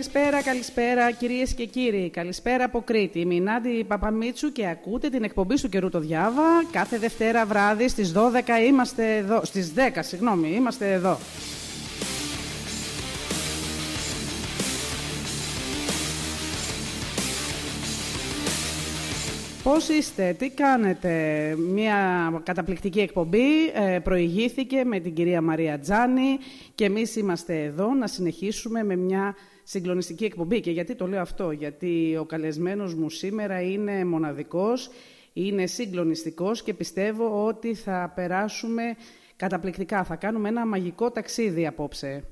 Καλησπέρα, καλησπέρα κυρίες και κύριοι. Καλησπέρα από Κρήτη. Είμαι η Νάντι Παπαμίτσου και ακούτε την εκπομπή του καιρού το Διάβα. Κάθε Δευτέρα βράδυ στις 12 είμαστε εδώ. Στις 10, συγγνώμη, είμαστε εδώ. Πώς είστε, τι κάνετε; Μια καταπληκτική εκπομπή ε, προηγήθηκε με την κυρία Μαρία Τζάνη και εμείς είμαστε εδώ να συνεχίσουμε με μια συγκλονιστική εκπομπή. Και γιατί το λέω αυτό, γιατί ο καλεσμένος μου σήμερα είναι μοναδικός, είναι συγκλονιστικός και πιστεύω ότι θα περάσουμε καταπληκτικά. Θα κάνουμε ένα μαγικό ταξίδι απόψε.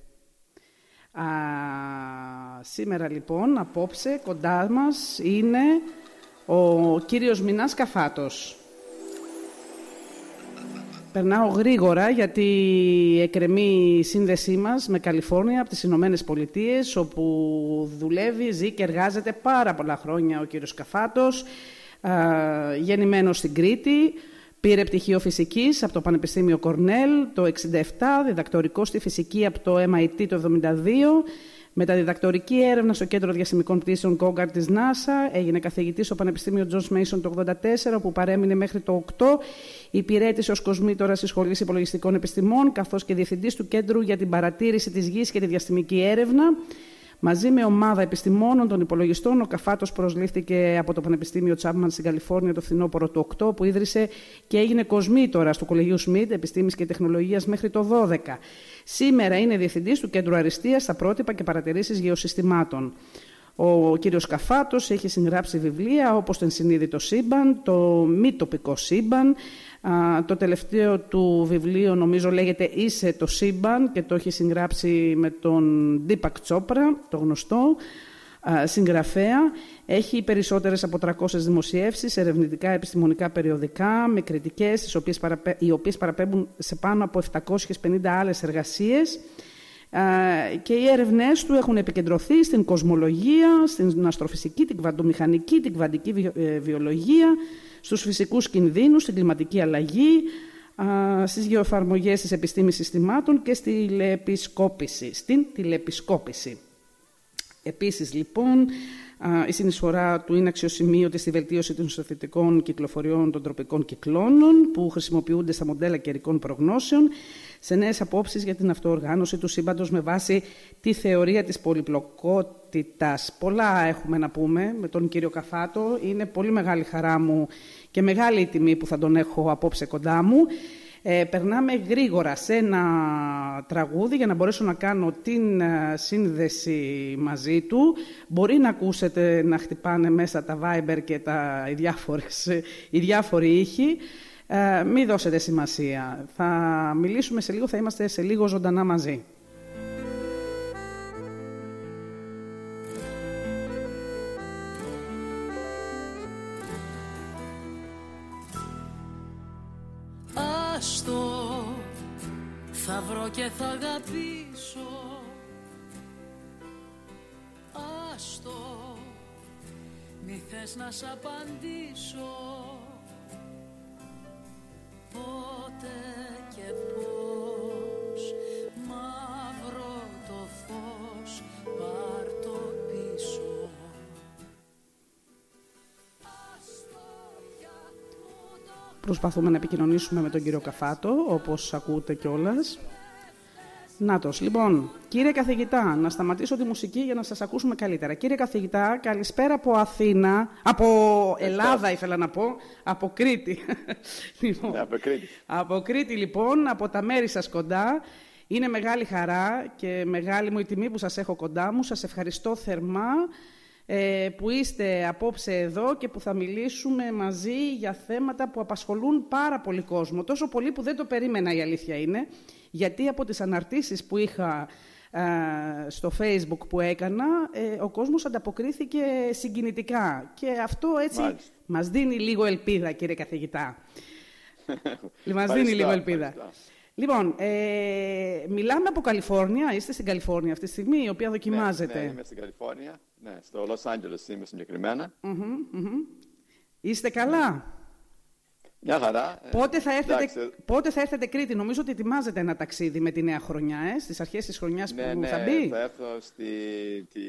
Α, σήμερα λοιπόν, απόψε, κοντά μας είναι ο κύριος Μινάς Καφάτος. Περνάω γρήγορα γιατί εκκρεμεί η σύνδεσή μας με Καλιφόρνια από τις Ηνωμένες Πολιτείες, όπου δουλεύει, ζει και εργάζεται πάρα πολλά χρόνια ο κύριος Καφάτος, γεννημένος στην Κρήτη, πήρε πτυχίο φυσικής από το Πανεπιστήμιο Κορνέλ το 1967, διδακτορικό στη φυσική από το MIT το 1972, Μεταδιδακτορική έρευνα στο Κέντρο Διαστημικών Πτήσεων Γκόνταρντ της NASA. Έγινε καθηγητής στο Πανεπιστήμιο Τζορτζ Μέισον το 1984, όπου παρέμεινε μέχρι το 8. Υπηρέτησε ως κοσμήτορα στη Σχολή Υπολογιστικών Επιστημών, καθώς και διευθυντής του Κέντρου για την Παρατήρηση της Γης και τη Διαστημική Έρευνα. Μαζί με ομάδα επιστημόνων των υπολογιστών, ο Καφάτος προσλήφθηκε από το Πανεπιστήμιο Τσάπμαν στην Καλιφόρνια το φθινόπωρο του 8, που ίδρυσε και έγινε κοσμήτορα του Κολεγίου Σμιτ Επιστήμης και Τεχνολογίας μέχρι το 12. Σήμερα είναι διευθυντής του Κέντρου Αριστείας στα πρότυπα και παρατηρήσεις γεωσυστημάτων. Ο κύριος Καφάτος έχει συγγράψει βιβλία όπως το «Ενσυνείδητο σύμπαν», το «Μη τοπικό σύμπαν», το τελευταίο του βιβλίο νομίζω λέγεται «Είσαι το σύμπαν» και το έχει συγγράψει με τον Ντίπακ Τσόπρα, το γνωστό συγγραφέα. Έχει περισσότερες από 300 δημοσιεύσεις, ερευνητικά επιστημονικά περιοδικά, με κριτικές, οι οποίες, οι οποίες παραπέμπουν σε πάνω από 750 άλλες εργασίες. Και οι έρευνές του έχουν επικεντρωθεί στην κοσμολογία, στην αστροφυσική, την κβαντομηχανική, την κβαντική ε, βιολογία, στους φυσικούς κινδύνους, στην κλιματική αλλαγή, στις γεωεφαρμογές της επιστήμης συστημάτων και στη τηλεπισκόπηση, στην τηλεπισκόπηση. Επίσης, λοιπόν, η συνεισφορά του είναι αξιοσημείωτη στη βελτίωση των σωθητικών κυκλοφοριών των τροπικών κυκλώνων που χρησιμοποιούνται στα μοντέλα καιρικών προγνώσεων σε νέες απόψεις για την αυτοοργάνωση του σύμπαντος με βάση τη θεωρία της πολυπλοκότητας. Πολλά έχουμε να πούμε με τον κύριο Καφάτο. Είναι πολύ μεγάλη χαρά μου και μεγάλη η τιμή που θα τον έχω απόψε κοντά μου. Ε, περνάμε γρήγορα σε ένα τραγούδι για να μπορέσω να κάνω την ε, σύνδεση μαζί του. Μπορεί να ακούσετε να χτυπάνε μέσα τα Viber και τα, οι, διάφορες, οι διάφοροι ήχοι. Ε, μην δώσετε σημασία. Θα μιλήσουμε σε λίγο, θα είμαστε σε λίγο ζωντανά μαζί. Θα βρω και θα αγαπήσω. Άστο, μη θες να σ' απαντήσω. Πότε και πώς μαύρο το φως πάρ το πίσω Προσπαθούμε να επικοινωνήσουμε με τον κύριο Καφάτο, όπως ακούτε κιόλας. Νάτος. Λοιπόν, κύριε καθηγητά, να σταματήσω τη μουσική για να σας ακούσουμε καλύτερα. Κύριε καθηγητά, καλησπέρα από Αθήνα, από Ελλάδα ήθελα να πω, από Κρήτη. λοιπόν, ναι, από Κρήτη. Από Κρήτη λοιπόν, από τα μέρη σας κοντά. Είναι μεγάλη χαρά και μεγάλη μου η τιμή που σας έχω κοντά μου. Σας ευχαριστώ θερμά ε, που είστε απόψε εδώ και που θα μιλήσουμε μαζί για θέματα που απασχολούν πάρα πολύ κόσμο. Τόσο πολύ που δεν το περίμενα η αλήθεια είναι γιατί από τις αναρτήσεις που είχα στο facebook που έκανα, ε, ο κόσμος ανταποκρίθηκε συγκινητικά. Και αυτό έτσι Μάλιστα. μας δίνει λίγο ελπίδα, κύριε καθηγητά. μας δίνει λίγο ελπίδα. Λοιπόν, ε, μιλάμε από Καλιφόρνια. Είστε στην Καλιφόρνια αυτή τη στιγμή, η οποία δοκιμάζεται. Ναι, ναι είμαι στην Καλιφόρνια. Ναι, στο Los Angeles είμαι συγκεκριμένα. Είστε καλά; Μια χαρά. Πότε θα, έρθετε, πότε θα έρθετε Κρήτη; Νομίζω ότι ετοιμάζετε ένα ταξίδι με τη νέα χρονιά, ε, στις αρχές της χρονιάς ναι, που ναι, θα μπει. θα έρθω στη, τη,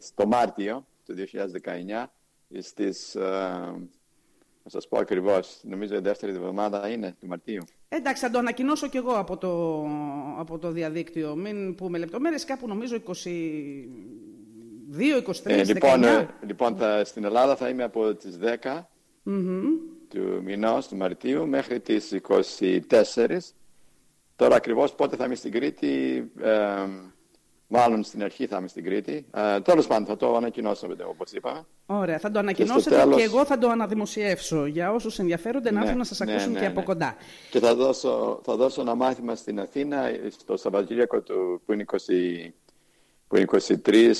στο Μάρτιο του 2019 στις, να σας πω ακριβώς, νομίζω η δεύτερη εβδομάδα είναι του Μαρτίου. Εντάξει, θα το ανακοινώσω κι εγώ από το, από το διαδίκτυο. Μην πούμε λεπτομέρειες, κάπου νομίζω 22, 23, ε, λοιπόν, 19. ε, λοιπόν θα, στην Ελλάδα θα είμαι από τις 10 mm του μηνός του Μαρτίου μέχρι τις 24. Τώρα ακριβώς πότε θα είμαι στην Κρήτη, ε, μάλλον στην αρχή θα είμαι στην Κρήτη. Ε, τέλος πάντων θα το ανακοινώσω όπως είπαμε. Ωραία, θα το Και ανακοινώσετε στο και, τέλος- εγώ θα το αναδημοσιεύσω για όσους ενδιαφέρονται να Ναι, έρθουν να σας ναι, ακούσουν ναι, και από ναι. κοντά. Και θα δώσω, θα δώσω ένα μάθημα στην Αθήνα στο Σαββατοκύριακο του που είναι 20, που είναι 23,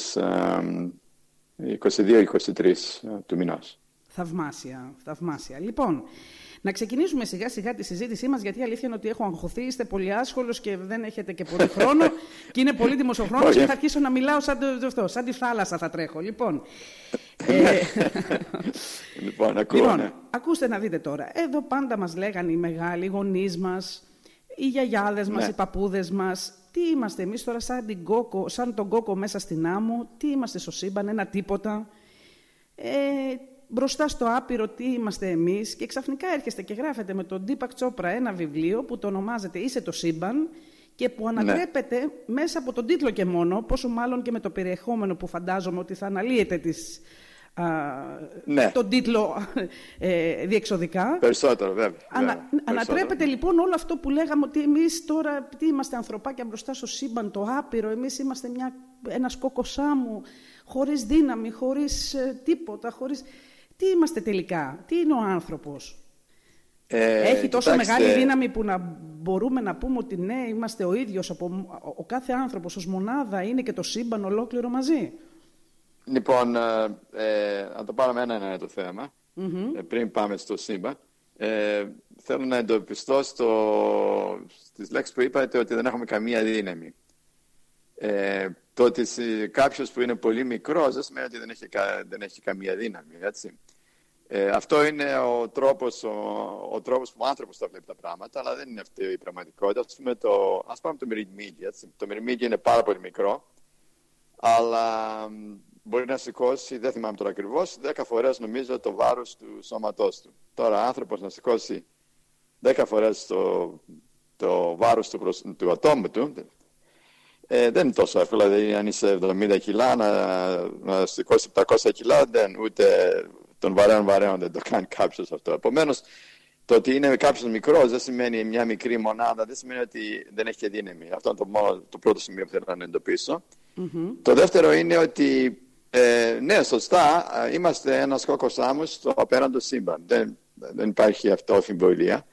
22-23 του μηνός. Θαυμάσια, θαυμάσια. Λοιπόν, να ξεκινήσουμε σιγά σιγά τη συζήτησή μας, γιατί η αλήθεια είναι ότι έχω αγχωθεί, είστε πολύ άσχολος και δεν έχετε και πολύ χρόνο και είναι πολύ χρόνο Όχι. και θα αρχίσω να μιλάω σαν, το, αυτό, σαν τη θάλασσα θα τρέχω. Λοιπόν, ε, Λοιπόν, ακούω, λοιπόν ναι. ακούστε να δείτε τώρα. Εδώ πάντα μας λέγανε οι μεγάλοι, οι γονείς μας, οι γιαγιάδες μας, Ναι. οι παππούδες μας. Τι είμαστε εμείς τώρα σαν, την κόκο, σαν τον κόκο μέσα στην άμμο, τι είμαστε στο σύμπαν, ένα τίποτα. Ε, μπροστά στο άπειρο τι είμαστε εμείς και ξαφνικά έρχεστε και γράφετε με τον Deepak Chopra ένα βιβλίο που το ονομάζεται «Είσαι το σύμπαν» και που Ναι. ανατρέπεται μέσα από τον τίτλο και μόνο, πόσο μάλλον και με το περιεχόμενο που φαντάζομαι ότι θα αναλύετε τις, α, Ναι. τον τίτλο ε, διεξοδικά. Περισσότερο, βέβαια. Ανα, βέβαια, περισσότερο. ανατρέπεται λοιπόν όλο αυτό που λέγαμε ότι εμείς τώρα τι είμαστε ανθρωπάκια μπροστά στο σύμπαν, το άπειρο, εμείς είμαστε μια, ένας κοκοσάμου, χωρίς δύναμη, χωρίς ε, τίποτα, χωρίς... Τι είμαστε τελικά, τι είναι ο άνθρωπος; Ε, Έχει τόσο κοιτάξτε, μεγάλη δύναμη που να μπορούμε να πούμε ότι ναι, είμαστε ο ίδιος, από, ο, ο κάθε άνθρωπος ως μονάδα είναι και το σύμπαν ολόκληρο μαζί. Λοιπόν, ε, ε, να το πάρουμε ένα-ένα το θεμα ε, πριν πάμε στο σύμπαν. Ε, θέλω να εντοπιστώ στο, στις λέξεις που είπατε ότι δεν έχουμε καμία δύναμη. Ε, το ότι σε- κάποιος που είναι πολύ μικρός δεν σημαίνει ότι δεν έχει, κα- δεν έχει καμία δύναμη, έτσι. Ε, αυτό είναι ο τρόπος, ο, ο τρόπος που ο άνθρωπος τα βλέπει τα πράγματα, αλλά δεν είναι αυτή η πραγματικότητα. Ας, πούμε το, ας πάμε το μυρμήγκι, έτσι. Το μυρμήγκι είναι πάρα πολύ μικρό, αλλά μ, μπορεί να σηκώσει, δεν θυμάμαι τώρα ακριβώς, 10 φορές νομίζω το βάρος του σώματός του. Τώρα, άνθρωπος να σηκώσει 10 φορές το, το βάρος του, προσ- του ατόμου του, ε, δεν είναι τόσο εύκολο. Δηλαδή, αν είσαι 70 κιλά, να, να σηκώσει 700 κιλά, δεν, ούτε τον βαρέων βαρέων δεν το κάνει κάποιος αυτό. Επομένως, το ότι είναι κάποιος μικρός δεν σημαίνει μια μικρή μονάδα, δεν σημαίνει ότι δεν έχει και δύναμη. Αυτό είναι το, μόνο, το πρώτο σημείο που θέλω να εντοπίσω. Το δεύτερο είναι ότι, ε, ναι, σωστά, ε, είμαστε ένας κόκκος άμμος στο απέραντο σύμπαν. Δεν, δεν υπάρχει αυτό αμφιβολία.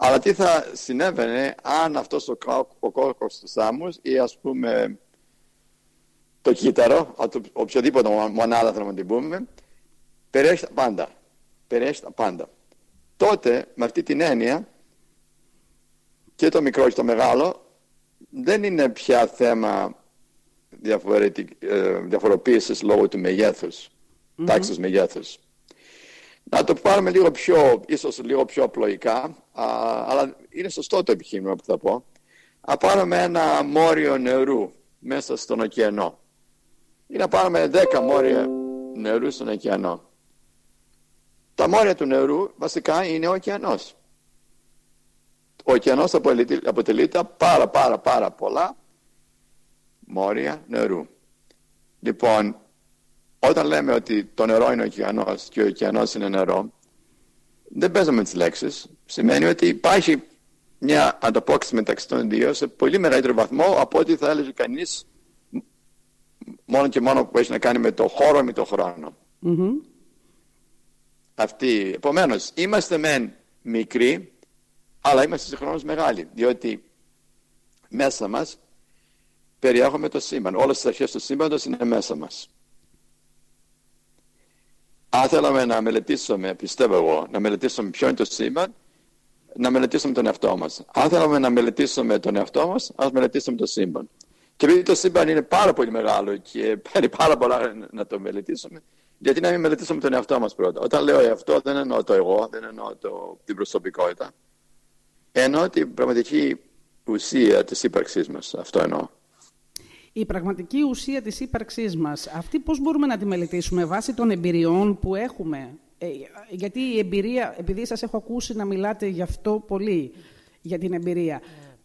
Αλλά τι θα συνέβαινε αν αυτός ο, κο- ο κόκκος του Σάμους ή ας πούμε το κύτταρο, α, το- οποιοδήποτε μο- μονάδα θέλουμε να την πούμε, περιέχει τα πάντα. Περιέχει τα πάντα. Τότε, με αυτή την έννοια, και το μικρό και το μεγάλο, δεν είναι πια θέμα διαφορετικ, ε, διαφοροποίησης λόγω του μεγέθους, τάξης μεγέθους. Να το πάρουμε λίγο πιο, ίσως λίγο πιο απλοϊκά, α, αλλά είναι σωστό το επιχείρημα που θα πω. Να πάρουμε ένα μόριο νερού μέσα στον ωκεανό. Ή να πάρουμε 10 μόρια νερού στον ωκεανό. Τα μόρια του νερού βασικά είναι ο ωκεανός. Ο ωκεανός αποτελεί- αποτελείται από πάρα πάρα πάρα πολλά μόρια νερού. Λοιπόν, όταν λέμε ότι το νερό είναι ο ωκεανός και ο ωκεανός είναι νερό, δεν παίζουμε τις λέξεις. Σημαίνει ότι υπάρχει μια ανταπόκριση μεταξύ των δύο σε πολύ μεγαλύτερο βαθμό από ό,τι θα έλεγε κανείς μ- μόνο και μόνο που έχει να κάνει με το χώρο με το χρόνο. Μμμ. Αυτή. Επομένως, είμαστε μεν μικροί, αλλά είμαστε συγχρόνως μεγάλοι, διότι μέσα μας περιέχουμε το σύμπαν. Όλες τις αρχές του σύμπαντος είναι μέσα μας. Αν θέλαμε να μελετήσουμε, πιστεύω εγώ, να μελετήσουμε ποιο είναι το σύμπαν, να μελετήσουμε τον εαυτό μας. Αν θέλαμε να μελετήσουμε τον εαυτό μας, ας μελετήσουμε το σύμπαν. Και επειδή το σύμπαν είναι πάρα πολύ μεγάλο και παίρνει πάρα πολλά να το μελετήσουμε, Γιατί να μην μελετήσουμε τον εαυτό μας πρώτα. Όταν λέω εαυτό δεν εννοώ το εγώ, δεν εννοώ το, την προσωπικότητα. Εννοώ την πραγματική ουσία της ύπαρξής μας. Αυτό εννοώ. Η πραγματική ουσία της ύπαρξής μας, αυτή πώς μπορούμε να τη μελετήσουμε βάσει των εμπειριών που έχουμε; Ε, γιατί η εμπειρία, επειδή σας έχω ακούσει να μιλάτε γι' αυτό πολύ, για την εμπειρία.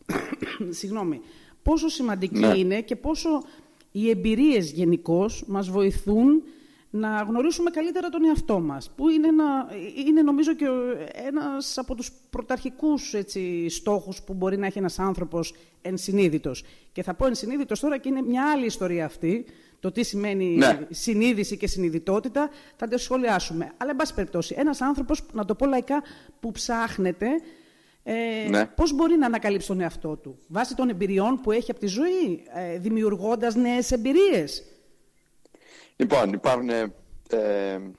Συγγνώμη. Πόσο σημαντική ναι. είναι και πόσο οι εμπειρίες γενικώς μας βοηθούν να γνωρίσουμε καλύτερα τον εαυτό μας, που είναι, ένα, είναι νομίζω και ένας από τους πρωταρχικούς έτσι, στόχους που μπορεί να έχει ένας άνθρωπος ενσυνείδητος. Και θα πω ενσυνείδητος τώρα και είναι μια άλλη ιστορία αυτή, το τι σημαίνει ναι. συνείδηση και συνειδητότητα, θα το σχολιάσουμε. Αλλά, εν πάση περιπτώσει, ένας άνθρωπος, να το πω λαϊκά, που ψάχνεται ε, ναι. πώς μπορεί να ανακαλύψει τον εαυτό του, βάσει των εμπειριών που έχει από τη ζωή, ε, δημιουργώντας νέες εμπειρίες. Λοιπόν, υπάρχουν ε,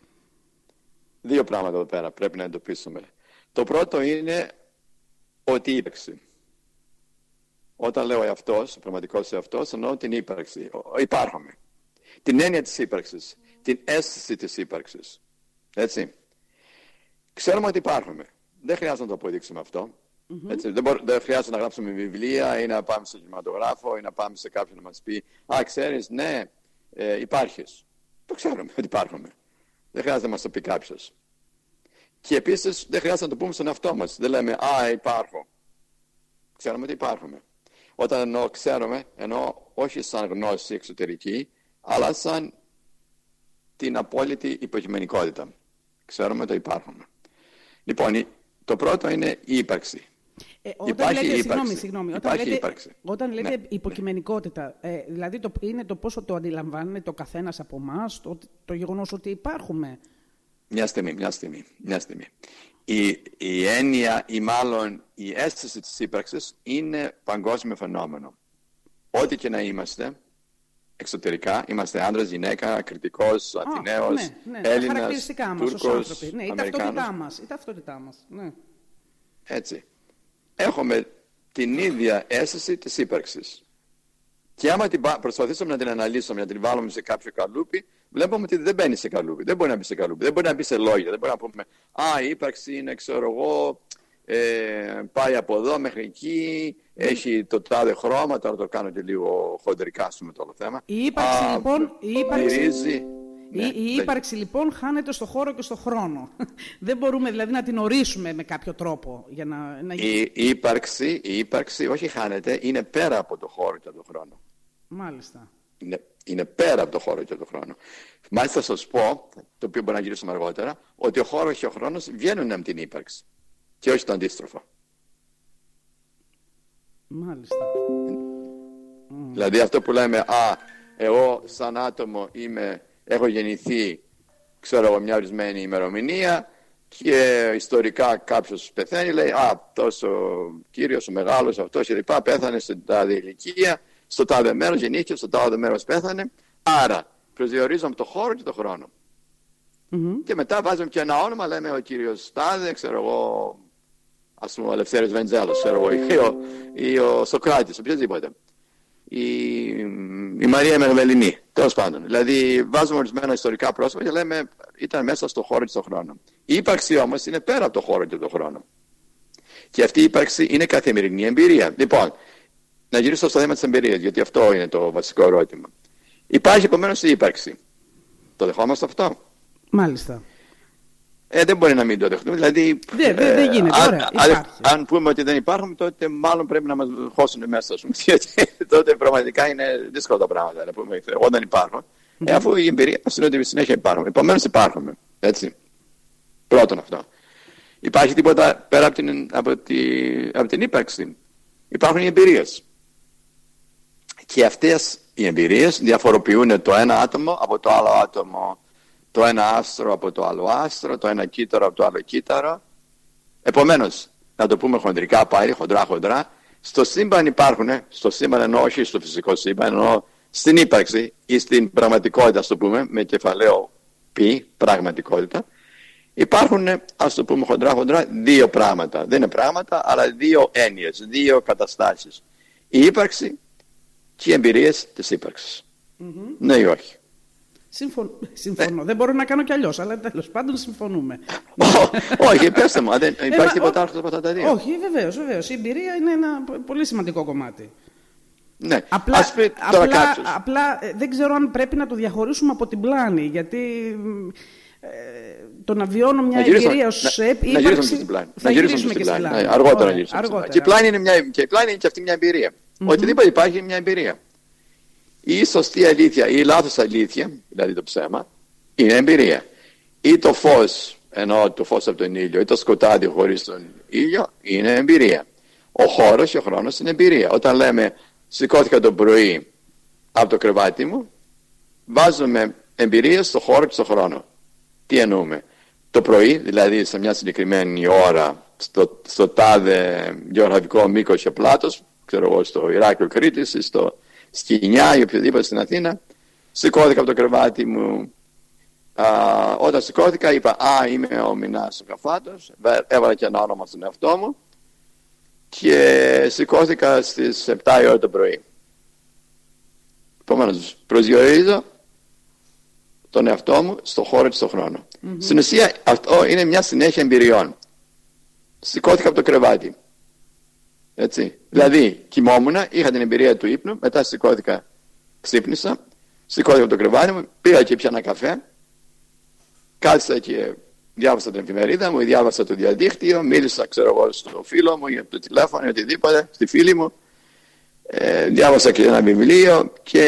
δύο πράγματα εδώ πέρα πρέπει να εντοπίσουμε. Το πρώτο είναι ότι η ύπαρξη. Όταν λέω εαυτός, πραγματικός εαυτός, εννοώ την ύπαρξη. Υπάρχουμε. Την έννοια της ύπαρξης. Την αίσθηση της ύπαρξης. Έτσι. Ξέρουμε ότι υπάρχουμε. Δεν χρειάζεται να το αποδείξουμε αυτό. Mm-hmm. Έτσι, δεν, μπορώ, δεν χρειάζεται να γράψουμε βιβλία ή να πάμε σε κινηματογράφο ή να πάμε σε κάποιον να μας πει «Α, ξέρεις, ναι, ε, υπάρχεις». Το ξέρουμε ότι υπάρχουμε. Δεν χρειάζεται να μας το πει κάποιος. Και επίσης δεν χρειάζεται να το πούμε στον εαυτό μας. Δεν λέμε «Α, υπάρχω». Ξέρουμε ότι υπάρχουμε. Όταν εννοώ ξέρουμε, εννοώ όχι σαν γνώση εξωτερική, αλλά σαν την απόλυτη υποκειμενικότητα. Ξέρουμε ότι υπάρχουμε. Λοιπόν, το πρώτο είναι η ύπαρξη. Ε, όταν Υπάρχει λέτε, ύπαρξη. Συγγνώμη, συγγνώμη. Όταν Υπάρχει λέτε, ύπαρξη. Όταν λέτε ναι. υποκειμενικότητα, ε, δηλαδή το, είναι το πόσο το αντιλαμβάνεται ο καθένας από εμάς, το, το γεγονός ότι υπάρχουμε. Μια στιγμή, μια στιγμή. Μια στιγμή. Η, η έννοια ή μάλλον η αίσθηση της ύπαρξης είναι παγκόσμιο φαινόμενο. Ό,τι και να είμαστε, εξωτερικά, είμαστε άντρας, γυναίκα, κριτικός, Αθηναίος, ναι, ναι, Έλληνας, Τούρκος, ναι, η ταυτότητά μας, η ταυτότητά μας, ναι. Έτσι έχουμε την ίδια αίσθηση της ύπαρξης. Και άμα την προσπαθήσουμε να την αναλύσουμε, να την βάλουμε σε κάποιο καλούπι, βλέπουμε ότι δεν μπαίνει σε καλούπι. Δεν μπορεί να μπει σε καλούπι. Δεν μπορεί να μπει σε λόγια. Δεν μπορεί να πούμε Α, η ύπαρξη είναι, ξέρω εγώ, ε, πάει από εδώ μέχρι εκεί, έχει το τάδε χρώμα. Τώρα το κάνω και λίγο χοντρικά με το όλο θέμα. Η ύπαρξη, λοιπόν, η ύπαρξη, ναι, η, η ύπαρξη λοιπόν χάνεται στο χώρο και στο χρόνο. Δεν μπορούμε δηλαδή να την ορίσουμε με κάποιο τρόπο. Για να, να... Η, ύπαρξη, η ύπαρξη όχι χάνεται, είναι πέρα από το χώρο και το χρόνο. Μάλιστα. Είναι, είναι πέρα από το χώρο και το χρόνο. Μάλιστα θα σας πω, το οποίο μπορεί να γυρίσουμε αργότερα, ότι ο χώρος και ο χρόνος βγαίνουν από την ύπαρξη και όχι το αντίστροφο. Μάλιστα. Δηλαδή αυτό που λέμε, α, εγώ σαν άτομο είμαι έχω γεννηθεί ξέρω εγώ μια ορισμένη ημερομηνία και ιστορικά κάποιος πεθαίνει λέει α τόσο κύριος ο μεγάλος αυτός και λοιπά πέθανε στην τάδε ηλικία στο τάδε μέρος γεννήθηκε στο τάδε μέρος πέθανε άρα προσδιορίζουμε το χώρο και το χρόνο. Mm-hmm. και μετά βάζουμε και ένα όνομα λέμε ο κύριος τάδε ξέρω εγώ ας πούμε ο Ελευθέριος Βεντζέλος ξέρω εγώ ή ο, ή ο Σοκράτης οποιοδήποτε η, η Μαρία Μεγδαληνή. Τέλος πάντων. Δηλαδή, βάζουμε ορισμένα ιστορικά πρόσωπα και λέμε ήταν μέσα στο χώρο και στον χρόνο. Η ύπαρξη όμως είναι πέρα από το χώρο και τον χρόνο. Και αυτή η ύπαρξη είναι καθημερινή εμπειρία. Λοιπόν, να γυρίσω στο θέμα της εμπειρίας, γιατί αυτό είναι το βασικό ερώτημα. Υπάρχει επομένως η ύπαρξη. Το δεχόμαστε αυτό; Μάλιστα. Ε, δεν μπορεί να μην το δεχτούμε. Δηλαδή, δεν, δεν, δεν γίνεται. Αν, αν, αν, πούμε ότι δεν υπάρχουν, τότε μάλλον πρέπει να μας χώσουν μέσα. Γιατί τότε πραγματικά είναι δύσκολα τα πράγματα. Να πούμε, εγώ δεν υπάρχω. Mm-hmm. Ε, αφού η εμπειρία μας είναι ότι συνέχεια υπάρχουμε. Επομένως υπάρχουμε. Έτσι. Πρώτον αυτό. Υπάρχει τίποτα πέρα από την, από, τη, από την ύπαρξη; Υπάρχουν οι εμπειρίες. Και αυτές οι εμπειρίες διαφοροποιούν το ένα άτομο από το άλλο άτομο το ένα άστρο από το άλλο άστρο, το ένα κύτταρο από το άλλο κύτταρο. Επομένως, να το πούμε χοντρικά πάλι, χοντρά χοντρά, στο σύμπαν υπάρχουν, στο σύμπαν εννοώ όχι στο φυσικό σύμπαν, εννοώ στην ύπαρξη ή στην πραγματικότητα, ας το πούμε, με κεφαλαίο π, πραγματικότητα, υπάρχουν, ας το πούμε χοντρά χοντρά, δύο πράγματα. Δεν είναι πράγματα, αλλά δύο έννοιες, δύο καταστάσεις. Η ύπαρξη και οι εμπειρίες της ύπαρξης. Mm-hmm. Ναι ή όχι. Συμφωνώ. συμφωνώ. Δεν μπορώ να κάνω κι αλλιώς, αλλά τέλος πάντων συμφωνούμε. όχι, πέστε μου, δεν υπάρχει τίποτα άλλο από αυτά τα δύο. Όχι, βεβαίως, βεβαίως. Η εμπειρία είναι ένα πολύ σημαντικό κομμάτι. Ναι. Απλά, Ας πει τώρα απλά, απλά ε, δεν ξέρω αν πρέπει να το διαχωρίσουμε από την πλάνη, γιατί ε, το να βιώνω μια να εμπειρία ως να, ύπαρξη... Να γυρίσουμε και στην πλάνη. Να γυρίσουμε και στην πλάνη. Ναι, αργότερα να γυρίσουμε αργότερα. Και η πλάνη είναι, μια, και η πλάνη είναι και αυτή μια εμπειρία. Mm-hmm. Οτιδήποτε υπάρχει είναι μια εμπειρία. Η σωστή αλήθεια ή η λάθος αλήθεια, δηλαδή το ψέμα, είναι εμπειρία. Ή το φως, ενώ το φως από τον ήλιο, ή το σκοτάδι χωρίς τον ήλιο, είναι εμπειρία. Ο χώρος και ο χρόνος είναι εμπειρία. Όταν λέμε σηκώθηκα το πρωί από το κρεβάτι μου, βάζουμε εμπειρία στο χώρο και στο χρόνο. Τι εννοούμε; Το πρωί, δηλαδή σε μια συγκεκριμένη ώρα, στο, στο τάδε γεωγραφικό μήκος και πλάτος, ξέρω εγώ, στο Ηράκλειο Κρήτης, στο Σκηνιά ή οποιοδήποτε στην Αθήνα, σηκώθηκα από το κρεβάτι μου. Α, όταν σηκώθηκα, είπα Α, είμαι ο Μινάς ο Καφάτος. Έβαλα και ένα όνομα στον εαυτό μου και σηκώθηκα στις 7 η ώρα το πρωί. Επομένως, προσδιορίζω τον εαυτό μου στο χώρο και στον χρόνο. Mm-hmm. Στην ουσία αυτό είναι μια συνέχεια εμπειριών. Σηκώθηκα από το κρεβάτι. Έτσι. Δηλαδή, κοιμόμουν, είχα την εμπειρία του ύπνου, μετά σηκώθηκα, ξύπνησα, σηκώθηκα από το κρεβάτι μου, πήγα και πια ένα καφέ, κάθισα και διάβασα την εφημερίδα μου, διάβασα το διαδίκτυο, μίλησα ξέρω εγώ στο φίλο μου για το τηλέφωνο ή οτιδήποτε, στη φίλη μου. Ε, διάβασα και ένα βιβλίο και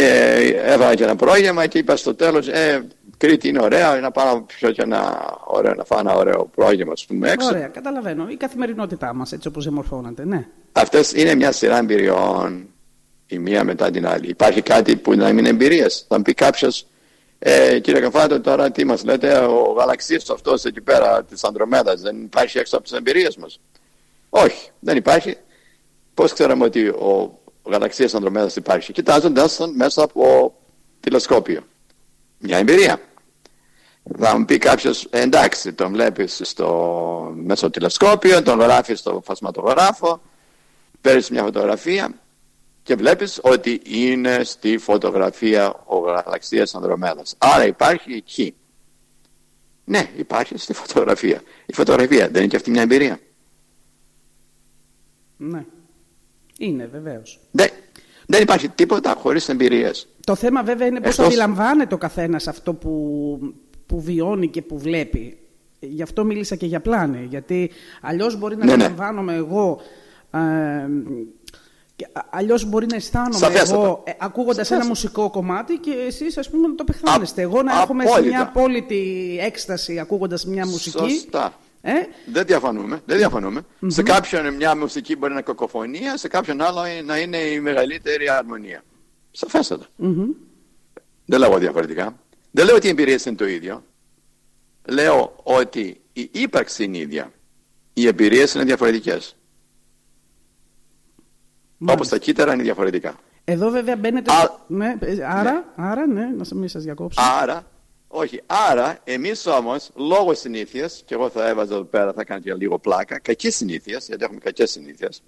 έβαλα και ένα πρόγευμα και είπα στο τέλος ε, Κρήτη είναι ωραία, να πάω να πιω και ένα ωραίο, να φάω ένα ωραίο πρόγευμα ας πούμε έξω. Ωραία, καταλαβαίνω. Η καθημερινότητά μας έτσι όπως διαμορφώνεται, ναι. Αυτές είναι μια σειρά εμπειριών η μία μετά την άλλη. Υπάρχει κάτι που να μην είναι εμπειρίες. Θα πει κάποιος ε, κύριε Καφάτο, τώρα τι μας λέτε, ο γαλαξίας αυτός εκεί πέρα της Ανδρομέδας δεν υπάρχει έξω από τις εμπειρίες μας. Όχι, δεν υπάρχει. Πώς ξέραμε ότι ο, ο γαλαξίας Ανδρομέδας υπάρχει; Κοιτάζοντας τον μέσα από τηλεσκόπιο. Μια εμπειρία. Θα μου πει κάποιος, «Ε, εντάξει, τον βλέπεις στο μέσο τηλεσκόπιο, τον γράφεις στο φασματογράφο, παίρνεις μια φωτογραφία και βλέπεις ότι είναι στη φωτογραφία ο γαλαξίας Ανδρομέδας. Άρα υπάρχει εκεί. Ναι, υπάρχει στη φωτογραφία. Η φωτογραφία δεν είναι και αυτή μια εμπειρία. Ναι. Είναι βεβαίως. Δεν, δεν υπάρχει τίποτα χωρίς εμπειρίες. Το θέμα βέβαια είναι πώς Εκτός... αντιλαμβάνεται ο καθένας αυτό που, που βιώνει και που βλέπει. Γι' αυτό μίλησα και για πλάνη. Γιατί αλλιώς μπορεί να ναι, ναι. αντιλαμβάνομαι εγώ ε, Αλλιώς μπορεί να αισθάνομαι Σαφέστατα. εγώ ε, ακούγοντας ένα μουσικό κομμάτι και εσείς, ας πούμε, να το πεθάνεστε. Εγώ να έχω μέσα μια απόλυτη έκσταση ακούγοντας μια μουσική. Σωστά. Ε; Δεν διαφωνούμε. Δεν διαφωνούμε. Mm-hmm. Σε κάποιον μια μουσική μπορεί να είναι κακοφωνία, σε κάποιον άλλο να είναι η μεγαλύτερη αρμονία. Σαφέστατα. Mm-hmm. Δεν λέω διαφορετικά. Δεν λέω ότι οι εμπειρίες είναι το ίδιο. Λέω ότι η ύπαρξη είναι ίδια. Οι εμπειρίες είναι διαφορετικές. Όπως τα κύτταρα είναι διαφορετικά. Εδώ βέβαια μπαίνετε... Α... Ναι, άρα, ναι. άρα, ναι, να μην σας διακόψω. Άρα, όχι, άρα εμείς όμως λόγω συνήθειας, και εγώ θα έβαζα εδώ πέρα, θα κάνω και λίγο πλάκα, κακής συνήθειας, γιατί έχουμε κακές συνήθειες.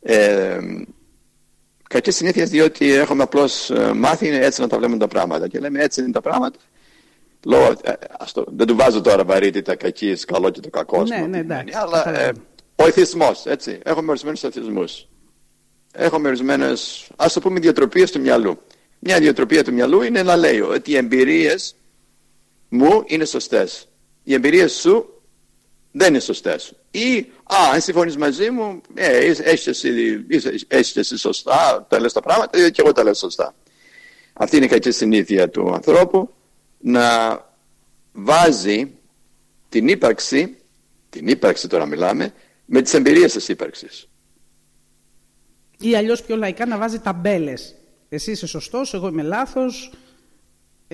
Ε, κακή συνήθεια διότι έχουμε απλώς ε, μάθει έτσι να τα βλέπουμε τα πράγματα και λέμε έτσι είναι τα πράγματα. Λόγω, ε, το, δεν του βάζω τώρα βαρύτητα κακής, καλό και το κακό. Ναι, ναι, εντάξει. Αλλά ε, ο εθισμός, έτσι. Έχουμε ορισμένους εθισμούς έχουμε ορισμένες, ας το πούμε, διατροπίες του μυαλού. Μια διατροπία του μυαλού είναι να λέει ότι οι εμπειρίες μου είναι σωστές. Οι εμπειρίες σου δεν είναι σωστές. Ή, α, αν συμφωνείς μαζί μου, ε, έχεις εσύ, εσύ σωστά, τα λες τα πράγματα, ε, και εγώ τα λέω σωστά. Αυτή είναι η κακή συνήθεια του ανθρώπου να βάζει την ύπαρξη, την ύπαρξη τώρα μιλάμε, με τις εμπειρίες της ύπαρξης. Ή αλλιώς πιο λαϊκά να βάζει ταμπέλες. Εσύ είσαι σωστός, εγώ είμαι λάθος.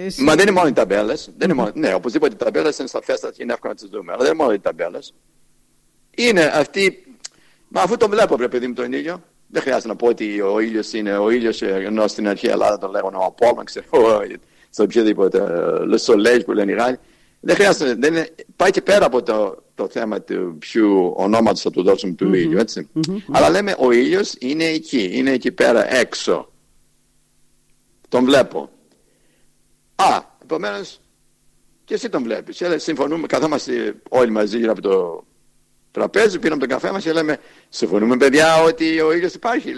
Εσύ... Μα δεν είναι μόνο οι ταμπέλες. Μόνο... Ναι, οπωσδήποτε οι ταμπέλες είναι σαφέστατα και είναι εύκολο να τις δούμε. Αλλά δεν είναι μόνο οι ταμπέλες. Είναι αυτή. Μα αφού το βλέπω, πρέπει παιδί μου τον ήλιο. Δεν χρειάζεται να πω ότι ο ήλιος είναι ο ήλιος, ενώ στην αρχαία Ελλάδα τον λέγανε ο Απόλυν, ξέρω στο οποιοδήποτε Le που λένε οι Γάλλοι. Δεν χρειάζεται, δεν είναι, πάει και πέρα από το, το θέμα του ποιου ονόματος θα του δώσουμε του mm-hmm. ήλιου, έτσι. Mm-hmm. Αλλά λέμε ο ήλιος είναι εκεί, είναι εκεί πέρα έξω. Τον βλέπω. Α, Επομένως, και εσύ τον βλέπεις. συμφωνούμε, καθόμαστε όλοι μαζί γύρω από το τραπέζι, πίνουμε τον καφέ μας και λέμε, συμφωνούμε παιδιά ότι ο ήλιος υπάρχει.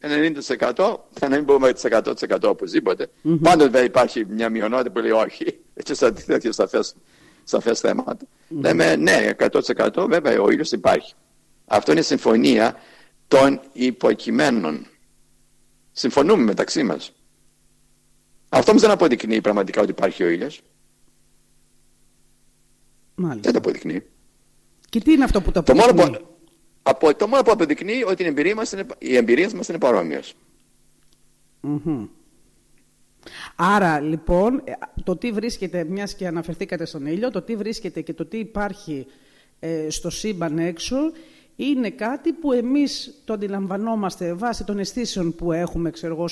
90% θα να μην πούμε 100% οπωσδήποτε. Mm-hmm. Πάντοτε υπάρχει μια μειονότητα που λέει όχι. Έτσι σαν τέτοιο σαφές θέματα. Mm-hmm. Λέμε ναι, 100% βέβαια ο ήλιος υπάρχει. Αυτό είναι συμφωνία των υποκειμένων. Συμφωνούμε μεταξύ μας. Αυτό όμως δεν αποδεικνύει πραγματικά ότι υπάρχει ο ήλιος. Δεν το αποδεικνύει. Και τι είναι αυτό που το αποδεικνύει. Το μόνο που, από, το μόνο που αποδεικνύει ότι η εμπειρία μας είναι, οι εμπειρίες μας είναι παρόμοιες. Άρα λοιπόν το τι βρίσκεται, μιας και αναφερθήκατε στον ήλιο, το τι βρίσκεται και το τι υπάρχει ε, στο σύμπαν έξω είναι κάτι που εμείς το αντιλαμβανόμαστε βάσει των αισθήσεων που έχουμε, ξέρω εγώ,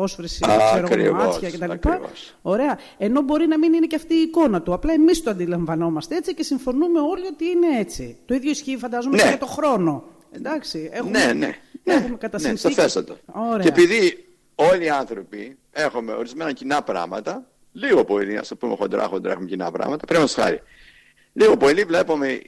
όσφρηση, ξέρω μάτια κτλ. Ωραία. Ενώ μπορεί να μην είναι και αυτή η εικόνα του. Απλά εμείς το αντιλαμβανόμαστε έτσι και συμφωνούμε όλοι ότι είναι έτσι. Το ίδιο ισχύει φαντάζομαι ναι. και για το χρόνο. Εντάξει. Έχουμε, ναι, ναι. Έχουμε κατά ναι, Ωραία. Και επειδή όλοι οι άνθρωποι έχουμε ορισμένα κοινά πράγματα, λίγο πολύ, ας πούμε χοντρά, χοντρά έχουμε κοινά πράγματα, πρέπει να χάρη. Λίγο πολύ βλέπουμε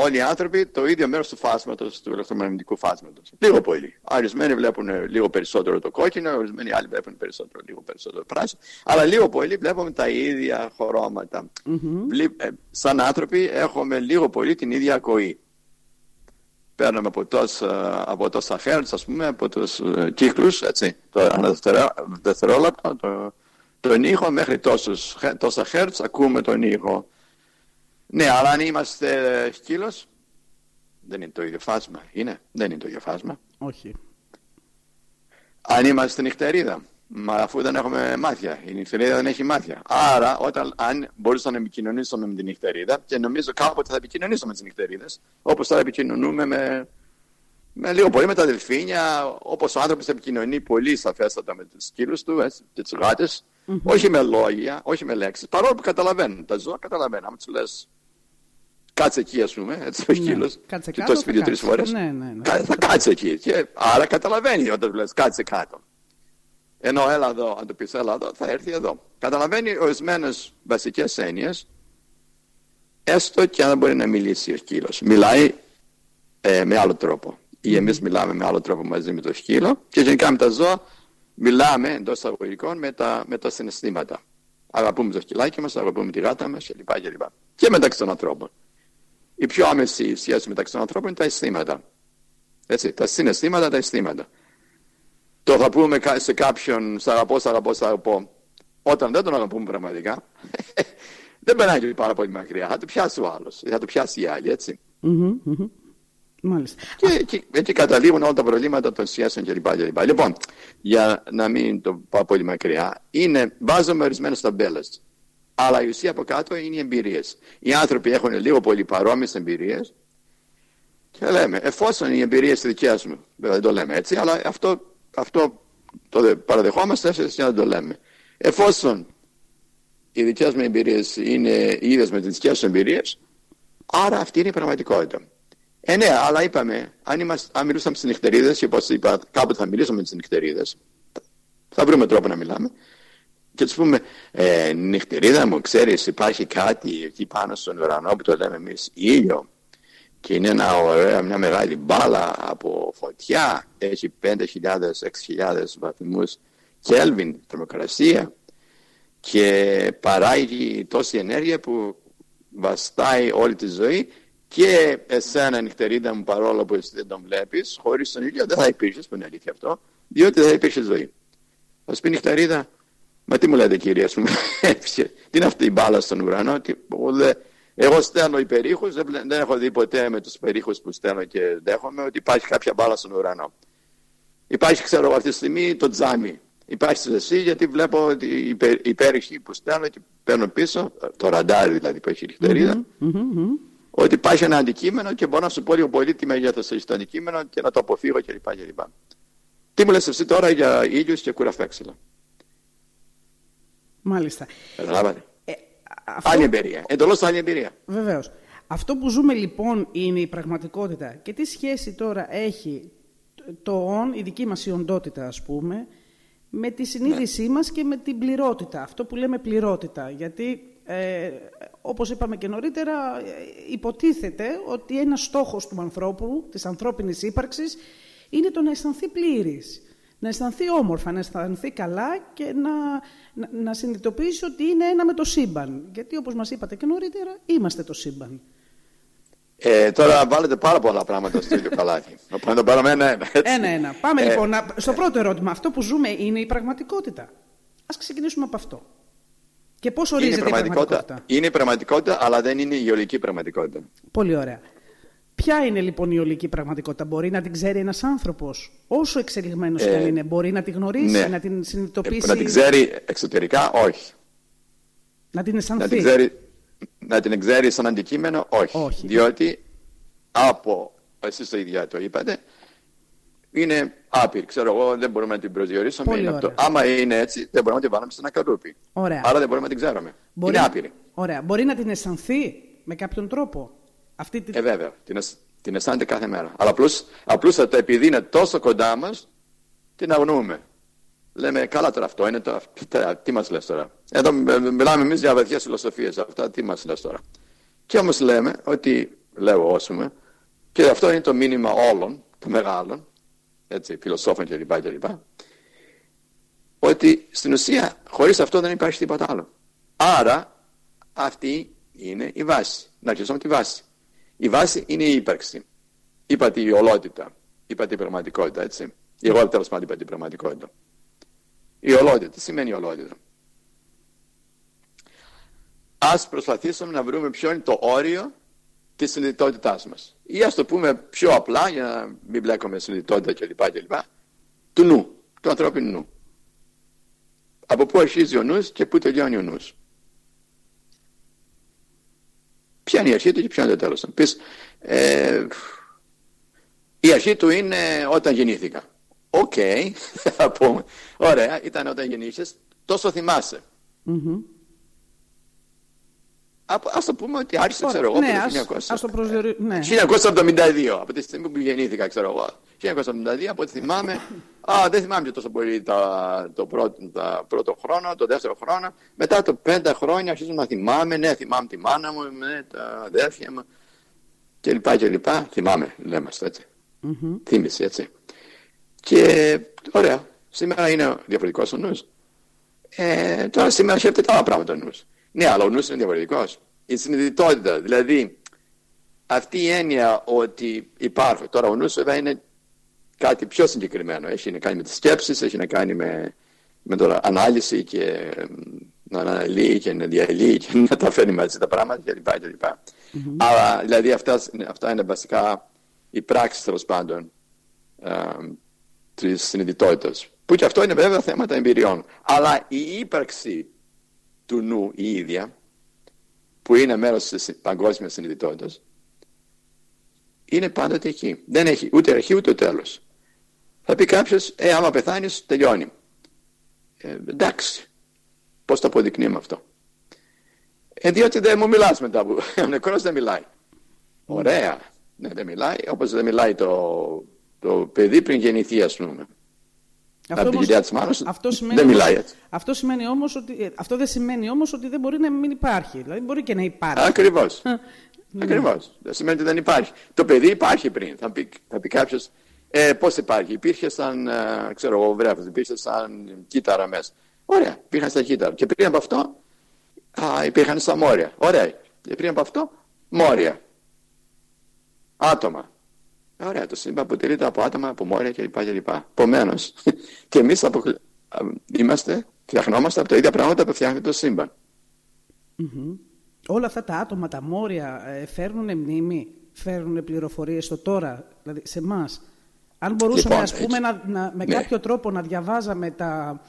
όλοι οι άνθρωποι το ίδιο μέρος του φάσματος, του ηλεκτρομαγνητικού φάσματος. Λίγο πολύ. Ορισμένοι βλέπουν λίγο περισσότερο το κόκκινο, ορισμένοι άλλοι βλέπουν περισσότερο, λίγο περισσότερο το πράσινο. Αλλά λίγο πολύ βλέπουμε τα ίδια χρώματα. Mm-hmm. Σαν άνθρωποι έχουμε λίγο πολύ την ίδια ακοή. Παίρνουμε από τόσα, από τόσα hertz, ας πούμε, από τους uh, κύκλους, έτσι, το δευτερόλεπτο, το, τον ήχο μέχρι τόσους, τόσα hertz ακούμε τον ήχο. Ναι, αλλά αν είμαστε σκύλος, δεν είναι το ίδιο φάσμα. Είναι, δεν είναι το ίδιο φάσμα. Όχι. Αν είμαστε νυχτερίδα, μα αφού δεν έχουμε μάτια, η νυχτερίδα δεν έχει μάτια. Άρα, όταν, αν μπορούσαμε να επικοινωνήσουμε με την νυχτερίδα, και νομίζω κάποτε θα επικοινωνήσουμε με τις νυχτερίδες, όπως τώρα επικοινωνούμε με, με λίγο πολύ με τα δελφίνια, όπως ο άνθρωπος επικοινωνεί πολύ σαφέστατα με τους σκύλους του έτσι, και τι γάτες, mm-hmm. όχι με λόγια, όχι με λέξεις. Παρόλο που καταλαβαίνουν. Τα ζώα καταλαβαίνουν. Αν τους λες κάτσε εκεί, ας πούμε, έτσι ο σκύλο. Ναι, και το σπίτι τρεις φορές. Ναι, ναι, ναι. Θα κάτσε εκεί. Και άρα καταλαβαίνει όταν λες κάτσε κάτω. Ενώ έλα εδώ, αν το πεις έλα εδώ, θα έρθει εδώ. Καταλαβαίνει ορισμένες βασικές έννοιες, έστω και αν δεν μπορεί να μιλήσει ο σκύλος. Μιλάει ε, με άλλο τρόπο. Ή εμείς μιλάμε με άλλο τρόπο μαζί με το σκύλο. Και γενικά με τα ζώα μιλάμε εντός εισαγωγικών με τα, με τα συναισθήματα. Αγαπούμε το σκυλάκι μας, αγαπούμε τη γάτα μας κλπ. Και, και μεταξύ των ανθρώπων η πιο άμεση σχέση μεταξύ των ανθρώπων είναι τα αισθήματα. Έτσι, τα συναισθήματα, τα αισθήματα. Το θα πούμε σε κάποιον σ' αγαπώ, σ' αγαπώ, σ' αγαπώ. Όταν δεν τον αγαπούμε πραγματικά, δεν περνάει και πάρα πολύ μακριά. Θα το πιάσει ο άλλος, θα το πιάσει η άλλη, έτσι. Μάλιστα. Και, και έτσι καταλήγουν όλα τα προβλήματα των σχέσεων κλπ. Λοιπόν, για να μην το πάω πολύ μακριά, είναι, βάζουμε ορισμένες ταμπέλες αλλά η ουσία από κάτω είναι οι εμπειρίες. Οι άνθρωποι έχουν λίγο πολύ παρόμοιες εμπειρίες και λέμε, εφόσον οι εμπειρίες δικές μου, δεν το λέμε έτσι, αλλά αυτό, αυτό το παραδεχόμαστε, έτσι να το λέμε. Εφόσον οι δικές μου εμπειρίες είναι ίδιες με τις δικές σου εμπειρίες, άρα αυτή είναι η πραγματικότητα. Ε, ναι, αλλά είπαμε, αν, είμαστε, αν μιλούσαμε στις νυχτερίδες, και όπως είπα, κάποτε θα μιλήσουμε με τις νυχτερίδες, θα βρούμε τρόπο να μιλάμε και τους πούμε, ε, νυχτερίδα μου, ξέρεις υπάρχει κάτι εκεί πάνω στον ουρανό που το λέμε εμείς ήλιο. Και είναι ένα ωραίο, μια μεγάλη μπάλα από φωτιά, έχει 5.000-6.000 βαθμούς Κέλβιν, θερμοκρασία. Και παράγει τόση ενέργεια που βαστάει όλη τη ζωή. Και εσένα νυχτερίδα μου παρόλο που εσύ δεν τον βλέπεις, χωρίς τον ήλιο δεν θα υπήρχες, που είναι αλήθεια αυτό, διότι δεν θα υπήρχε ζωή. Θα σου πει νυχτερίδα, Μα τι μου λέτε κύριε, ας πούμε, τι είναι αυτή η μπάλα στον ουρανό. Τι, εγώ στέλνω υπερήχους, δεν, δεν έχω δει ποτέ με τους υπερήχους που στέλνω και δέχομαι ότι υπάρχει κάποια μπάλα στον ουρανό. Υπάρχει, ξέρω αυτή τη στιγμή, το τζάμι. Υπάρχει εσύ γιατί βλέπω ότι οι υπέρηχοι που στέλνω και παίρνω πίσω, το ραντάρι δηλαδή που έχει η λιχτερίδα, ότι υπάρχει ένα αντικείμενο και μπορώ να σου πω λίγο πολύ τι μέγεθος έχει το αντικείμενο και να το αποφύγω κλπ. Τι μου λες εσύ τώρα για ήλιους και κουραφέξυλα; Μάλιστα. Καταλάβατε. Ε, αυτό... Άλλη εμπειρία. Εντελώς άλλη εμπειρία. Βεβαίως. Αυτό που ζούμε λοιπόν είναι η πραγματικότητα. Και τι σχέση τώρα έχει το «ον», η δική μας η οντότητα ας πούμε, με τη συνείδησή μας και με την πληρότητα, αυτό που λέμε πληρότητα. Γιατί, ε, όπως είπαμε και νωρίτερα, ε, υποτίθεται ότι ένας στόχος του ανθρώπου, της ανθρώπινης ύπαρξης, είναι το να αισθανθεί πλήρης. Να αισθανθεί όμορφα, να αισθανθεί καλά και να, να, να συνειδητοποιήσει ότι είναι ένα με το σύμπαν. Γιατί, όπως μας είπατε και νωρίτερα, είμαστε το σύμπαν. Ε, τώρα βάλετε πάρα πολλά πράγματα στο ίδιο καλάθι. Οπότε το πάρουμε ένα-ένα. Ένα-ένα. Πάμε ε, λοιπόν στο πρώτο ερώτημα. Αυτό που ζούμε είναι η πραγματικότητα. Α ξεκινήσουμε από αυτό. Και πώς ορίζεται είναι η πραγματικότητα. Είναι η πραγματικότητα, αλλά δεν είναι η ολική πραγματικότητα. Πολύ ωραία. Ποια είναι λοιπόν η ολική πραγματικότητα, Μπορεί να την ξέρει ένας άνθρωπος, όσο εξελιγμένος ε, είναι, μπορεί να την γνωρίσει, ναι. να την συνειδητοποιήσει; Ε, να την ξέρει εξωτερικά, όχι. Να την αισθανθεί; Να την ξέρει να την εξέρει σαν αντικείμενο, όχι. όχι. Διότι από, εσείς το ίδια το είπατε, είναι άπειρη. Ξέρω εγώ, δεν μπορούμε να την προσδιορίσουμε. Είναι αυτό. Άμα είναι έτσι, δεν μπορούμε να την βάλουμε σε ένα καρούπι. Ωραία. Άρα δεν μπορούμε να την ξέρουμε. Μπορεί... Είναι άπειρη. Ωραία. Μπορεί να την αισθανθεί με κάποιον τρόπο; Αυτή την... Ε, βέβαια. Την, την αισθάνεται κάθε μέρα. Αλλά απλώς, απλώς επειδή είναι τόσο κοντά μας, την αγνοούμε. Λέμε, καλά τώρα αυτό είναι το, τι μας λες τώρα; Εδώ μιλάμε εμείς για βαθιές φιλοσοφίες αυτά, τι μας λες τώρα; Και όμως λέμε ότι, λέω όσουμε, και αυτό είναι το μήνυμα όλων, των μεγάλων, έτσι, φιλοσόφων κλπ. κλπ. Ότι στην ουσία χωρίς αυτό δεν υπάρχει τίποτα άλλο. Άρα αυτή είναι η βάση. Να αρχίσουμε τη βάση. Η βάση είναι η ύπαρξη. Είπατε η ολότητα. Είπατε η πραγματικότητα, έτσι. Εγώ τέλος πάντων είπα την πραγματικότητα. Η ολότητα. Τι σημαίνει η ολότητα. Ας προσπαθήσουμε να βρούμε ποιο είναι το όριο της συνειδητότητάς μας. Ή ας το πούμε πιο απλά, για να μην μπλέκουμε συνειδητότητα κλπ. κλπ. Του νου, του ανθρώπινου νου. Από πού αρχίζει ο νους και πού τελειώνει ο νους. Ποια είναι η αρχή του και ποιο είναι το τέλος. Πεις, ε, η αρχή του είναι όταν γεννήθηκα. Ok, okay, θα πούμε. Ωραία, ήταν όταν γεννήσες, τόσο θυμάσαι. Mm-hmm. Ας το πούμε ότι άρχισε, ξέρω εγώ, ναι, το 1900, ας το προσδιορί... ναι. 1972, από τη στιγμή που γεννήθηκα, ξέρω εγώ. 1972, από ό,τι θυμάμαι, α, δεν θυμάμαι και τόσο πολύ τα, το πρώτο, τα πρώτο χρόνο, το δεύτερο χρόνο. Μετά το πέντε χρόνια αρχίζω να θυμάμαι, ναι, θυμάμαι τη μάνα μου, ναι, τα αδέρφια μου, κλπ. κλπ. Θυμάμαι, λέμε έτσι. Mm-hmm. Θύμηση, έτσι. Και ωραία, σήμερα είναι διαφορετικός ο νους. Ε, τώρα σήμερα σκέφτεται άλλα πράγματα ο νους. Ναι, αλλά ο νους είναι διαφορετικός. Η συνειδητότητα, δηλαδή αυτή η έννοια ότι υπάρχει. Τώρα ο νους βέβαια είναι κάτι πιο συγκεκριμένο. Έχει να κάνει με τις σκέψεις, έχει να κάνει με, με τώρα ανάλυση και να αναλύει και να διαλύει και να τα φέρνει μαζί τα πράγματα κλπ. κλπ. Mm-hmm. Αλλά δηλαδή αυτά, αυτά είναι βασικά οι πράξεις τέλος πάντων της συνειδητότητας. Που και αυτό είναι βέβαια θέματα εμπειριών. Αλλά η ύπαρξη του νου η ίδια, που είναι μέρος της παγκόσμιας συνειδητότητας, είναι πάντοτε εκεί. Δεν έχει ούτε αρχή ούτε τέλος. Θα πει κάποιος, ε, άμα πεθάνεις, τελειώνει. Ε, εντάξει. Πώς το αποδεικνύουμε αυτό. Ε, διότι δεν μου μιλάς μετά που ο νεκρός δεν μιλάει. Ωραία. Ναι, δεν μιλάει. Όπως δεν μιλάει το το παιδί πριν γεννηθεί ας πούμε. Αυτό, όμως, της μάνας, αυτό σημαίνει, δεν μιλάει έτσι. Αυτό, σημαίνει όμως ότι, ε, αυτό δεν σημαίνει όμως ότι δεν μπορεί να μην υπάρχει. Δηλαδή μπορεί και να υπάρχει. Ακριβώς. ναι. Ακριβώς. Δεν σημαίνει ότι δεν υπάρχει. Το παιδί υπάρχει πριν. Θα πει, θα πει κάποιος ε, πώς υπάρχει; Υπήρχε σαν, ε, ξέρω εγώ, βρέφος. Υπήρχε σαν κύτταρα μέσα. Ωραία. Υπήρχαν στα κύτταρα. Και πριν από αυτό α, υπήρχαν στα μόρια. Ωραία. Και πριν από αυτό μόρια. Άτομα. Ωραία, το σύμπαν αποτελείται από άτομα, από μόρια κλπ. κλπ. Επομένως, και εμείς απο... είμαστε, φτιαχνόμαστε από τα ίδια πράγματα που φτιάχνει το σύμπαν. Mm-hmm. Όλα αυτά τα άτομα, τα μόρια, ε, φέρνουν μνήμη, φέρνουν πληροφορίες στο τώρα, δηλαδή σε εμάς; Αν μπορούσαμε, λοιπόν, ας πούμε, να, να, με ναι. κάποιο τρόπο να διαβάζαμε τα,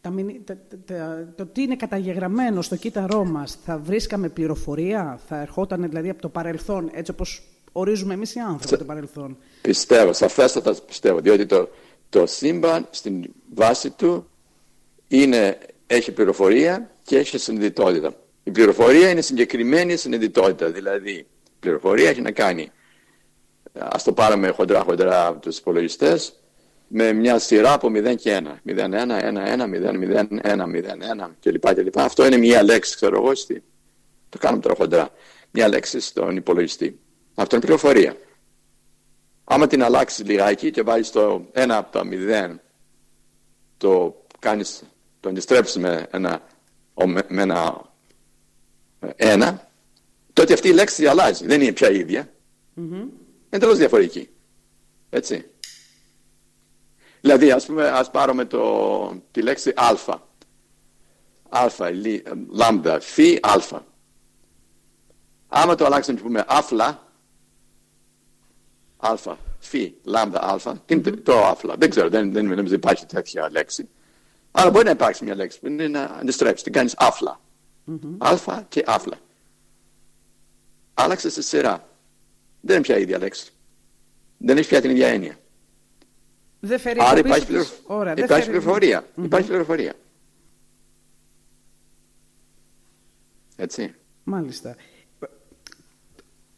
τα, τα, τα, το τι είναι καταγεγραμμένο στο κύτταρό μας, θα βρίσκαμε πληροφορία, θα ερχόταν δηλαδή από το παρελθόν, έτσι όπως ορίζουμε εμείς οι άνθρωποι το παρελθόν. Πιστεύω, σαφέστατα πιστεύω, διότι το, το σύμπαν στην βάση του είναι, έχει πληροφορία και έχει συνειδητότητα. Η πληροφορία είναι συγκεκριμένη συνειδητότητα, δηλαδή η πληροφορία έχει να κάνει, ας το πάρουμε χοντρά χοντρά από τους υπολογιστές, με μια σειρά από 0 και 1. 0, 1, 1, 1, 0, 0, 1, 0, 1 κλπ. κλπ. Αυτό είναι μια λέξη, ξέρω εγώ, στη... το κάνουμε τώρα χοντρά. Μια λέξη στον υπολογιστή. Αυτό είναι πληροφορία. Άμα την αλλάξεις λιγάκι και βάλεις το 1 από τα 0, το κάνεις, το αντιστρέψεις με ένα, με ένα 1, τότε αυτή η λέξη αλλάζει. Δεν είναι πια ίδια. Mm-hmm. Είναι εντελώς διαφορετική. Έτσι. Δηλαδή, ας, πούμε, ας πάρουμε το, τη λέξη α. Α, λι, λάμδα, φι, α. Άμα το αλλάξουμε και πούμε άφλα, α, φι, λάμδα, α, τι είναι το άφλα. Δεν ξέρω, δεν, δεν, δεν υπάρχει τέτοια λέξη. Αλλά μπορεί να υπάρξει μια λέξη που είναι να αντιστρέψεις, την κάνεις άφλα. Α και άφλα. Άλλαξε στη σειρά. Δεν είναι πια η ίδια λέξη. Δεν έχει πια την ίδια έννοια. Δεν φέρει Άρα υπάρχει, πληροφ... Ωραία, υπάρχει φέρει... πληροφορία. Mm-hmm. Υπάρχει πληροφορία. Έτσι. Μάλιστα.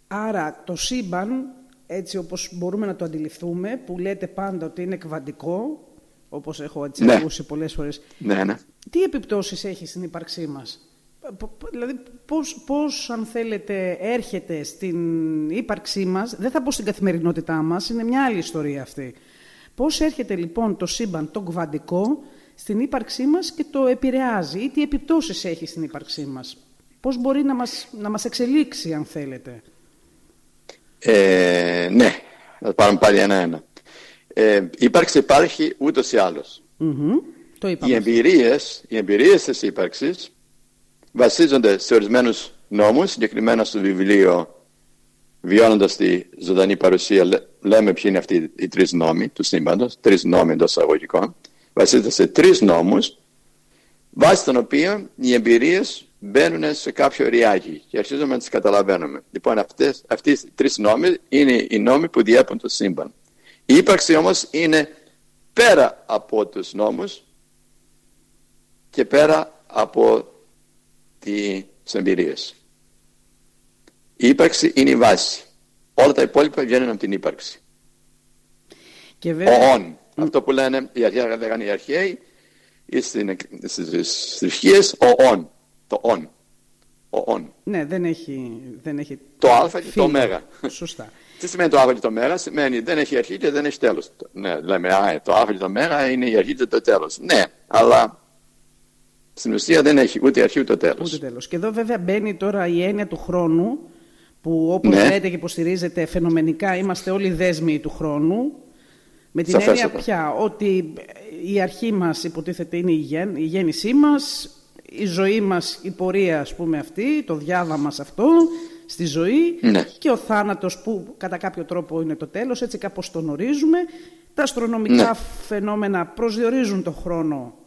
Άρα το σύμπαν, έτσι όπως μπορούμε να το αντιληφθούμε, που λέτε πάντα ότι είναι κβαντικό, όπως έχω έτσι ναι. ακούσει πολλές φορές, ναι, ναι. τι επιπτώσεις έχει στην ύπαρξή μας; Δηλαδή, πώς, πώς, αν θέλετε, έρχεται στην ύπαρξή μας, δεν θα πω στην καθημερινότητά μας, είναι μια άλλη ιστορία αυτή. Πώς έρχεται λοιπόν το σύμπαν, το κβαντικό, στην ύπαρξή μας και το επηρεάζει ή τι επιπτώσεις έχει στην ύπαρξή μας. Πώς μπορεί να μας, να μας εξελίξει, αν θέλετε. Ε, ναι, θα πάρουμε πάλι ένα-ένα. Ε, ύπαρξη υπάρχει ούτως ή άλλως. Το οι, εμπειρίες, οι εμπειρίες της ύπαρξης βασίζονται σε ορισμένους νόμους, συγκεκριμένα στο βιβλίο βιώνοντας τη ζωντανή παρουσία, λέμε ποιοι είναι αυτοί οι τρεις νόμοι του σύμπαντος, τρεις νόμοι εντός εισαγωγικών. Βασίζεται σε τρεις νόμους, βάσει των οποίων οι εμπειρίες μπαίνουν σε κάποιο ριάκι και αρχίζουμε να τις καταλαβαίνουμε. Λοιπόν, αυτές, αυτοί οι τρεις νόμοι είναι οι νόμοι που διέπουν το σύμπαν. Η ύπαρξη όμως είναι πέρα από τους νόμους και πέρα από τις εμπειρίες. Η ύπαρξη είναι η βάση. Όλα τα υπόλοιπα βγαίνουν από την ύπαρξη. Και βέβαια... Ο Αυτό που λένε οι αρχαίοι, λέγανε οι αρχαίοι στις θρησκείες ο ον. Το ον. Ο ον. Ναι, δεν έχει, δεν έχει το α και το μέγα. Σωστά. Τι σημαίνει το α και το μέγα, σημαίνει δεν έχει αρχή και δεν έχει τέλος. Ναι, λέμε α, το α και το μέγα είναι η αρχή και το τέλος. Ναι, αλλά στην ουσία δεν έχει ούτε αρχή ούτε τέλος. Ούτε τέλος. Και εδώ βέβαια μπαίνει τώρα η έννοια του χρόνου που όπως ναι. λέτε και υποστηρίζετε φαινομενικά είμαστε όλοι δέσμοι του χρόνου με την έννοια πια ότι η αρχή μας υποτίθεται είναι η, γέν, η γέννησή μας, η ζωή μας, η πορεία ας πούμε αυτή, το διάβα μας αυτό στη ζωή ναι. και ο θάνατος που κατά κάποιο τρόπο είναι το τέλος, έτσι κάπως τον ορίζουμε. Τα αστρονομικά ναι. φαινόμενα προσδιορίζουν τον χρόνο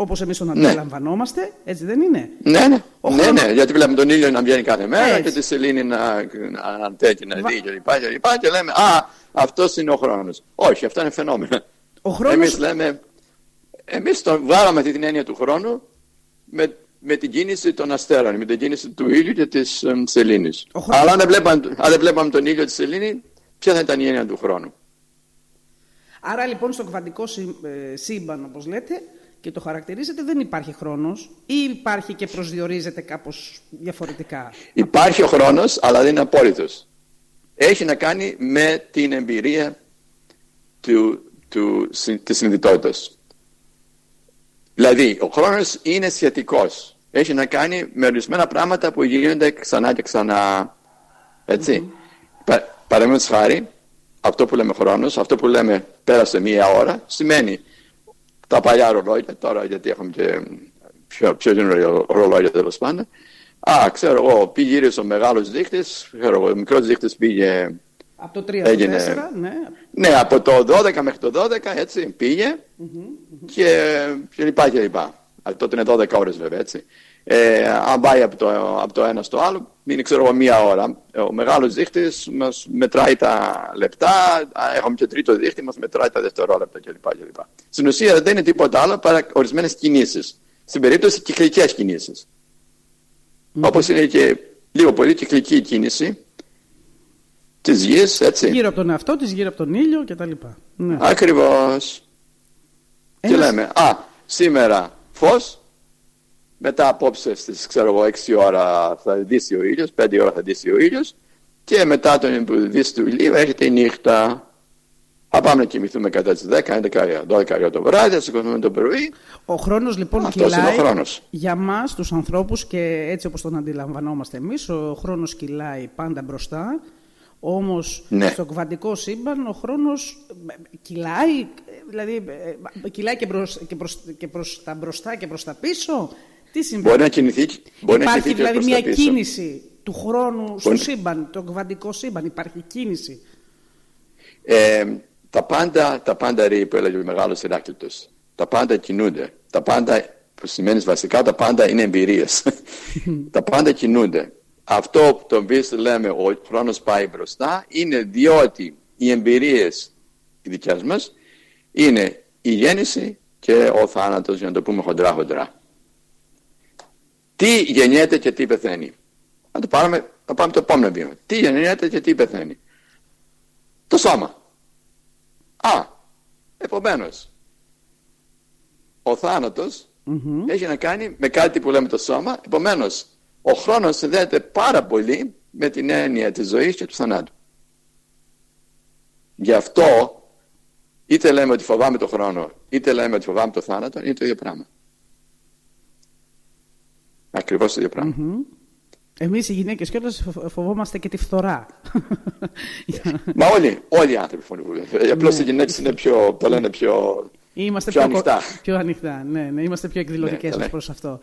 Όπως εμείς τον ναι. αντιλαμβανόμαστε, έτσι δεν είναι; Ναι, ναι. ναι, ναι, γιατί βλέπουμε τον ήλιο να βγαίνει κάθε μέρα έτσι. και τη σελήνη να, να αντέχει, να δει κλπ. Και, και, και λέμε Α, αυτός είναι ο χρόνος. Όχι, αυτά είναι φαινόμενα. Ο χρόνος... Εμείς λέμε, εμείς τον βάλαμε την έννοια του χρόνου με, με την κίνηση των αστέρων, με την κίνηση του ήλιου και της um, σελήνης. Χρόνος... Αλλά αν δεν, βλέπαμε, αν δεν βλέπαμε τον ήλιο και τη σελήνη, ποια θα ήταν η έννοια του χρόνου; Άρα λοιπόν στο κβαντικό ε, σύμπαν, όπως λέτε, και το χαρακτηρίζετε, δεν υπάρχει χρόνος ή υπάρχει και προσδιορίζεται κάπως διαφορετικά; Υπάρχει ο χρόνος, αλλά δεν είναι απόλυτος. Έχει να κάνει με την εμπειρία του, του, της συνειδητότητας. Δηλαδή, ο χρόνος είναι σχετικός. Έχει να κάνει με ορισμένα πράγματα που γίνονται ξανά και ξανά. Έτσι. Mm-hmm. Παραδείγματος χάρη, αυτό που λέμε χρόνος, αυτό που λέμε πέρασε μία ώρα, σημαίνει τα παλιά ρολόγια, τώρα γιατί έχουμε και πιο, πιο γέννη ρολόγια τέλος πάντων. Α, ξέρω εγώ, πήγε γύρισε ο μεγάλος δείκτης, ξέρω εγώ, ο μικρός δείκτης πήγε. Από το 3 έγινε, 4, ναι. Ναι, από το 12 μέχρι το 12, έτσι πήγε mm -hmm, και, και λοιπά και λοιπά. Τότε είναι 12 ώρες βέβαια, έτσι. Ε, αν πάει από το, από το ένα στο άλλο, είναι ξέρω εγώ μία ώρα. Ο μεγάλος δείχτης μας μετράει τα λεπτά, έχουμε και τρίτο δείχτη, μας μετράει τα δευτερόλεπτα κλπ. κλπ. Στην ουσία δεν είναι τίποτα άλλο παρά ορισμένες κινήσεις. Στην περίπτωση κυκλικές κινήσεις. Mm. Όπως είναι και λίγο πολύ κυκλική κίνηση της γης, έτσι. Γύρω από τον εαυτό της, γύρω από τον ήλιο κτλ. Ναι. Ακριβώς. Και λέμε, α, σήμερα φως, μετά απόψε στις, ξέρω εγώ, 6 ώρα θα δύσει ο ήλιος, 5 ώρα θα δύσει ο ήλιος και μετά τον δύση του ηλίου έρχεται η νύχτα. Θα πάμε να κοιμηθούμε κατά τις 10, 11, 12 ώρα το βράδυ, θα σηκωθούμε το πρωί. Ο χρόνος λοιπόν Αυτός κυλάει είναι ο χρόνος. για μας τους ανθρώπους και έτσι όπως τον αντιλαμβανόμαστε εμείς, ο χρόνος κυλάει πάντα μπροστά. Όμως Ναι. στο κβαντικό σύμπαν ο χρόνος ε, κυλάει, δηλαδή ε, κυλάει και προς, και, προς, και προς τα μπροστά και προς τα πίσω. Τι συμβαίνει; Μπορεί να κινηθεί, μπορεί να Υπάρχει κινηθεί και δηλαδή προς τα μια πίσω. κίνηση του χρόνου στο Μπορεί- σύμπαν, το κβαντικό σύμπαν. Υπάρχει κίνηση; Ε, τα πάντα, τα πάντα ρε, που έλεγε ο μεγάλος Ηράκλειτος, τα πάντα κινούνται. Τα πάντα, που σημαίνεις βασικά, τα πάντα είναι εμπειρίες. τα πάντα κινούνται. Αυτό το οποίο λέμε ο χρόνος πάει μπροστά είναι διότι οι εμπειρίες οι δικές μας είναι η γέννηση και ο θάνατος, για να το πούμε χοντρά χοντρά. Τι γεννιέται και τι πεθαίνει. Να το πάρουμε, να πάμε το επόμενο βήμα. Τι γεννιέται και τι πεθαίνει. Το σώμα. Α, επομένως, ο θάνατος έχει να κάνει με κάτι που λέμε το σώμα. Επομένως, ο χρόνος συνδέεται πάρα πολύ με την έννοια της ζωής και του θανάτου. Γι' αυτό, είτε λέμε ότι φοβάμαι το χρόνο, είτε λέμε ότι φοβάμαι το θάνατο, είναι το ίδιο πράγμα. Ακριβώς το ίδιο πράγμα. Εμείς οι γυναίκες κιόλας φο- φοβόμαστε και τη φθορά. Μα όλοι, όλοι οι άνθρωποι φοβούνται. Απλώς οι γυναίκες είναι πιο, το λένε πιο, Είμαστε πιο κο- ανοιχτά. Πιο ανοιχτά, ναι, ναι. Είμαστε πιο εκδηλωτικές Ναι, ως ναι. προς αυτό.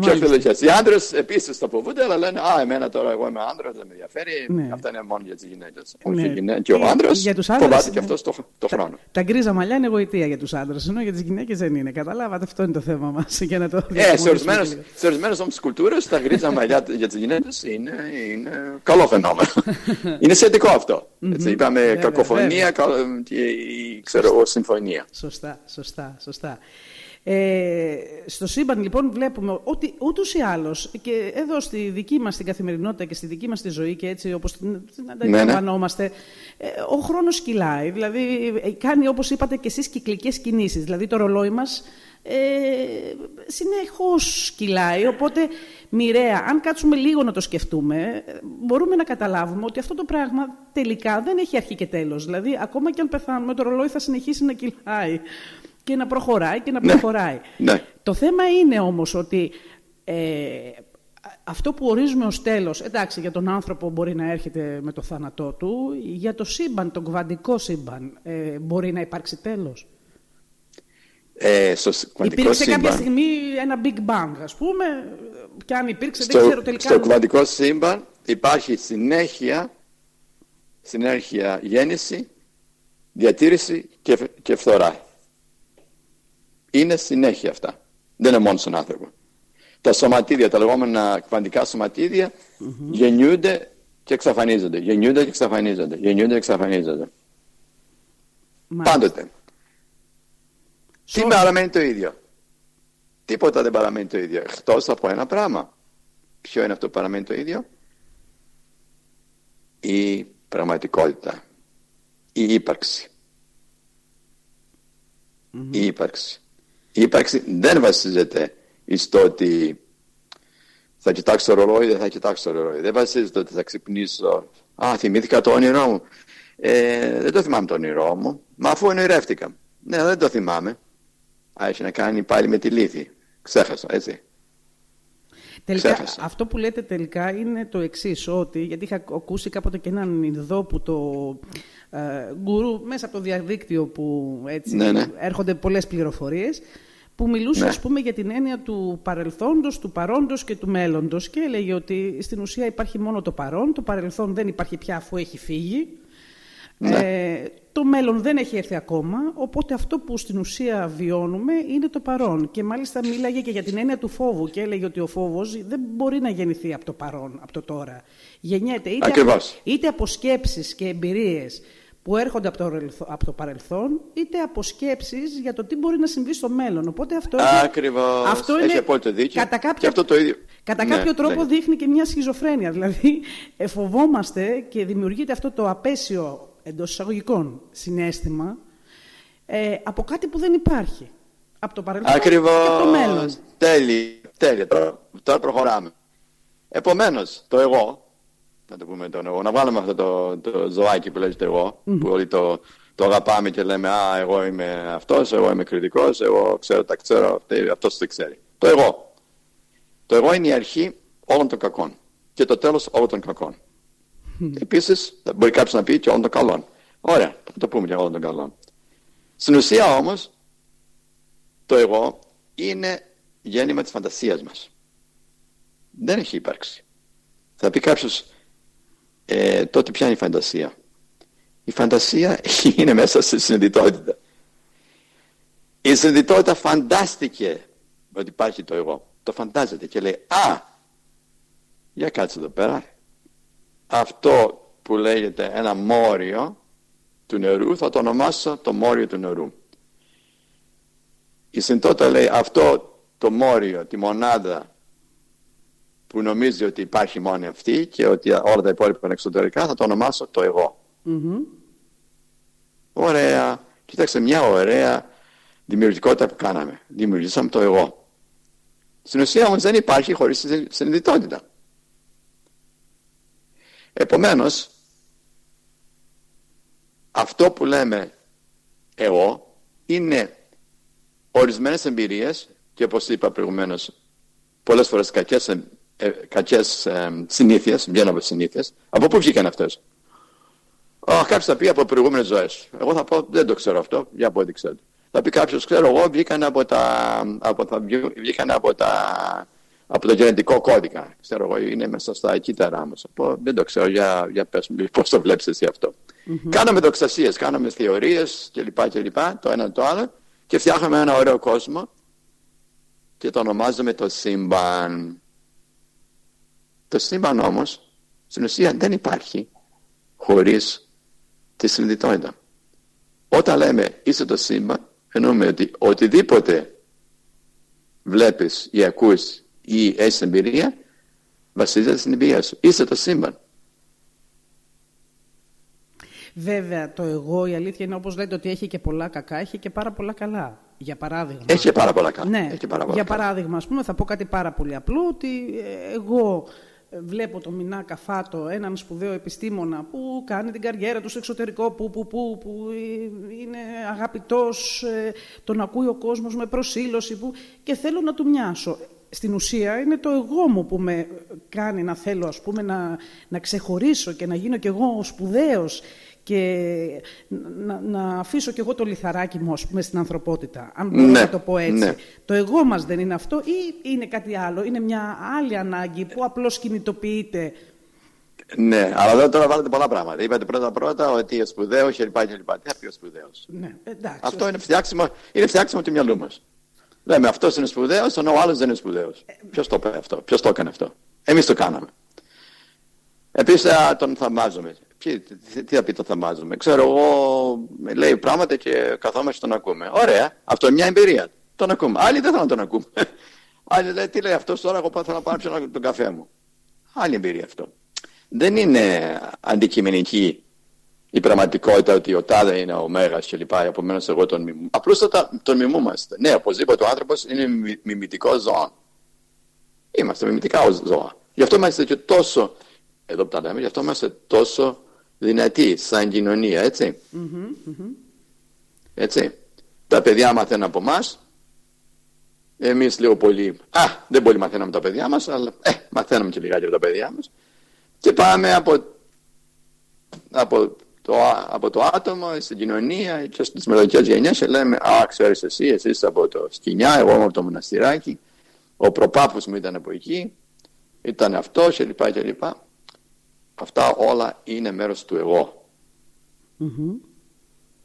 Πιο Μάλιστα. φιλικές. Οι άντρες επίσης τα φοβούνται, αλλά λένε Α, εμένα τώρα εγώ είμαι άντρας, δεν με ενδιαφέρει. Ναι. Αυτά είναι μόνο για τις γυναίκες. Ναι. Όχι, οι γυναίκες- και ο Για- άντρας για τους άντρες φοβάται είναι- και αυτός το, το χρόνο. Τα γκρίζα μαλλιά είναι γοητεία για τους άντρες, ενώ για τις γυναίκες δεν είναι. Καταλάβατε, αυτό είναι το θέμα μας. Για να το Ε, σε διευκρινίσουμε ορισμένες, και λίγο. σε ορισμένες όμως κουλτούρες τα γκρίζα μαλλιά για τις γυναίκες είναι, είναι καλό φαινόμενο. είναι σχετικό αυτό. Έτσι, είπαμε Βέβαια, κακοφωνία βέβαια. κα- και η, ξέρω εγώ συμφωνία. Σωστά, σωστά, σωστά. Ε, στο σύμπαν λοιπόν βλέπουμε ότι ούτως ή άλλως και εδώ στη δική μας την καθημερινότητα και στη δική μας τη ζωή και έτσι όπως την, την αντιλαμβανόμαστε ε, ο χρόνος κυλάει, δηλαδή ε, κάνει όπως είπατε και εσείς κυκλικές κινήσεις, δηλαδή το ρολόι μας ε, συνεχώς κυλάει, οπότε μοιραία, αν κάτσουμε λίγο να το σκεφτούμε, ε, μπορούμε να καταλάβουμε ότι αυτό το πράγμα τελικά δεν έχει αρχή και τέλος. Δηλαδή, ακόμα και αν πεθάνουμε, το ρολόι θα συνεχίσει να κυλάει και να προχωράει και να Ναι. προχωράει. Ναι. Το θέμα είναι όμως ότι ε, αυτό που ορίζουμε ως τέλος, εντάξει, για τον άνθρωπο μπορεί να έρχεται με το θάνατό του, για το σύμπαν, το κβαντικό σύμπαν, ε, μπορεί να υπάρξει τέλος. Ε, στο κβαντικό Υπήρξε κάποια σύμπαν, στιγμή ένα Big Bang, ας πούμε, και αν υπήρξε, δεν στο, ξέρω τελικά. στο κβαντικό σύμπαν υπάρχει συνέχεια, συνέχεια γέννηση, διατήρηση και, φ- και φθορά. Είναι συνέχεια αυτά. Δεν είναι μόνο στον άνθρωπο. Τα σωματίδια, τα λεγόμενα κβαντικά σωματίδια γεννιούνται και εξαφανίζονται. Γεννιούνται και εξαφανίζονται. Γεννιούνται και εξαφανίζονται. Μάλιστα. Πάντοτε. Τι Σω- παραμένει το ίδιο; Τίποτα δεν παραμένει το ίδιο. Εκτός από ένα πράγμα. Ποιο είναι αυτό που παραμένει το ίδιο; Η πραγματικότητα. Η ύπαρξη. Η ύπαρξη. Η ύπαρξη δεν βασίζεται στο ότι θα κοιτάξω το ρολόι, δεν θα κοιτάξω το ρολόι. Δεν βασίζεται ότι θα ξυπνήσω. Α, θυμήθηκα το όνειρό μου. Ε, δεν το θυμάμαι το όνειρό μου. Μα αφού ονειρεύτηκα. Ναι, δεν το θυμάμαι. Α, έχει να κάνει πάλι με τη λύθη. Ξέχασα, έτσι. Τελικά, Ξέχασα. αυτό που λέτε τελικά είναι το εξής, ότι γιατί είχα ακούσει κάποτε και έναν Ινδό που το ε, γκουρού μέσα από το διαδίκτυο που έτσι Ναι, ναι. έρχονται πολλές πληροφορίες που μιλούσε Ναι. ας πούμε για την έννοια του παρελθόντος, του παρόντος και του μέλλοντος και έλεγε ότι στην ουσία υπάρχει μόνο το παρόν, το παρελθόν δεν υπάρχει πια αφού έχει φύγει Ναι. ε, το μέλλον δεν έχει έρθει ακόμα, οπότε αυτό που στην ουσία βιώνουμε είναι το παρόν. Και μάλιστα μίλαγε και για την έννοια του φόβου και έλεγε ότι ο φόβος δεν μπορεί να γεννηθεί από το παρόν, από το τώρα. Γεννιέται είτε, από, Ακριβώς. είτε από σκέψεις και εμπειρίες που έρχονται από το, ρελθ- από το παρελθόν, είτε από σκέψεις για το τι μπορεί να συμβεί στο μέλλον. Οπότε αυτό είναι, Ακριβώς. αυτό Έχει είναι απόλυτο δίκιο. Κατά, Και κάποια, αυτό το ίδιο. κατά Ναι, κάποιο τρόπο ναι. δείχνει και μια σχιζοφρένεια. Δηλαδή, ε, φοβόμαστε και δημιουργείται αυτό το απέσιο εντός εισαγωγικών συνέστημα ε, από κάτι που δεν υπάρχει. Από το παρελθόν Ακριβώς. και από το μέλλον. Τέλεια. Τέλεια. Τώρα, τώρα προχωράμε. Επομένως, το εγώ, να το πούμε τον εγώ, να βγάλουμε αυτό το, το ζωάκι που λέγεται εγώ, mm-hmm. που όλοι το, το αγαπάμε και λέμε «Α, εγώ είμαι αυτός, εγώ είμαι κριτικός, εγώ ξέρω τα ξέρω, αυτός δεν ξέρει». Το εγώ. Το εγώ είναι η αρχή όλων των κακών και το τέλος όλων των κακών. Mm. Επίσης, μπορεί κάποιος να πει και όλων των καλών. Ωραία, θα το πούμε και όλων των καλών. Στην ουσία όμως, το εγώ είναι γέννημα της φαντασίας μας. Δεν έχει υπάρξει. Θα πει κάποιος, ε, τότε ποια είναι η φαντασία; Η φαντασία είναι μέσα στη συνειδητότητα. Η συνειδητότητα φαντάστηκε ότι υπάρχει το εγώ. Το φαντάζεται και λέει «Α, για κάτσε εδώ πέρα. Αυτό που λέγεται ένα μόριο του νερού θα το ονομάσω το μόριο του νερού». Η συνειδητότητα λέει αυτό το μόριο, τη μονάδα που νομίζει ότι υπάρχει μόνο αυτή και ότι όλα τα υπόλοιπα είναι εξωτερικά θα το ονομάσω το εγώ. Ωραία. Κοίταξε μια ωραία δημιουργικότητα που κάναμε. Δημιουργήσαμε το εγώ. Στην ουσία όμως δεν υπάρχει χωρίς συνειδητότητα. Επομένως, αυτό που λέμε εγώ είναι ορισμένες εμπειρίες και όπως είπα προηγουμένως πολλές φορές κακές, ε, κακές ε, συνήθειες, βγαίνουν από συνήθειες. Από πού βγήκαν αυτές; Oh, κάποιος θα πει από προηγούμενες ζωές. Εγώ θα πω δεν το ξέρω αυτό, για απόδειξε το. Θα πει κάποιος, ξέρω εγώ, βγήκαν από τα, από, θα βγήκαν από τα, από το γενετικό κώδικα. Ξέρω εγώ, είναι μέσα στα κύτταρά μας. πω, δεν το ξέρω, για, για πες μου, πώς το βλέπεις εσύ αυτό. Mm-hmm. Κάναμε δοξασίες, κάναμε θεωρίες κλπ. κλπ. Το ένα το άλλο και φτιάχναμε ένα ωραίο κόσμο και το ονομάζουμε το σύμπαν. Το σύμπαν όμως στην ουσία δεν υπάρχει χωρίς τη συνειδητότητα. Όταν λέμε είσαι το σύμπαν εννοούμε ότι οτιδήποτε βλέπεις ή ακούς ή έχεις εμπειρία βασίζεται στην εμπειρία σου. Είσαι το σύμπαν. Βέβαια, το εγώ, η αλήθεια είναι όπως λέτε ότι έχει και πολλά κακά, έχει και πάρα πολλά καλά. Για παράδειγμα. Έχει και πάρα πολλά καλά. Ναι, έχει πάρα πολλά για παράδειγμα, ας πούμε, θα πω κάτι πάρα πολύ απλό, ότι ε, εγώ ε, βλέπω τον Μινά Καφάτο, έναν σπουδαίο επιστήμονα που κάνει την καριέρα του στο εξωτερικό, που, που, που, που είναι αγαπητός, ε, τον ακούει ο κόσμος με προσήλωση που, και θέλω να του μοιάσω. Στην ουσία είναι το εγώ μου που με κάνει να θέλω ας πούμε, να, να ξεχωρίσω και να γίνω κι εγώ σπουδαίος και να, να αφήσω κι εγώ το λιθαράκι μου, ας πούμε, στην ανθρωπότητα, αν μπορώ ναι, να το πω έτσι. Ναι. Το εγώ μας δεν είναι αυτό ή είναι κάτι άλλο, είναι μια άλλη ανάγκη που απλώς κινητοποιείται; Ναι, αλλά εδώ τώρα βάλετε πολλά πράγματα. Είπατε πρώτα πρώτα ότι ο σπουδαίος κλπ. κλπ. Τι θα πει ο σπουδαίος; Ναι, αυτό είναι φτιάξιμο, είναι φτιάξιμο του μυαλού μας. Λέμε αυτός είναι σπουδαίος, ενώ ο άλλος δεν είναι σπουδαίος. Ε, Ποιος το είπε αυτό, ποιος το έκανε αυτό. Εμείς το κάναμε. Επίσης τον θαυμάζουμε. Τι, τι θα πει το θαυμάζουμε. Ξέρω εγώ, λέει πράγματα και καθόμαστε τον ακούμε. Ωραία, αυτό είναι μια εμπειρία. Τον ακούμε. Άλλοι δεν θέλουν να τον ακούμε. Άλλοι λέει, τι λέει αυτός τώρα, εγώ θέλω να πάρω τον καφέ μου. Άλλη εμπειρία αυτό. Δεν είναι αντικειμενική η πραγματικότητα ότι ο τάδε είναι ο μέγας κλπ. Επομένως, εγώ τον μιμούμαι. Απλούστατα τον μιμούμαστε. Ναι, οπωσδήποτε ο άνθρωπος είναι μιμητικό ζώο. Είμαστε μιμητικά ζώα. Γι' αυτό είμαστε και τόσο εδώ που τα λέμε, γι' αυτό είμαστε τόσο δυνατοί σαν κοινωνία, έτσι. Έτσι. Τα παιδιά μαθαίνουν από εμάς. Εμείς λίγο πολύ, α, δεν πολύ μαθαίναμε τα παιδιά μας, αλλά ε, μαθαίνουμε και λιγάκι από τα παιδιά μας. Και πάμε από, από, το, από το άτομο στην κοινωνία και στις μελλοντικές γενιές και λέμε «Α, ξέρεις εσύ, εσύ είσαι από το σκηνιά, εγώ είμαι από το μοναστηράκι, ο προπάπους μου ήταν από εκεί, ήταν αυτός κλπ. κλπ. Αυτά όλα είναι μέρος του εγώ.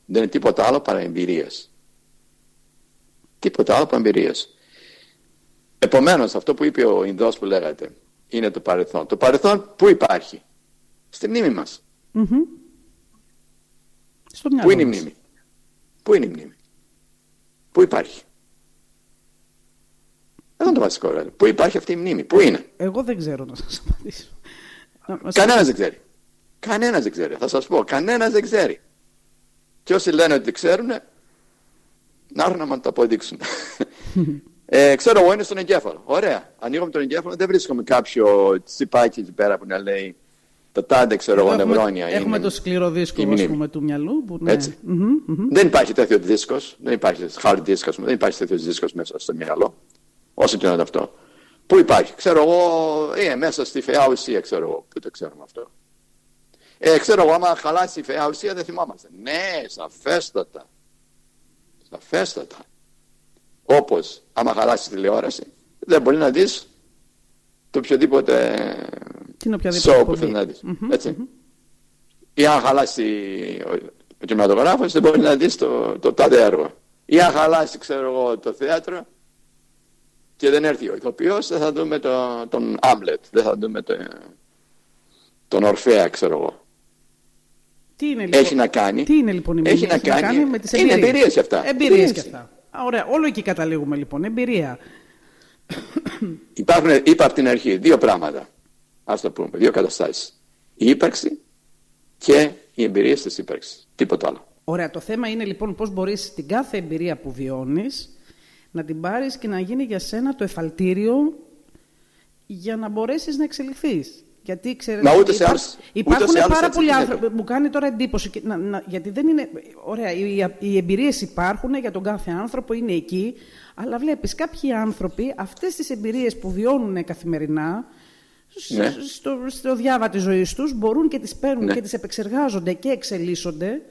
Δεν είναι τίποτα άλλο παρά εμπειρίες. Τίποτα άλλο παρά εμπειρίες. Επομένως, αυτό που είπε ο Ινδός που λέγατε, είναι το παρελθόν. Το παρελθόν πού υπάρχει; Στη μνήμη μας. Πού είναι η μνήμη; Πού είναι η μνήμη; Πού υπάρχει; Αυτό είναι το βασικό. Πού υπάρχει αυτή η μνήμη; Πού είναι; Εγώ δεν ξέρω να σας απαντήσω. Κανένας δεν ξέρει. Κανένας δεν ξέρει. Θα σας πω. Κανένας δεν ξέρει. Και όσοι λένε ότι ξέρουν, να έρθουν να μου το αποδείξουν. ε, ξέρω εγώ είναι στον εγκέφαλο. Ωραία. Ανοίγουμε τον εγκέφαλο, δεν βρίσκουμε κάποιο τσιπάκι εκεί πέρα που να λέει το τάδε ξέρω εγώ νευρόνια. Έχουμε είναι, το σκληρό δίσκο πούμε, του μυαλού. Που, ναι. Έτσι. Mm-hmm, mm-hmm. Δεν υπάρχει τέτοιο δίσκος, δεν υπάρχει hard disk, δεν υπάρχει τέτοιος δίσκος μέσα στο μυαλό. Όσο και να είναι αυτό. Πού υπάρχει, ξέρω εγώ, είναι μέσα στη φαιά ουσία, ξέρω εγώ. Πού το ξέρουμε αυτό. Ε, ξέρω εγώ, άμα χαλάσει η φαιά ουσία δεν θυμόμαστε. Ναι, σαφέστατα. Σαφέστατα. Όπως άμα χαλάσει τηλεόραση, δεν μπορεί να δεις το οποιοδήποτε σοου που θέλει να δεις. Mm-hmm, Έτσι. Mm-hmm. Ή αν χαλάσει ο, ο κινηματογράφος δεν μπορεί να δεις το, το τάδε έργο. Ή αν χαλάσει ξέρω εγώ το θέατρο και δεν έρθει ο ηθοποιός δεν θα δούμε το, τον Άμλετ, δεν θα δούμε το, τον Ορφέα ξέρω εγώ. Τι είναι, λοιπόν, έχει να κάνει. Τι είναι λοιπόν η έχει να, κάνει, κάνει με τις εμπειρίες. Είναι εμπειρίες αυτά. Εμπειρίες και αυτά. Ωραία, όλο εκεί καταλήγουμε λοιπόν. Εμπειρία. Υπάρχουν, είπα από την αρχή, δύο πράγματα. Ας το πούμε, δύο καταστάσεις. Η ύπαρξη και οι εμπειρίε τη ύπαρξη. Τίποτα άλλο. Ωραία, το θέμα είναι λοιπόν πώς μπορείς την κάθε εμπειρία που βιώνεις να την πάρεις και να γίνει για σένα το εφαλτήριο για να μπορέσεις να εξελιχθείς. Γιατί ξέρετε, Μα ούτε σε άλλους, υπάρχουν ούτε σε πάρα πολλοί άνθρωποι. Μου κάνει τώρα εντύπωση. Να, να, γιατί δεν είναι. Ωραία, οι, οι εμπειρίες υπάρχουν για τον κάθε άνθρωπο, είναι εκεί. Αλλά βλέπεις κάποιοι άνθρωποι αυτές τις εμπειρίες που βιώνουν καθημερινά. Ναι. Στο, στο διάβα της ζωής τους μπορούν και τις παίρνουν ναι. και τις επεξεργάζονται και εξελίσσονται.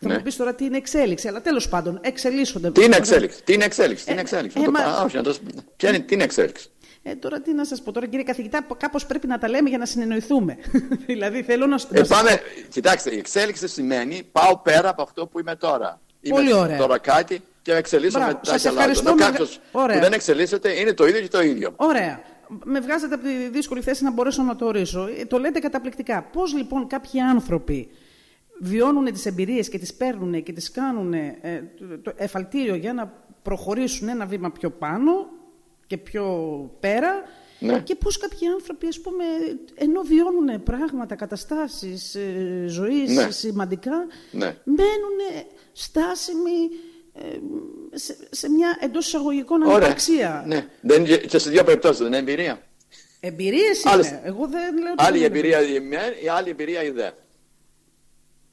Θα ναι. μου πεις τώρα τι είναι εξέλιξη, αλλά τέλος πάντων εξελίσσονται. Τι είναι εξέλιξη, τι είναι εξέλιξη, τι είναι εξέλιξη. Ε, ε, μα... όχι, να το... Ποια είναι, τι είναι εξέλιξη. Ε, τώρα τι να σας πω, τώρα κύριε καθηγητά, κάπως πρέπει να τα λέμε για να συνεννοηθούμε. δηλαδή θέλω να. Ε, πάμε, κοιτάξτε, η εξέλιξη σημαίνει πάω πέρα από αυτό που είμαι τώρα. Πολύ είμαι ωραία. τώρα κάτι και με εξελίσσω μετά Σας ευχαριστώ. Κάποιο που δεν εξελίσσεται είναι το ίδιο και το ίδιο. Ωραία. Με βγάζετε από τη δύσκολη θέση να μπορέσω να το ορίσω. Ε, το λέτε καταπληκτικά. Πώς λοιπόν κάποιοι άνθρωποι βιώνουν τις εμπειρίες και τις παίρνουν και τις κάνουν ε, το εφαλτήριο για να προχωρήσουν ένα βήμα πιο πάνω και πιο πέρα; Ναι. και πώς κάποιοι άνθρωποι, ας πούμε, ενώ βιώνουν πράγματα, καταστάσεις ε, ζωής ναι. σημαντικά, ναι. μένουν στάσιμοι ε, σε, σε, μια εντός εισαγωγικών ανυπαρξία. Ναι. Δεν, και σε δύο περιπτώσεις δεν είναι εμπειρία. Εμπειρίες είναι. Άλλες, Εγώ δεν λέω... Άλλη εμπειρία η η άλλη εμπειρία η δε.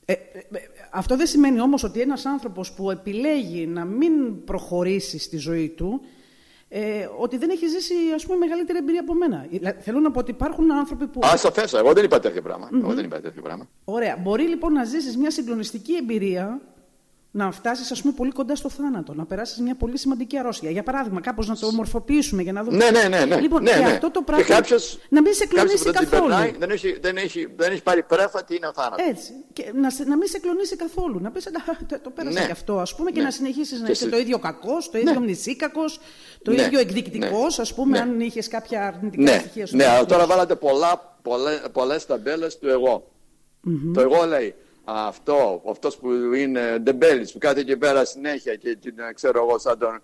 Ε, ε, αυτό δεν σημαίνει όμως ότι ένας άνθρωπος που επιλέγει να μην προχωρήσει στη ζωή του ε, ότι δεν έχει ζήσει ας πούμε, μεγαλύτερη εμπειρία από μένα. Θέλω να πω ότι υπάρχουν άνθρωποι που. Α, σαφέ. Εγώ δεν είπα τέτοιο πράγμα. Mm-hmm. Εγώ δεν είπα τέτοιο πράγμα. Ωραία. Μπορεί λοιπόν να ζήσεις μια συγκλονιστική εμπειρία να φτάσεις, ας πούμε, πολύ κοντά στο θάνατο, να περάσεις μια πολύ σημαντική αρρώστια. Για παράδειγμα, κάπως να το ομορφοποιήσουμε για να δούμε. Ναι, ναι, ναι. ναι. Λοιπόν, ναι, και ναι. αυτό το πράγμα. κάποιος, να μην σε κλονίσει καθόλου. Περνάει, δεν, έχει, δεν, έχει, δεν έχει πάρει πρέφα τι είναι ο θάνατο. Έτσι. Και να, να μην σε κλονίσει καθόλου. Να πει το, το πέρασε ναι. και αυτό, ας πούμε, και ναι. να συνεχίσεις να είσαι το ίδιο κακός, το ίδιο ναι. μνησίκακος, το ναι. ίδιο εκδικητικό, ας πούμε, αν είχες κάποια αρνητικά στοιχεία σου. Ναι, αλλά τώρα βάλατε πολλές ταμπέλες του εγώ. Το εγώ λέει αυτό, αυτός που είναι ντεμπέλης, που κάθε εκεί πέρα συνέχεια και, και ξέρω εγώ σαν τον...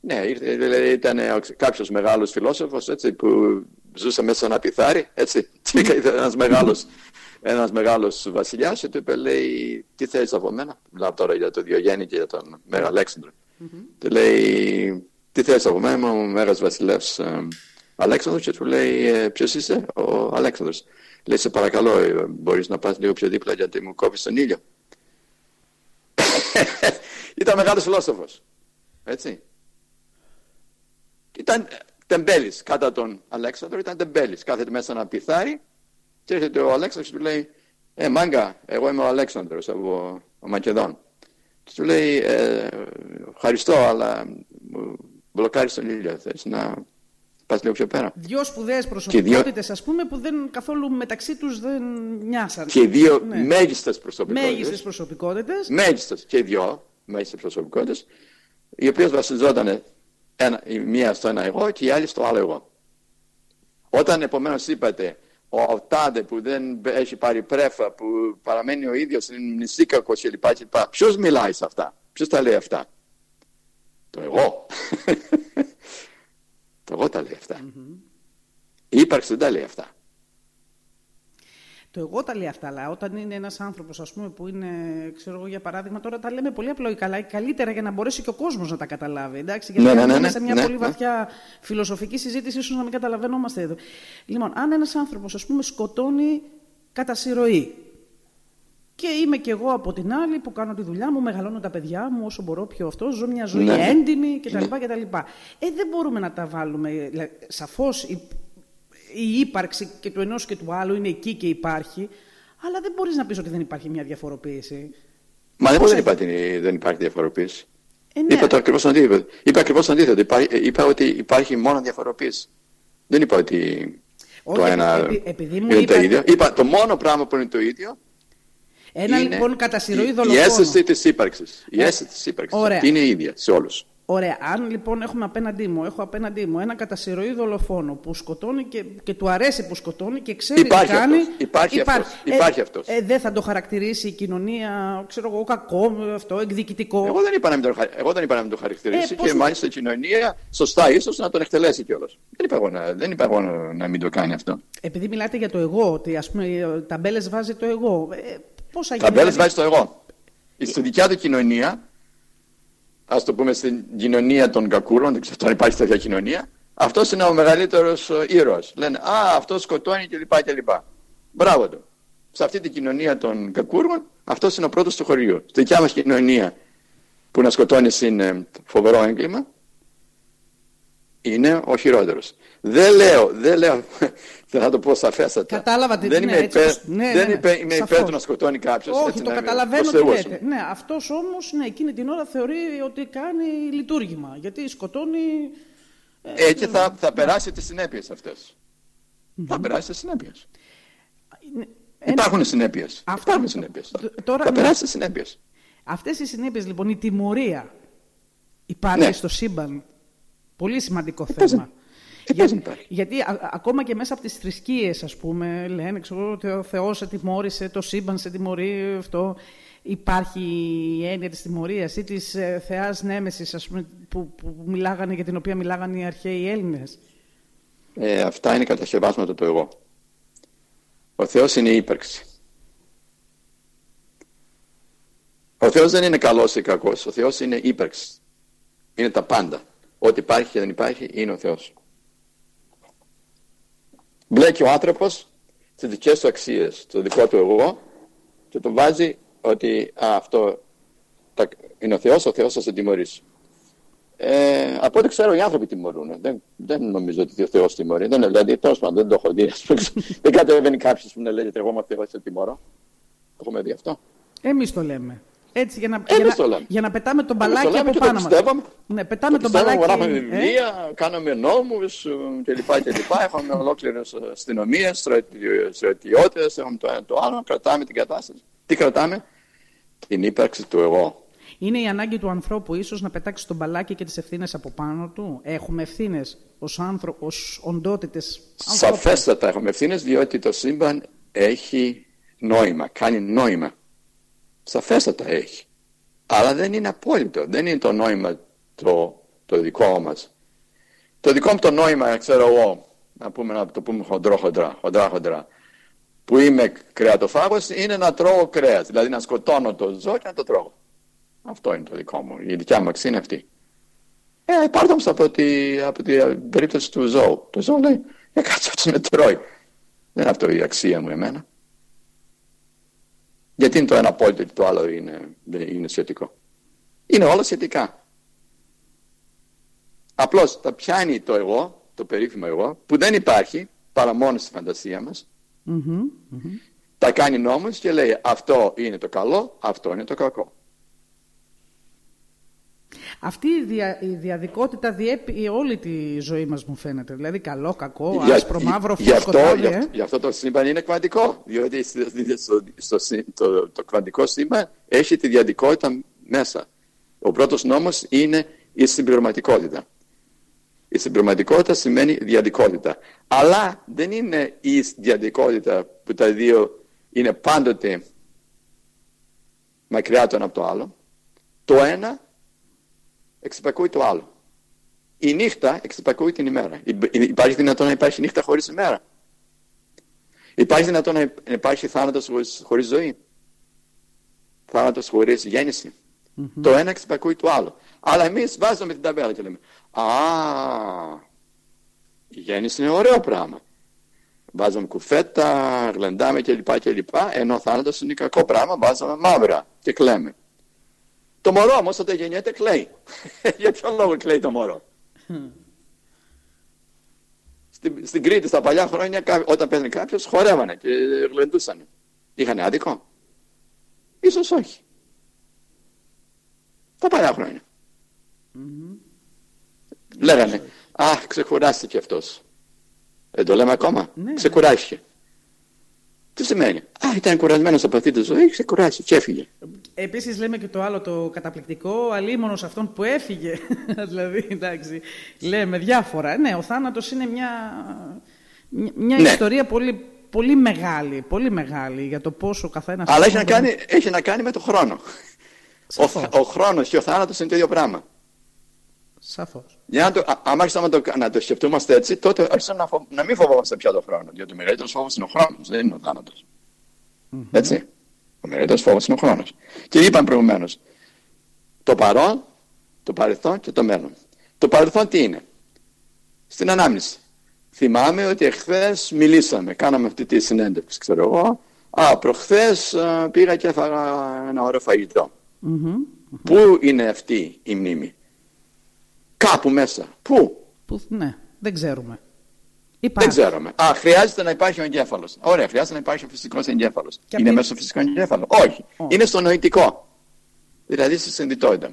Ναι, δηλαδή ήταν κάποιος μεγάλος φιλόσοφος έτσι, που ζούσε μέσα σε ένα πιθάρι, έτσι, και ήταν ένας μεγάλος, ένας μεγάλος βασιλιάς και του είπε, λέει, τι θέλεις από μένα, μιλάω τώρα για τον Διογέννη και για τον Μέγα Αλέξανδρο. Mm-hmm. Του λέει, τι θέλεις από μένα, ο Μέγας Βασιλεύς ε, Αλέξανδρος; Και του λέει, ε, ποιος είσαι, ο Αλέξανδρος. Λέει, σε παρακαλώ, ε, μπορείς να πας λίγο πιο δίπλα γιατί μου κόβεις τον ήλιο. Ήταν μεγάλος φιλόσοφος. Έτσι. Ήταν ε, τεμπέλης κατά τον Αλέξανδρο, ήταν τεμπέλης. Κάθεται μέσα ένα πιθάρι και έρχεται ο Αλέξανδρος και του λέει «Ε, μάγκα, εγώ είμαι ο Αλέξανδρος από ο Μακεδόν». Και του λέει ε, «Ευχαριστώ, αλλά μου μπλοκάρεις τον ήλιο, θες να Πας λίγο πιο πέρα. Δύο σπουδαίες προσωπικότητε, δύο... ας πούμε, που δεν, καθόλου μεταξύ τους δεν μοιάσαν. Και δύο ναι. μέγιστες προσωπικότητες. Μέγιστες προσωπικότητες. Μέγιστες και δύο μέγιστες προσωπικότητες, οι οποίες βασιζόταν ένα, η μία στο ένα εγώ και η άλλη στο άλλο εγώ. Όταν επομένως είπατε ο Τάδε που δεν έχει πάρει πρέφα, που παραμένει ο ίδιος, είναι νησίκακος κλπ. Ποιος μιλάει σε αυτά, ποιος τα λέει αυτά; Το εγώ. Το εγώ τα λέει αυτά. Η ύπαρξη δεν τα λέει αυτά. Το εγώ τα λέει αυτά, αλλά όταν είναι ένας άνθρωπος, ας πούμε, που είναι, ξέρω εγώ για παράδειγμα, τώρα τα λέμε πολύ απλοϊκά, καλύτερα για να μπορέσει και ο κόσμος να τα καταλάβει. Εντάξει, γιατί ναι, ναι, ναι, ναι, σε μια ναι, πολύ ναι. βαθιά φιλοσοφική συζήτηση, ίσως να μην καταλαβαίνόμαστε εδώ. Λοιπόν, αν ένας άνθρωπος, ας πούμε, σκοτώνει κατά συρροή, και είμαι κι εγώ από την άλλη που κάνω τη δουλειά μου, μεγαλώνω τα παιδιά μου όσο μπορώ πιο αυτό, ζω μια ζωή Ναι. έντιμη κτλ. κτλ. Ε, δεν μπορούμε να τα βάλουμε. Σαφώς η, η ύπαρξη και του ενός και του άλλου είναι εκεί και υπάρχει, αλλά δεν μπορείς να πεις ότι δεν υπάρχει μια διαφοροποίηση. Μα δεν, Πώς δεν, έτσι; υπάρχει, δεν υπάρχει διαφοροποίηση. Ε, ναι. Είπα το ακριβώς το αντίθετο. Είπα ακριβώς το αντίθετο. Είπα, είπα ότι υπάρχει μόνο διαφοροποίηση. Δεν είπα ότι Όχι, το ένα επει- επειδή μου είναι είπα- το ίδιο. Είπα το μόνο πράγμα που είναι το ίδιο Ένα είναι λοιπόν κατά συρροή η, η δολοφόνο. αίσθηση της ύπαρξης. Η Ω- αίσθηση της ύπαρξης. Ωραία. Είναι η ίδια σε όλους. Ωραία. Αν λοιπόν έχουμε απέναντί μου, έχω απέναντί μου ένα κατά συρροή δολοφόνο που σκοτώνει και, και του αρέσει που σκοτώνει και ξέρει Υπάρχει τι κάνει. αυτός. Υπάρχει αυτός. Υπάρχει ε, αυτός. Ε, δεν θα το χαρακτηρίσει η κοινωνία, ξέρω εγώ, κακό, αυτό, εκδικητικό. Εγώ δεν είπα να μην το, χαρ- εγώ δεν είπα να μην το χαρακτηρίσει Ε, πώς και να- μάλιστα η κοινωνία σωστά ίσως να τον εκτελέσει κιόλας. Δεν είπα εγώ να, δεν είπα εγώ να, να μην το κάνει αυτό. Επειδή μιλάτε για το εγώ, ότι ας πούμε ταμπέλες βάζει το εγώ. Ε, πώς θα Τα γίνει, μπέλε δηλαδή- βάζει το εγώ. Στη δικιά του κοινωνία, ας το πούμε στην κοινωνία των κακούρων, δεν ξέρω αν υπάρχει τέτοια κοινωνία, αυτός είναι ο μεγαλύτερος ήρωας. Λένε Α, αυτός σκοτώνει κλπ. κλπ. Μπράβο του. Σε αυτή την κοινωνία των κακούργων, αυτός είναι ο πρώτος του χωριού. Στη δικιά μας κοινωνία, που να σκοτώνει είναι φοβερό έγκλημα, είναι ο χειρότερος. Δεν λέω, δεν λέω, δεν θα το πω σαφέστατα. Κατάλαβα τι- δεν ναι, είμαι έτσι υπέρ, όπως- ναι, δεν ναι, είμαι υπέρ- είμαι σαφώς. υπέρ του να σκοτώνει κάποιος. Όχι, το καταλαβαίνω τι λέτε. Ναι, αυτός όμως ναι, εκείνη την ώρα θεωρεί ότι κάνει λειτουργήμα. Γιατί σκοτώνει. ε, Έτσι θα, θα περάσει τις συνέπειες αυτές. Θα περάσει τις συνέπειες. είναι- ένα- Υπάρχουν συνέπειες. Αυτό- Υπάρχουν συνέπειες. Τ- τώρα, θα ναι. περάσει τις συνέπειες. Αυτές οι συνέπειες λοιπόν, η τιμωρία υπάρχει Ναι. στο σύμπαν. Πολύ σημαντικό πες θέμα. να- ε, πες να υπάρχει. γιατί α- α- ακόμα και μέσα από τις θρησκείες, ας πούμε, λένε ξέρω, ότι ο Θεός σε τιμώρησε, το σύμπαν σε τιμωρεί, αυτό. Υπάρχει η έννοια της τιμωρίας ή της ε, θεάς νέμεσης, ας πούμε, που, που μιλάγανε, για την οποία μιλάγανε οι αρχαίοι Έλληνες; Ε, αυτά είναι κατασκευάσματα του εγώ. Ο Θεός είναι η ύπαρξη. Ο Θεός δεν είναι καλός ή κακός. Ο Θεός είναι ύπαρξη. Είναι τα πάντα. Ό,τι υπάρχει και δεν υπάρχει είναι ο Θεός. Μπλέκει ο άνθρωπος στις δικές του αξίες, το δικό του εγώ και το βάζει ότι α, αυτό τα- είναι ο Θεός, ο Θεός θα σε τιμωρήσει. Ε, από ό,τι ξέρω οι άνθρωποι τιμωρούν. Δεν, δεν νομίζω ότι ο Θεός τιμωρεί. Δεν, δηλαδή, τέλος πάντων, δεν το έχω δει. ας πούμε. δεν κατεβαίνει κάποιος που να λέγεται εγώ είμαι ο Θεός, σε τιμωρώ. Το έχουμε δει αυτό. Εμείς το λέμε. Έτσι, για να, Εμείς για, το να, λέμε. για να πετάμε τον Εμείς το μπαλάκι λέμε από και το πάνω μας. πιστεύαμε. Ναι, πετάμε Το τον πιστεύαμε, μπαλάκι. γράφαμε ε, βιβλία, κάναμε νόμους ε, κλπ. κλπ. Έχουμε ολόκληρες αστυνομίες, στρατι- στρατιώτες, έχουμε το ένα το άλλο, κρατάμε την κατάσταση. Τι κρατάμε; Την ύπαρξη του εγώ. Είναι η ανάγκη του ανθρώπου ίσως να πετάξει τον μπαλάκι και τις ευθύνες από πάνω του; Έχουμε ευθύνες ως, άνθρω... ως οντότητες. ανθρώπων; Σαφέστατα έχουμε ευθύνες διότι το σύμπαν έχει νόημα, κάνει νόημα. Σαφέστατα έχει. Αλλά δεν είναι απόλυτο. Δεν είναι το νόημα το, το δικό μας. Το δικό μου το νόημα, ξέρω εγώ, να, πούμε, να το πούμε χοντρό χοντρά, χοντρά χοντρά, που είμαι κρεατοφάγος, είναι να τρώω κρέας. Δηλαδή να σκοτώνω το ζώο και να το τρώω. Αυτό είναι το δικό μου. Η δικιά μου αξία είναι αυτή. Ε, πάρτε όμως από, τη, από την περίπτωση του ζώου. Το ζώο λέει, ε, κάτσε αυτός με τρώει. Δεν είναι αυτό η αξία μου εμένα. Γιατί είναι το ένα απόλυτο και το άλλο είναι, δεν είναι σχετικό. Είναι όλα σχετικά. Απλώς τα πιάνει το εγώ, το περίφημο εγώ, που δεν υπάρχει παρά μόνο στη φαντασία μας, Μμμ, μμμ. τα κάνει νόμους και λέει αυτό είναι το καλό, αυτό είναι το κακό. Αυτή η, δια, η διαδικότητα διέπει όλη τη ζωή μας μου φαίνεται. Δηλαδή καλό, κακό, Για- άσπρο, μαύρο, γι' αυτό, σκοτάδι. γι' ε. αυτό- γι' αυτό το σύμπαν είναι κβαντικό. Διότι στο, στο, στο σύ- το, το κβαντικό σύμπαν έχει τη διαδικότητα μέσα. Ο πρώτος νόμος είναι η συμπληρωματικότητα. Η συμπληρωματικότητα σημαίνει διαδικότητα. Αλλά δεν είναι η διαδικότητα που τα δύο είναι πάντοτε μακριά το ένα από το άλλο. Το ένα εξυπακούει το άλλο. Η νύχτα εξυπακούει την ημέρα. Υ- Υπάρχει δυνατόν να υπάρχει νύχτα χωρίς ημέρα. Υπάρχει δυνατόν να υπάρχει θάνατος χωρίς, χωρίς ζωή. Θάνατος χωρίς γέννηση. Mm-hmm. Το ένα εξυπακούει το άλλο. Αλλά εμείς βάζουμε την ταμπέλα και λέμε «Α, η γέννηση είναι ωραίο πράγμα. Βάζουμε κουφέτα, γλεντάμε κλπ. κλπ. Ενώ ο θάνατος είναι κακό πράγμα, βάζουμε μαύρα και κλαίμε. Το μωρό όμως όταν γεννιέται κλαίει. Για ποιο λόγο κλαίει το μωρό; στην, στην Κρήτη στα παλιά χρόνια όταν πέθανε κάποιος χορεύανε και γλεντούσαν. Είχαν άδικο; Ίσως όχι. Τα παλιά χρόνια. Mm-hmm. Λέγανε, αχ ξεκουράστηκε αυτός. Δεν το λέμε ακόμα. Ναι, ναι. Ξεκουράστηκε. Τι σημαίνει; Α, ήταν κουρασμένος από αυτή τη ζωή, ξεκουράσει και έφυγε. Επίσης, λέμε και το άλλο το καταπληκτικό, αλίμονος αυτόν που έφυγε. δηλαδή, εντάξει. Λέμε διάφορα. Ναι, ο θάνατος είναι μια, μια ναι. ιστορία πολύ, πολύ μεγάλη. Πολύ μεγάλη για το πόσο ο καθένας. Αλλά έχει να, κάνει, έχει να κάνει με το χρόνο. Ο, ο χρόνος και ο θάνατος είναι το ίδιο πράγμα. Σαφώς. Για να το, άμα άρχισαμε να το, να το σκεφτούμαστε έτσι, τότε άρχισαμε να, φο, να μην φοβόμαστε πια το χρόνο. Γιατί ο μεγαλύτερος φόβος είναι ο χρόνος, δεν είναι ο θάνατος. Mm-hmm. Έτσι. Ο μεγαλύτερος φόβος είναι ο χρόνος. Και είπαμε προηγουμένως, το παρόν, το παρελθόν και το μέλλον. Το παρελθόν τι είναι, στην ανάμνηση. Θυμάμαι ότι εχθές μιλήσαμε, κάναμε αυτή τη συνέντευξη, ξέρω εγώ. Α, προχθές πήγα και έφαγα ένα ωραίο φαγητό. Mm-hmm. Πού είναι αυτή η μνήμη; Κάπου μέσα. Πού; Που, ναι, δεν ξέρουμε. Υπάρχει. Δεν ξέρουμε. Α, χρειάζεται να υπάρχει ο εγκέφαλος. Ωραία, χρειάζεται να υπάρχει ο φυσικός εγκέφαλος. Είναι μέσα στο φυσικό εγκέφαλο. Όχι. Είναι στο νοητικό. Δηλαδή στη συνδυτότητα.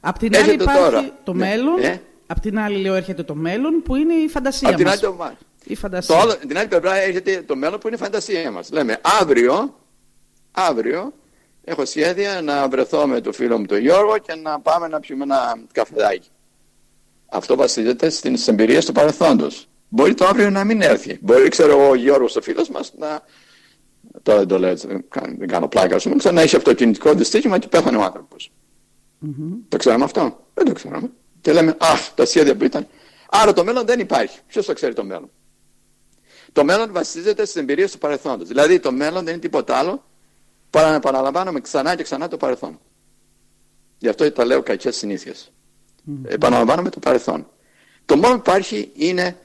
Απ' την άλλη υπάρχει τώρα. το ναι. μέλλον. Ε; Απ' την άλλη λέω έρχεται το μέλλον που είναι η φαντασία Απ' την μας. Άλλη, το... Η φαντασία. Το άλλο, την άλλη πλευρά έρχεται το μέλλον που είναι η φαντασία μας. Λέμε αύριο, αύριο έχω σχέδια να βρεθώ με το φίλο μου τον Γιώργο και να πάμε να πιούμε ένα καφεδάκι. Αυτό βασίζεται στις εμπειρίες του παρελθόντος. Μπορεί το αύριο να μην έρθει. Μπορεί, ξέρω εγώ, ο Γιώργος, ο φίλος μας, να. Τώρα δεν το λέω έτσι, δεν κάνω πλάκα, ας πούμε, να έχει αυτοκινητικό δυστύχημα και πέθανε ο άνθρωπος. Mm-hmm. Το ξέραμε αυτό; Δεν το ξέραμε. Και λέμε, Αχ, τα σχέδια που ήταν. Άρα το μέλλον δεν υπάρχει. Ποιος το ξέρει το μέλλον; Το μέλλον βασίζεται στις εμπειρίες του παρελθόντος. Δηλαδή το μέλλον δεν είναι τίποτα άλλο παρά να επαναλαμβάνουμε ξανά και ξανά το παρελθόν. Γι' αυτό τα λέω κακές συνήθειες. Mm. Επαναλαμβάνομαι το παρελθόν. Το μόνο που υπάρχει είναι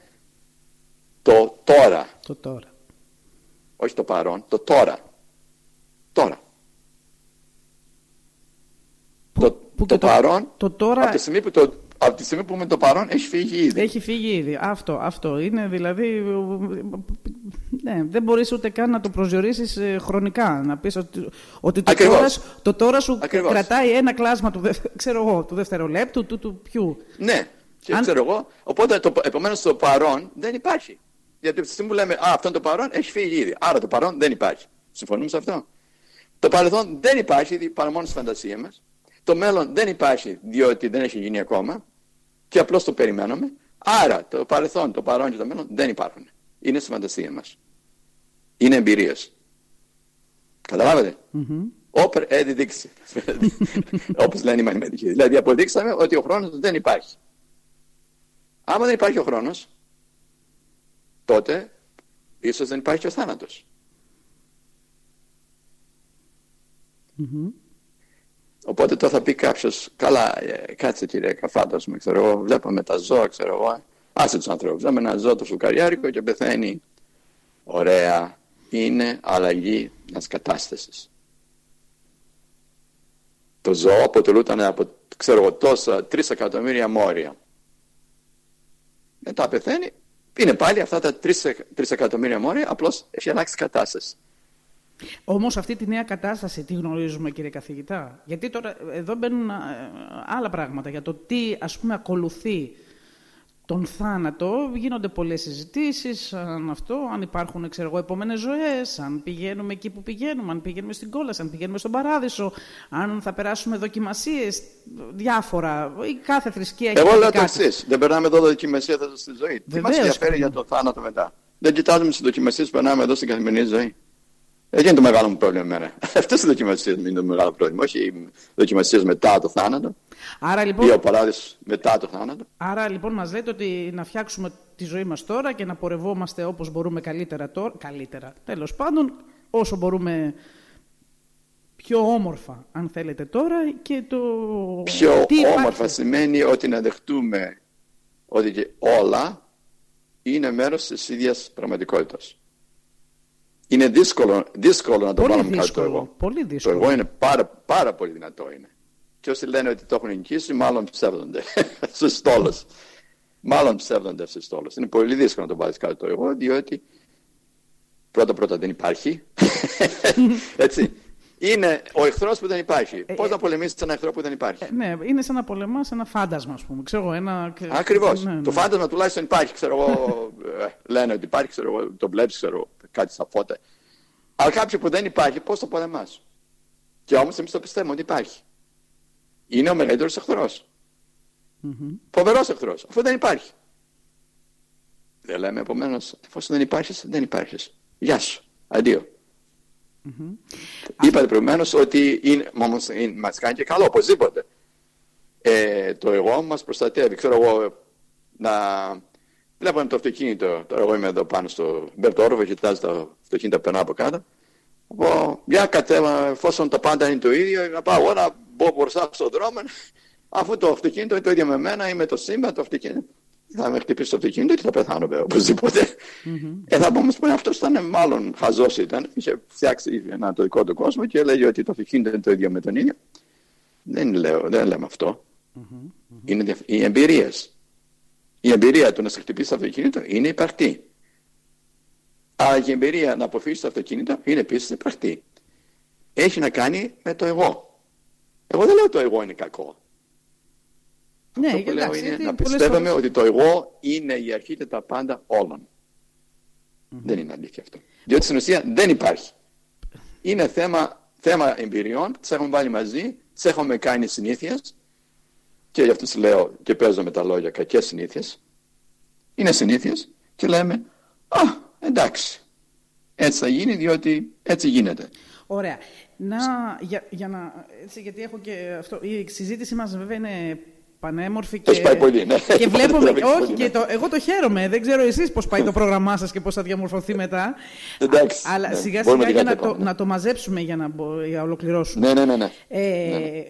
το τώρα. Το τώρα. Όχι το παρόν, το τώρα. Τώρα. το, το, παρόν, το τώρα... από τη στιγμή που το, από τη στιγμή που με το παρόν έχει φύγει ήδη. Έχει φύγει ήδη. Αυτό, αυτό. Είναι δηλαδή... Ναι, δεν μπορείς ούτε καν να το προσδιορίσεις ε, χρονικά. Να πεις ότι, ότι το, τώρα, το τώρα σου Ακριβώς. κρατάει ένα κλάσμα του, ξέρω εγώ, του δευτερολέπτου, του, του ποιου. Ναι, και Αν... ξέρω εγώ. Οπότε το, επομένως το παρόν δεν υπάρχει. Γιατί από τη στιγμή που λέμε Α, αυτό το παρόν έχει φύγει ήδη. Άρα το παρόν δεν υπάρχει. Συμφωνούμε σε αυτό; Το παρελθόν δεν υπάρχει παρά μόνο στη φαντασία μας. Το μέλλον δεν υπάρχει διότι δεν έχει γίνει ακόμα και απλώς το περιμένουμε. Άρα το παρελθόν, το παρόν και το μέλλον δεν υπάρχουν. Είναι στη φαντασία μας. Είναι εμπειρίες. Καταλάβατε; Mm-hmm. Όπερ έδειξε. Όπως λένε οι μαθηματικοί. Δηλαδή αποδείξαμε ότι ο χρόνος δεν υπάρχει. Άμα δεν υπάρχει ο χρόνος, τότε ίσως δεν υπάρχει και ο θάνατος. Mm-hmm. Οπότε τώρα θα πει κάποιος, καλά, ε, κάτσε κύριε Καφάτο, ξέρω εγώ, βλέπουμε τα ζώα, ξέρω εγώ. Άσε τους ανθρώπους. Βλέπουμε ένα ζώο το σουκαριάρικο και πεθαίνει. Ωραία. Είναι αλλαγή μιας κατάστασης. Το ζώο αποτελούταν από, ξέρω εγώ, τόσα τρεις εκατομμύρια μόρια. Μετά πεθαίνει, είναι πάλι αυτά τα τρεις εκατομμύρια μόρια, απλώς έχει αλλάξει κατάσταση. Όμως αυτή τη νέα κατάσταση τι γνωρίζουμε κύριε καθηγητά. Γιατί τώρα εδώ μπαίνουν ε, άλλα πράγματα για το τι ας πούμε ακολουθεί τον θάνατο. Γίνονται πολλές συζητήσεις αν αυτό, αν υπάρχουν ξέρω εγώ, επόμενες ζωές, αν πηγαίνουμε εκεί που πηγαίνουμε, αν πηγαίνουμε στην κόλαση, αν πηγαίνουμε στον παράδεισο, αν θα περάσουμε δοκιμασίες, διάφορα. Η κάθε θρησκεία έχει Εγώ λέω το εξής. Δεν περνάμε εδώ δοκιμασία στη ζωή. Τι μας ενδιαφέρει για το θάνατο μετά; Δεν κοιτάζουμε στις δοκιμασίες που περνάμε εδώ στην καθημερινή ζωή. Έτσι είναι το μεγάλο μου πρόβλημα εμένα. Αυτός οι δοκιμασίε μου είναι το μεγάλο πρόβλημα. Όχι οι δοκιμασίε μετά το θάνατο. Άρα λοιπόν, ή ο παράδεισο μετά το θάνατο. Άρα λοιπόν μας λέτε ότι να φτιάξουμε τη ζωή μας τώρα και να πορευόμαστε όπως μπορούμε καλύτερα τώρα. Καλύτερα. Τέλος πάντων, όσο μπορούμε πιο όμορφα, αν θέλετε τώρα, και το... Πιο όμορφα σημαίνει ότι να δεχτούμε ότι όλα είναι μέρος της ίδιας πραγματικότητας. Είναι δύσκολο, δύσκολο να το πολύ βάλουμε κάτω το εγώ. Πολύ δύσκολο. Το εγώ είναι πάρα, πάρα πολύ δυνατό είναι. Και όσοι λένε ότι το έχουν νικήσει, μάλλον ψεύδονται στους στόλους. μάλλον ψεύδονται στους στόλους. Είναι πολύ δύσκολο να το βάλεις κάτω το εγώ, διότι πρώτα πρώτα δεν υπάρχει. Έτσι είναι ο εχθρός που δεν υπάρχει. Ε, Πώς ε, να πολεμήσει ένα εχθρό που δεν υπάρχει; Ε, ναι, είναι σαν να πολεμά ένα φάντασμα, ας πούμε. Ξέρω, ένα... Ακριβώς. Ναι, ναι. Το φάντασμα τουλάχιστον υπάρχει. Ξέρω εγώ, ε, λένε ότι υπάρχει, ξέρω εγώ, το βλέπεις, ξέρω κάτι στα φώτα. Αλλά κάποιο που δεν υπάρχει, πώς το πολεμάς; Και όμως εμείς το πιστεύουμε ότι υπάρχει. Είναι ο μεγαλύτερος εχθρός. Mm-hmm. Φοβερός εχθρός, αφού δεν υπάρχει. Δεν λέμε επομένως, εφόσον δεν υπάρχει, δεν υπάρχει. Γεια σου. Αντίο. Mm-hmm. Είπατε προηγουμένως ότι είναι, όμως, είναι, μας κάνει και καλό οπωσδήποτε. Ε, το εγώ μας προστατεύει. Ξέρω εγώ να βλέπω το αυτοκίνητο, τώρα εγώ είμαι εδώ πάνω στο Μπερτόροβο, κοιτάζω το αυτοκίνητο που περνάω από κάτω. Από, για κατέβα, εφόσον τα πάντα είναι το ίδιο, να πάω εγώ να μπω μπροστά στον δρόμο, αφού το αυτοκίνητο είναι το ίδιο με μένα ή με το σήμα, το αυτοκίνητο θα με χτυπήσει το αυτοκίνητο και θα πεθάνω βέβαια οπωσδήποτε. Mm-hmm. Ε, θα πούμε ότι αυτός ήταν μάλλον χαζός ήταν. Είχε φτιάξει ένα το δικό του κόσμο και έλεγε ότι το αυτοκίνητο είναι το ίδιο με τον ίδιο. Δεν, λέω, δεν λέμε αυτό. Mm-hmm. Είναι οι εμπειρίες. Η εμπειρία του να σε χτυπήσει το αυτοκίνητο είναι υπαρκτή. Αλλά η εμπειρία να αποφύγεις το αυτοκίνητο είναι επίσης υπαρκτή. Έχει να κάνει με το εγώ. Εγώ δεν λέω το εγώ είναι κακό. Ναι, Αυτό που λέω είναι να πιστεύουμε ότι το εγώ είναι η αρχή και τα πάντα όλων. Δεν είναι αλήθεια αυτό. Διότι στην ουσία δεν υπάρχει. Είναι θέμα, θέμα εμπειριών, τις έχουμε βάλει μαζί, τις έχουμε κάνει συνήθειες και γι' αυτό λέω και παίζω με τα λόγια κακές συνήθειες. Είναι συνήθειες και λέμε, Α, εντάξει. Έτσι θα γίνει διότι έτσι γίνεται. Ωραία. Να, για, για να, έτσι, γιατί έχω και αυτό, η συζήτηση μας βέβαια είναι πανέμορφη και, πάει πολύ, ναι. και βλέπουμε, όχι, και το, εγώ το χαίρομαι, δεν ξέρω εσείς πώς πάει το πρόγραμμά σας και πώς θα διαμορφωθεί μετά. Εντάξει, αλλά ναι, σιγά σιγά για να το, να το μαζέψουμε για να, για ολοκληρώσουμε. Ναι, ναι, ναι. ναι. Ε, ναι, ναι.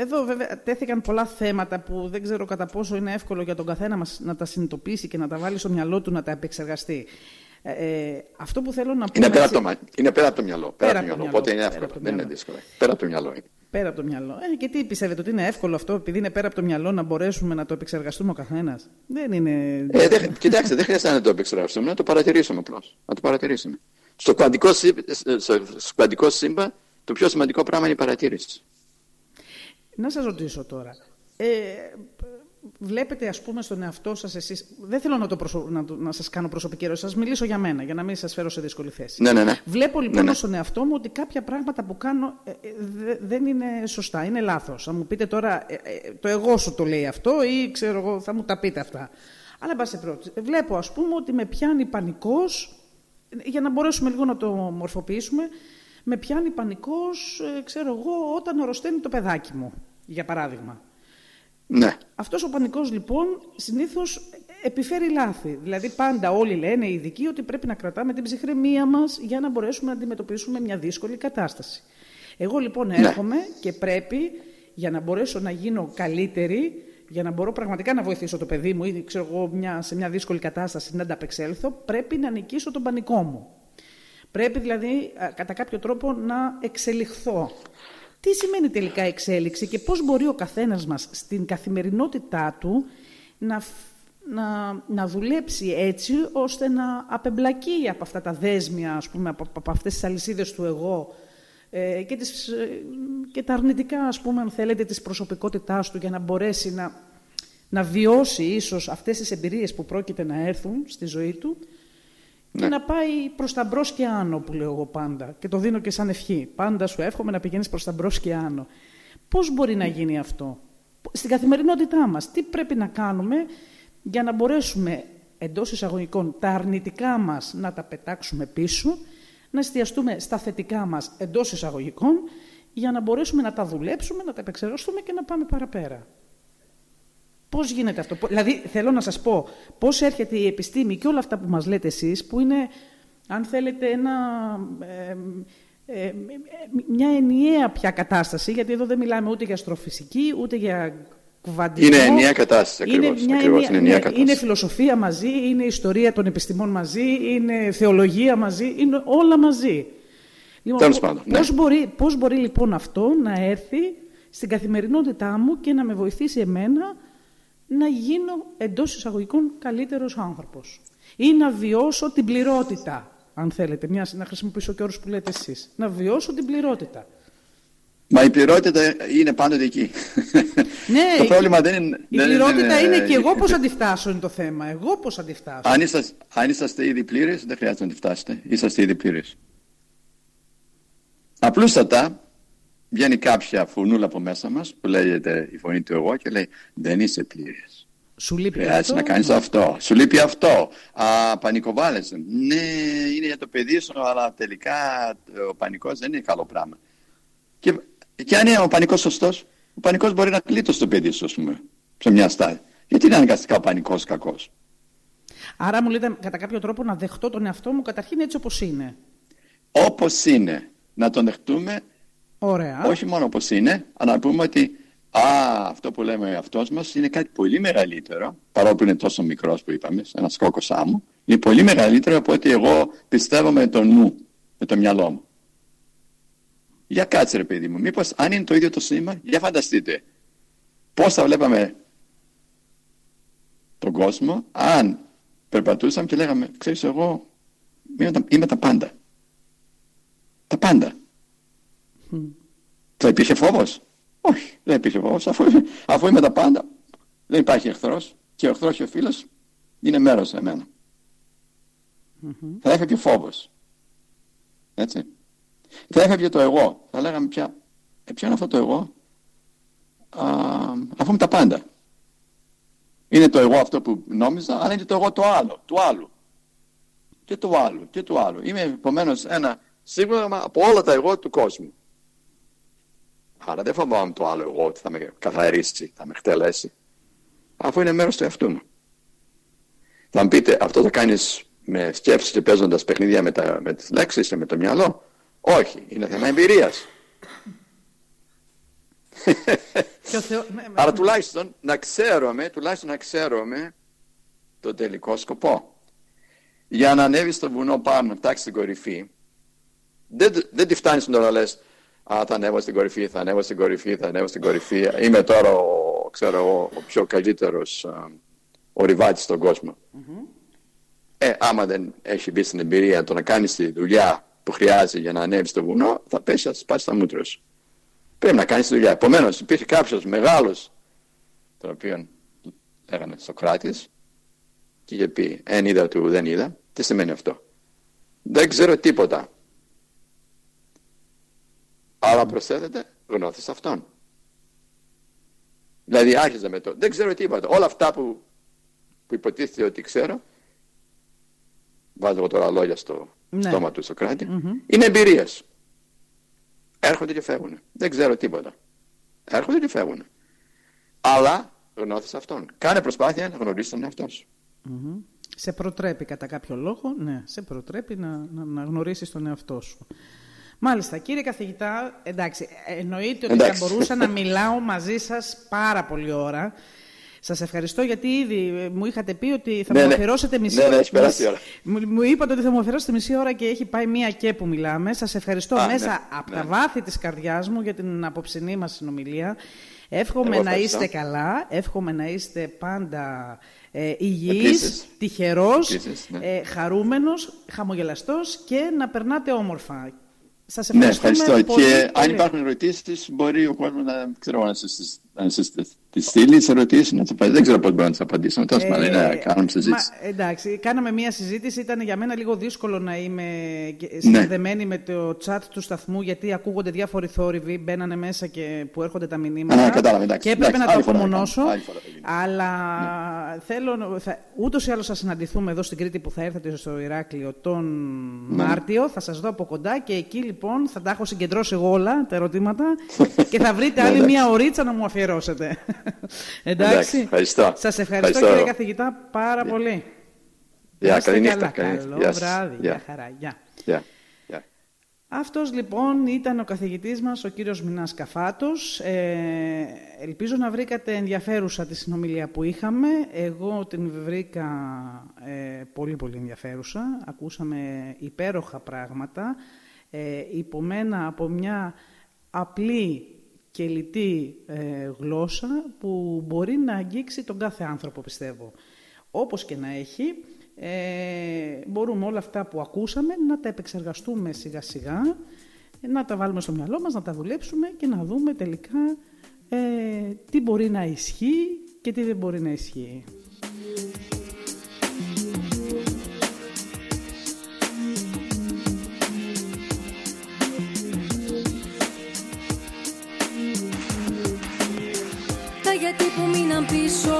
Εδώ βέβαια τέθηκαν πολλά θέματα που δεν ξέρω κατά πόσο είναι εύκολο για τον καθένα μας να τα συνειδητοποιήσει και να τα βάλει στο μυαλό του να τα επεξεργαστεί. Ε, ε αυτό που θέλω να πω. Είναι, πέρα από το, είναι πέρα από το μυαλό. Πέρα, πέρα από το μυαλό. Οπότε είναι εύκολο. Δεν είναι δύσκολο. Πέρα από το μυαλό είναι. Πέρα από το μυαλό. Ε, και τι πιστεύετε, ότι είναι εύκολο αυτό, επειδή είναι πέρα από το μυαλό, να μπορέσουμε να το επεξεργαστούμε ο καθένας; Δεν είναι. Ε, δε, κοιτάξτε, δεν χρειάζεται να το επεξεργαστούμε, να το παρατηρήσουμε απλώς. Να το παρατηρήσουμε. Στο κβαντικό, στο κβαντικό σύμπαν, το πιο σημαντικό πράγμα είναι η παρατήρηση. Να σας ρωτήσω τώρα. Ε, βλέπετε ας πούμε στον εαυτό σας εσείς, δεν θέλω να, το προσω... να, να σας κάνω προσωπική ερώτηση, σας μιλήσω για μένα, για να μην σας φέρω σε δύσκολη θέση. Ναι, ναι, ναι. Βλέπω λοιπόν ναι, ναι. στον εαυτό μου ότι κάποια πράγματα που κάνω ε, ε, δεν είναι σωστά, είναι λάθος. Αν μου πείτε τώρα, ε, ε, το εγώ σου το λέει αυτό ή ξέρω εγώ θα μου τα πείτε αυτά. Αλλά πάση βλέπω ας πούμε ότι με πιάνει πανικός, για να μπορέσουμε λίγο να το μορφοποιήσουμε, με πιάνει πανικός, ξέρω εγώ, όταν αρρωσταίνει το παιδάκι μου, για παράδειγμα. Ναι. Αυτός ο πανικός λοιπόν συνήθως επιφέρει λάθη. Δηλαδή πάντα όλοι λένε οι ειδικοί ότι πρέπει να κρατάμε την ψυχραιμία μας για να μπορέσουμε να αντιμετωπίσουμε μια δύσκολη κατάσταση. Εγώ λοιπόν ναι. έρχομαι και πρέπει για να μπορέσω να γίνω καλύτερη, για να μπορώ πραγματικά να βοηθήσω το παιδί μου ή ξέρω εγώ, μια, σε μια δύσκολη κατάσταση να ανταπεξέλθω, πρέπει να νικήσω τον πανικό μου. Πρέπει δηλαδή κατά κάποιο τρόπο να εξελιχθώ. Τι σημαίνει τελικά εξέλιξη και πώς μπορεί ο καθένας μας στην καθημερινότητά του να, να, να δουλέψει έτσι ώστε να απεμπλακεί από αυτά τα δέσμια, ας πούμε, από, από αυτές τις αλυσίδες του εγώ ε, και, τις, ε, και τα αρνητικά, ας πούμε, αν θέλετε, της προσωπικότητάς του για να μπορέσει να, να βιώσει ίσως αυτές τις εμπειρίες που πρόκειται να έρθουν στη ζωή του και ναι. να πάει προς τα μπρος και άνω, που λέω εγώ πάντα. Και το δίνω και σαν ευχή. Πάντα σου εύχομαι να πηγαίνεις προς τα μπρος και άνω. Πώς μπορεί να γίνει αυτό, στην καθημερινότητά μας, τι πρέπει να κάνουμε για να μπορέσουμε εντός εισαγωγικών τα αρνητικά μας να τα πετάξουμε πίσω, να εστιαστούμε στα θετικά μας εντός εισαγωγικών για να μπορέσουμε να τα δουλέψουμε, να τα επεξεργαστούμε και να πάμε παραπέρα. Πώς γίνεται αυτό; Δηλαδή, θέλω να σας πω, πώς έρχεται η επιστήμη και όλα αυτά που μας λέτε εσείς, που είναι, αν θέλετε, ένα, ε, ε, μια ενιαία πια κατάσταση, γιατί εδώ δεν μιλάμε ούτε για αστροφυσική, ούτε για κουβαντισμό. Είναι ενιαία κατάσταση, ακριβώς. Είναι, ακριβώς, ενιαία, είναι, ενιαία κατάσταση. είναι φιλοσοφία μαζί, είναι ιστορία των επιστημών μαζί, είναι θεολογία μαζί, είναι όλα μαζί. Λοιπόν, Τέλος πάντων, ναι. πώς, μπορεί, πώς μπορεί λοιπόν αυτό να έρθει στην καθημερινότητά μου και να με βοηθήσει εμένα να γίνω εντός εισαγωγικών καλύτερος άνθρωπος. Ή να βιώσω την πληρότητα, αν θέλετε, μια, να χρησιμοποιήσω και όρους που λέτε εσείς. Να βιώσω την πληρότητα. Μα η πληρότητα είναι πάντοτε εκεί. Ναι, το πρόβλημα δεν είναι. Η πληρότητα είναι, είναι και εγώ πώς αντιφτάσω είναι το θέμα. Εγώ πώς αντιφτάσω. Αν είσαστε, αν είσαστε ήδη πλήρες, δεν χρειάζεται να αντιφτάσετε. Είσαστε ήδη πλήρες. Απλούστατα βγαίνει κάποια φωνούλα από μέσα μας που λέγεται η φωνή του εγώ και λέει Δεν είσαι πλήρε. Σου λείπει Χρειάζεται αυτό; να κάνεις αυτό. Σου λείπει αυτό. Α, πανικοβάλλεσαι. Ναι, είναι για το παιδί σου, αλλά τελικά ο πανικός δεν είναι καλό πράγμα. Και, και αν είναι ο πανικός σωστός, ο πανικός μπορεί να κλείτω το παιδί σου, ας πούμε, σε μια στάδια. Γιατί είναι αναγκαστικά ο πανικός κακός; Άρα μου λέτε κατά κάποιο τρόπο να δεχτώ τον εαυτό μου καταρχήν έτσι όπως είναι. Όπως είναι. Να τον δεχτούμε Ωραία. όχι μόνο όπω είναι, αλλά να πούμε ότι α, αυτό που λέμε αυτό μας είναι κάτι πολύ μεγαλύτερο, παρόλο που είναι τόσο μικρός που είπαμε, ένα κόκο άμμο, είναι πολύ μεγαλύτερο από ότι εγώ πιστεύω με το νου, με το μυαλό μου. Για κάτσε ρε παιδί μου, μήπως αν είναι το ίδιο το σήμα, για φανταστείτε πώς θα βλέπαμε τον κόσμο αν περπατούσαμε και λέγαμε, ξέρεις εγώ είμαι τα, είμαι τα πάντα. Τα πάντα. Mm. Θα υπήρχε φόβος; Όχι, δεν υπήρχε φόβος. Αφού, αφού είμαι τα πάντα, δεν υπάρχει εχθρός και ο εχθρός και ο φίλος είναι μέρος σε εμένα. Mm-hmm. Θα έφευγε φόβος. Έτσι. Θα έφευγε το εγώ. Θα λέγαμε πια, ε, ποιο είναι αυτό το εγώ, Α, αφού είμαι τα πάντα. Είναι το εγώ αυτό που νόμιζα, αλλά είναι το εγώ το άλλο, του άλλου. Και του άλλου, και του άλλου. Είμαι επομένως ένα σύγχρονο από όλα τα εγώ του κόσμου. Άρα δεν φοβάμαι το άλλο εγώ ότι θα με καθαρίσει, θα με χτελέσει. Αφού είναι μέρος του εαυτού μου. Θα μου πείτε, αυτό θα κάνεις με σκέψεις και παίζοντας παιχνίδια με, τα, με τις λέξεις και με το μυαλό; Όχι, είναι θέμα εμπειρίας. Θεό... Άρα τουλάχιστον να ξέρουμε, τουλάχιστον να ξέρουμε το τελικό σκοπό. Για να ανέβεις στο βουνό πάνω, να φτάξει στην κορυφή, δεν, δεν τη φτάνεις να τώρα λες Α, θα ανέβω στην κορυφή, θα ανέβω στην κορυφή, θα ανέβω στην κορυφή. Είμαι τώρα ο, ξέρω, ο πιο καλύτερος ο ριβάτης στον κόσμο. Mm-hmm. Ε, άμα δεν έχει μπει στην εμπειρία το να κάνεις τη δουλειά που χρειάζεται για να ανέβεις στο βουνό, θα πέσει, θα σπάσει τα μούτρα σου. Πρέπει να κάνεις τη δουλειά. Επομένως υπήρχε κάποιος μεγάλος, τον οποίο λέγανε Σοκράτης, και είχε πει, εν είδα του δεν είδα. Τι σημαίνει αυτό; Δεν ξέρω τίποτα. Άρα προσθέτεται γνώθης αυτών. Δηλαδή άρχιζα με το, δεν ξέρω τίποτα. Όλα αυτά που, που υποτίθεται ότι ξέρω, βάζω τώρα λόγια στο ναι. στόμα του Σοκράτη, mm-hmm. είναι εμπειρίες. Έρχονται και φεύγουν. Δεν ξέρω τίποτα. Έρχονται και φεύγουν. Αλλά γνώθεις αυτόν. Κάνε προσπάθεια να γνωρίσεις τον εαυτό σου. Mm-hmm. Σε προτρέπει κατά κάποιο λόγο, ναι, σε προτρέπει να, να, να γνωρίσεις τον εαυτό σου. Μάλιστα, κύριε καθηγητά, εντάξει, εννοείται ότι εντάξει. θα μπορούσα να μιλάω μαζί σας πάρα πολλή ώρα. Σας ευχαριστώ γιατί ήδη μου είχατε πει ότι θα ναι, μου ναι. αφιερώσετε μισή ναι, ώρα. Ναι, έχει περάσει ώρα. Μου, μου είπατε ότι θα μου αφιερώσετε μισή ώρα και έχει πάει μία και που μιλάμε. Σας ευχαριστώ Α, μέσα ναι, από ναι. τα βάθη της καρδιάς μου για την απόψινή μας συνομιλία. Εύχομαι Εγώ να ευχαριστώ. είστε καλά, εύχομαι να είστε πάντα ε, υγιής, Επίσης. τυχερός, Επίσης, ναι. ε, χαρούμενος, χαμογελαστός και να περνάτε όμορφα. Σας Ναι, ευχαριστούμε ευχαριστώ. πολύ, Και αν πολύ. υπάρχουν ερωτήσεις, μπορεί ο κόσμος να, ξέρω, να, σας, αν τη στείλει τι ερωτήσει να τι απαντήσει. Δεν ξέρω πώς μπορώ να τι απαντήσω. Τέλος πάντων, Ε, κάνουμε συζήτηση. Μα, εντάξει, κάναμε μία συζήτηση. Ήταν για μένα λίγο δύσκολο να είμαι Ναι. συνδεδεμένη με το chat του σταθμού, γιατί ακούγονται διάφοροι θόρυβοι, μπαίνανε μέσα και που έρχονται τα μηνύματα. Α, κατάλαβα, εντάξει. και έπρεπε Εντάξει, να το άλλη φορά θα απομονώσω. κάνω, άλλη φορά θα γίνει. Αλλά θέλω. Θα, ούτως ή άλλως θα συναντηθούμε εδώ στην Κρήτη που θα έρθετε στο Ηράκλειο τον Ναι. Μάρτιο. Θα σας δω από κοντά και εκεί λοιπόν θα τα έχω συγκεντρώσει εγώ όλα τα ερωτήματα και θα βρείτε Ναι, άλλη εντάξει. μία ωρίτσα να μου αφιερώσετε. εντάξει. Εντάξει, ευχαριστώ. Σας ευχαριστώ, Ευχαριστώ. κύριε καθηγητά πάρα πολύ. Γεια, Να είστε καλή νύχτα, καλά. καλή νύχτα. Καλό Γεια σας. βράδυ. Γεια. Γεια χαρά. Γεια. Γεια. Γεια. Αυτός λοιπόν ήταν ο καθηγητής μας, ο κύριος Μινάς Καφάτος. Ε, ελπίζω να βρήκατε ενδιαφέρουσα τη συνομιλία που είχαμε. Εγώ την βρήκα ε, πολύ πολύ ενδιαφέρουσα. Ακούσαμε υπέροχα πράγματα, ε, υπομένα από μια απλή και λιτή ε, γλώσσα που μπορεί να αγγίξει τον κάθε άνθρωπο, πιστεύω. Όπως και να έχει, ε, μπορούμε όλα αυτά που ακούσαμε να τα επεξεργαστούμε σιγά σιγά, να τα βάλουμε στο μυαλό μας, να τα δουλέψουμε και να δούμε τελικά ε, τι μπορεί να ισχύει και τι δεν μπορεί να ισχύει. Γιατί που μείναν πίσω.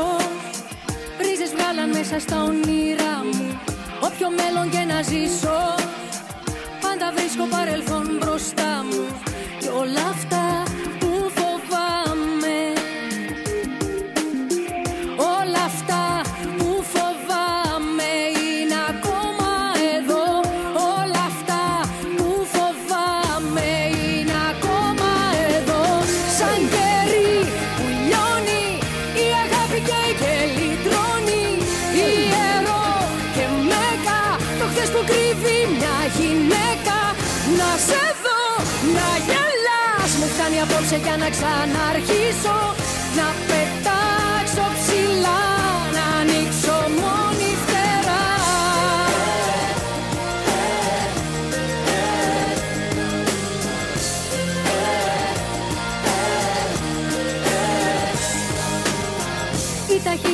Ρίζες βγάλαν μέσα στα όνειρά μου. Όποιο μέλλον και να ζήσω Πάντα βρίσκω παρελθόν μπροστά μου. Και όλα αυτά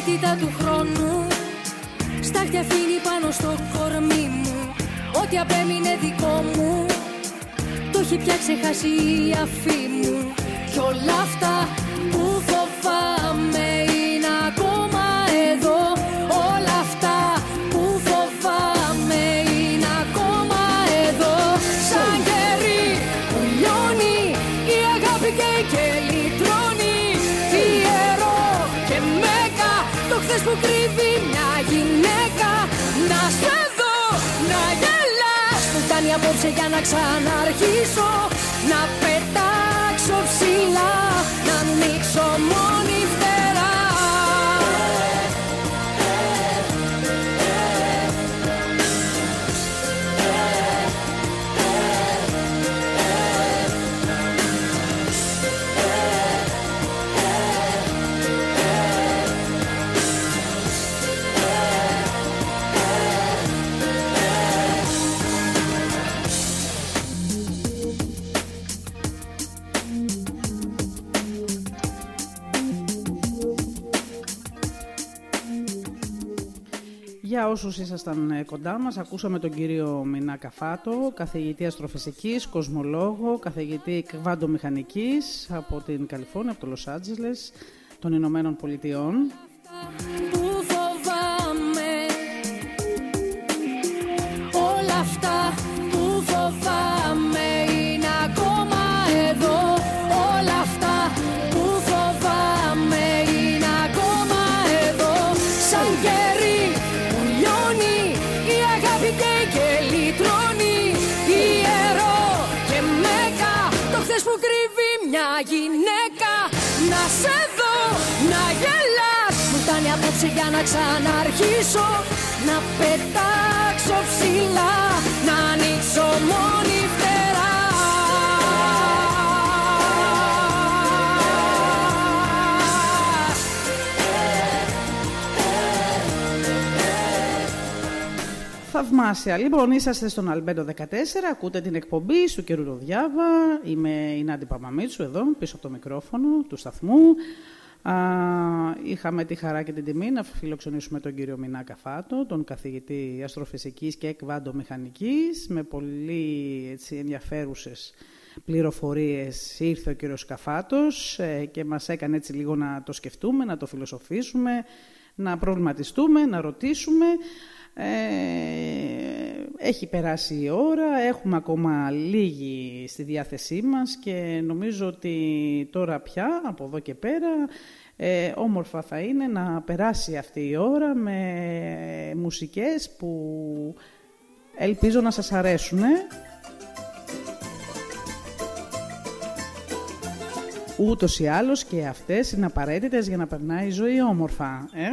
ταχύτητα του χρόνου. Στάχτη αφήνει πάνω στο κορμί μου. Ό,τι απέμεινε δικό μου Το έχει πια ξεχάσει η αφή μου. Κι όλα αυτά απόψε για να ξαναρχίσω Να πετάξω ψηλά Για όσους ήσασταν ε, κοντά μας, ακούσαμε τον κύριο Μινά Καφάτο, καθηγητή αστροφυσικής, κοσμολόγο, καθηγητή κβάντομηχανικής από την Καλιφόρνια, από το Λος Άντζελες των Ηνωμένων Πολιτειών. που φοβάμαι Όλα αυτά για να ξαναρχίσω Να πετάξω ψηλά Να ανοίξω μόνη φτερά Θαυμάσια. Λοιπόν, είσαστε στον Αλμπέντο 14, ακούτε την εκπομπή του καιρού Διάβα. Είμαι η Νάντι Παπαμίτσου εδώ, πίσω από το μικρόφωνο του σταθμού. Α, είχαμε τη χαρά και την τιμή να φιλοξενήσουμε τον κύριο Μινά Καφάτο, τον καθηγητή αστροφυσικής και εκβάντομηχανικής, με πολύ έτσι, ενδιαφέρουσες πληροφορίες ήρθε ο κύριος Καφάτος ε, και μας έκανε έτσι λίγο να το σκεφτούμε, να το φιλοσοφήσουμε, να προβληματιστούμε, να ρωτήσουμε. Ε, έχει περάσει η ώρα, έχουμε ακόμα λίγη στη διάθεσή μας και νομίζω ότι τώρα πια, από εδώ και πέρα, ε, όμορφα θα είναι να περάσει αυτή η ώρα με μουσικές που ελπίζω να σας αρέσουν. Ούτως ή άλλως και αυτές είναι απαραίτητες για να περνάει η ζωή όμορφα. Ε;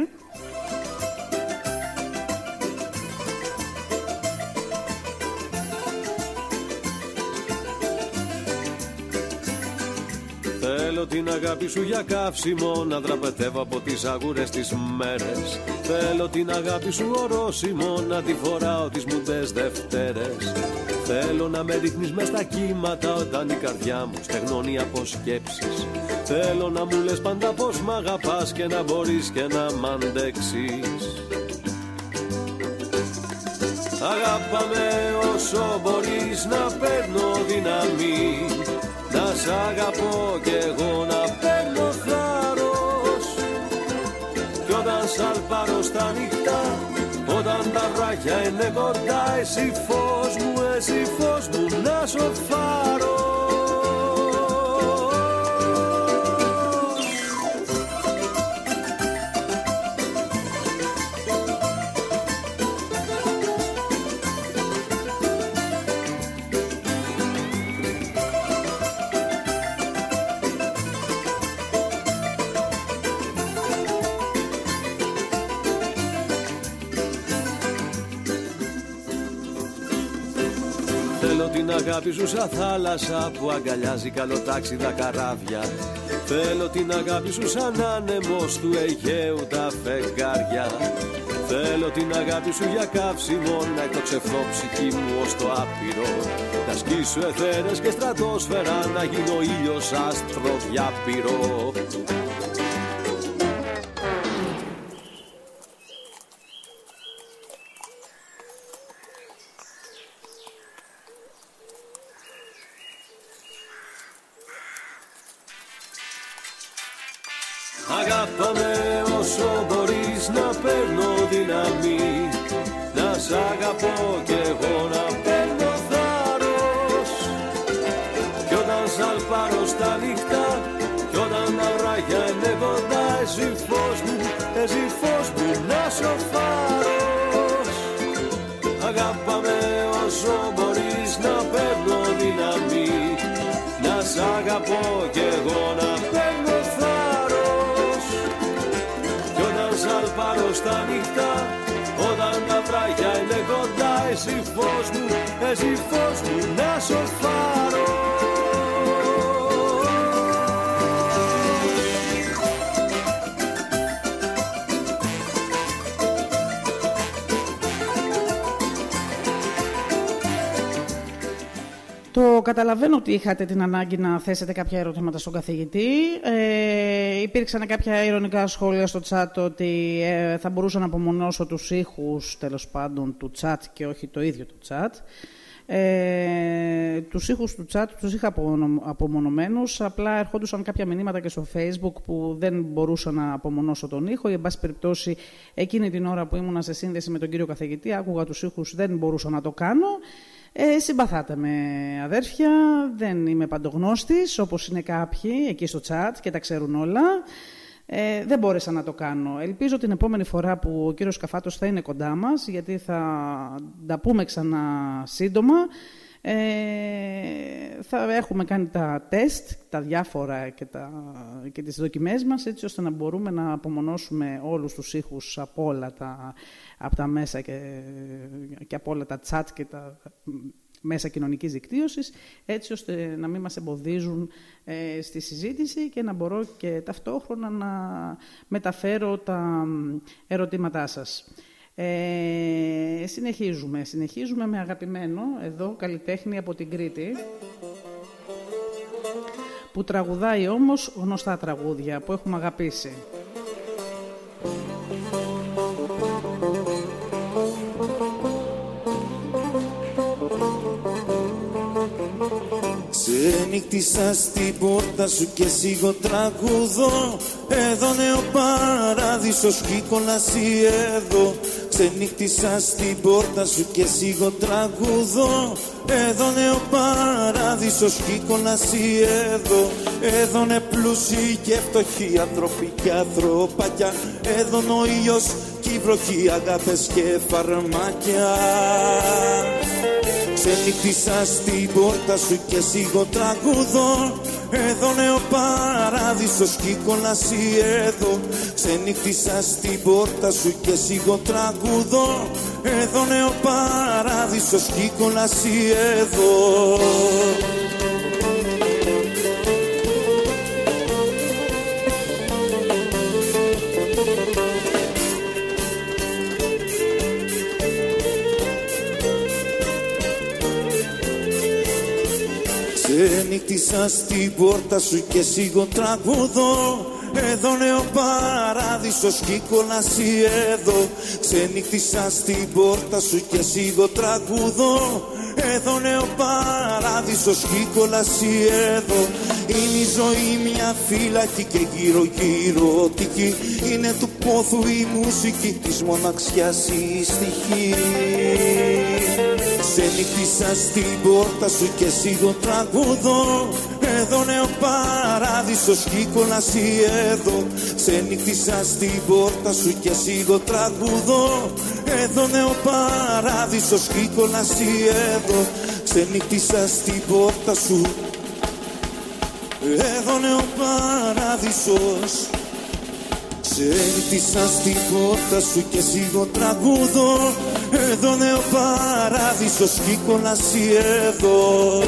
Θέλω την αγάπη σου για καύσιμο Να δραπετεύω από τις αγούρες τις μέρες. Θέλω την αγάπη σου ορόσημο Να τη φοράω τις μουντές Δευτέρες. Θέλω να με ρίχνεις μες στα κύματα Όταν η καρδιά μου στεγνώνει από σκέψεις. Θέλω να μου λες πάντα πως μ' αγαπάς Και να μπορείς και να μ' αντέξεις. Αγάπαμε όσο μπορείς να παίρνω δύναμη. να σ' αγαπώ κι εγώ να παίρνω θάρρος. Κι όταν σαλπάρω στα νυχτά Όταν τα βράχια είναι κοντά Εσύ φως μου, εσύ φως μου να σοφάρω αγάπη σου σαν θάλασσα που αγκαλιάζει καλοτάξιδα καράβια. Θέλω την αγάπη σου σαν άνεμος του Αιγαίου τα φεγγάρια. Θέλω την αγάπη σου για καύσιμο να εκτοξευθώ ψυχή μου ως το άπειρο. Να σκίσω εθέρες και στρατόσφαιρα να γίνω ήλιος άστρο διάπειρο ότι είχατε την ανάγκη να θέσετε κάποια ερωτήματα στον καθηγητή. Ε, υπήρξαν κάποια ειρωνικά σχόλια στο chat ότι ε, θα μπορούσα να απομονώσω τους ήχους, τέλος πάντων, του chat και όχι το ίδιο του chat. Ε, τους ήχους του chat τους είχα απομονωμένους, απλά ερχόντουσαν κάποια μηνύματα και στο facebook που δεν μπορούσα να απομονώσω τον ήχο ή εν πάση περιπτώσει εκείνη την ώρα που ήμουνα σε σύνδεση με τον κύριο καθηγητή άκουγα τους ήχους, δεν μπορούσα να το κάνω ε, συμπαθάτε με αδέρφια, δεν είμαι παντογνώστης όπως είναι κάποιοι εκεί στο chat και τα ξέρουν όλα. Ε, δεν μπόρεσα να το κάνω. Ελπίζω την επόμενη φορά που ο κύριος Καφάτος θα είναι κοντά μας, γιατί θα τα πούμε ξανά σύντομα. Ε, θα έχουμε κάνει τα τεστ, τα διάφορα και, τα, και τις δοκιμές μας, έτσι ώστε να μπορούμε να απομονώσουμε όλους τους ήχους από όλα τα, από τα μέσα και, και από όλα τα chat και τα μέσα κοινωνικής δικτύωσης, έτσι ώστε να μην μας εμποδίζουν ε, στη συζήτηση και να μπορώ και ταυτόχρονα να μεταφέρω τα ερωτήματά σας. Ε, συνεχίζουμε. Συνεχίζουμε με αγαπημένο, εδώ, καλλιτέχνη από την Κρήτη, που τραγουδάει όμως γνωστά τραγούδια που έχουμε αγαπήσει. Ξενύχτησα στην πόρτα σου και σίγω τραγουδό Εδώ νέο παράδεισος κι κολλασί εδώ. Ξενύχτησα στην πόρτα σου και σίγω τραγουδό Εδώ νέο παράδεισος κι κολλασί εδώ. Εδώ είναι πλούσιοι και φτωχοί άνθρωποι και ανθρωπάκια. Εδώ ο ήλιος κι η βροχή αγάπες και φαρμάκια Ξενύχτησα στην πόρτα σου και σίγω τραγουδό Εδώ νέο παράδεισος κι κολλασί εδώ. Ξενύχτησα στην πόρτα σου και σίγω τραγουδό Εδώ νέο παράδεισος κι κολλασί εδώ Ξενύχτησα στην πόρτα σου και σίγω τραγουδό εδώ νέο παράδεισος κι κολλασί εδώ. Ξενύχτησα στην πόρτα σου και σίγω τραγουδό εδώ νέο παράδεισος κι κολλασί εδώ. Είναι η ζωή μια φύλακη και γύρω γύρω τυχή Είναι του πόθου η μουσική της μοναξιάς η στοιχή Ξενύχτησα στην πόρτα σου και σίγω τραγουδό Εδώ νέο παράδεισος κι κολλασί εδώ. Ξενύχτησα στην πόρτα σου και σίγω τραγουδό Εδώ νέο παράδεισος κι κολλασί εδώ. Ξενύχτησα στην πόρτα σου. Εδώ νέο παράδεισος Ξενύχτησα στην πόρτα σου και σίγω τραγουδό Εδώ νέο παράδεισος κι κολλασί εδώ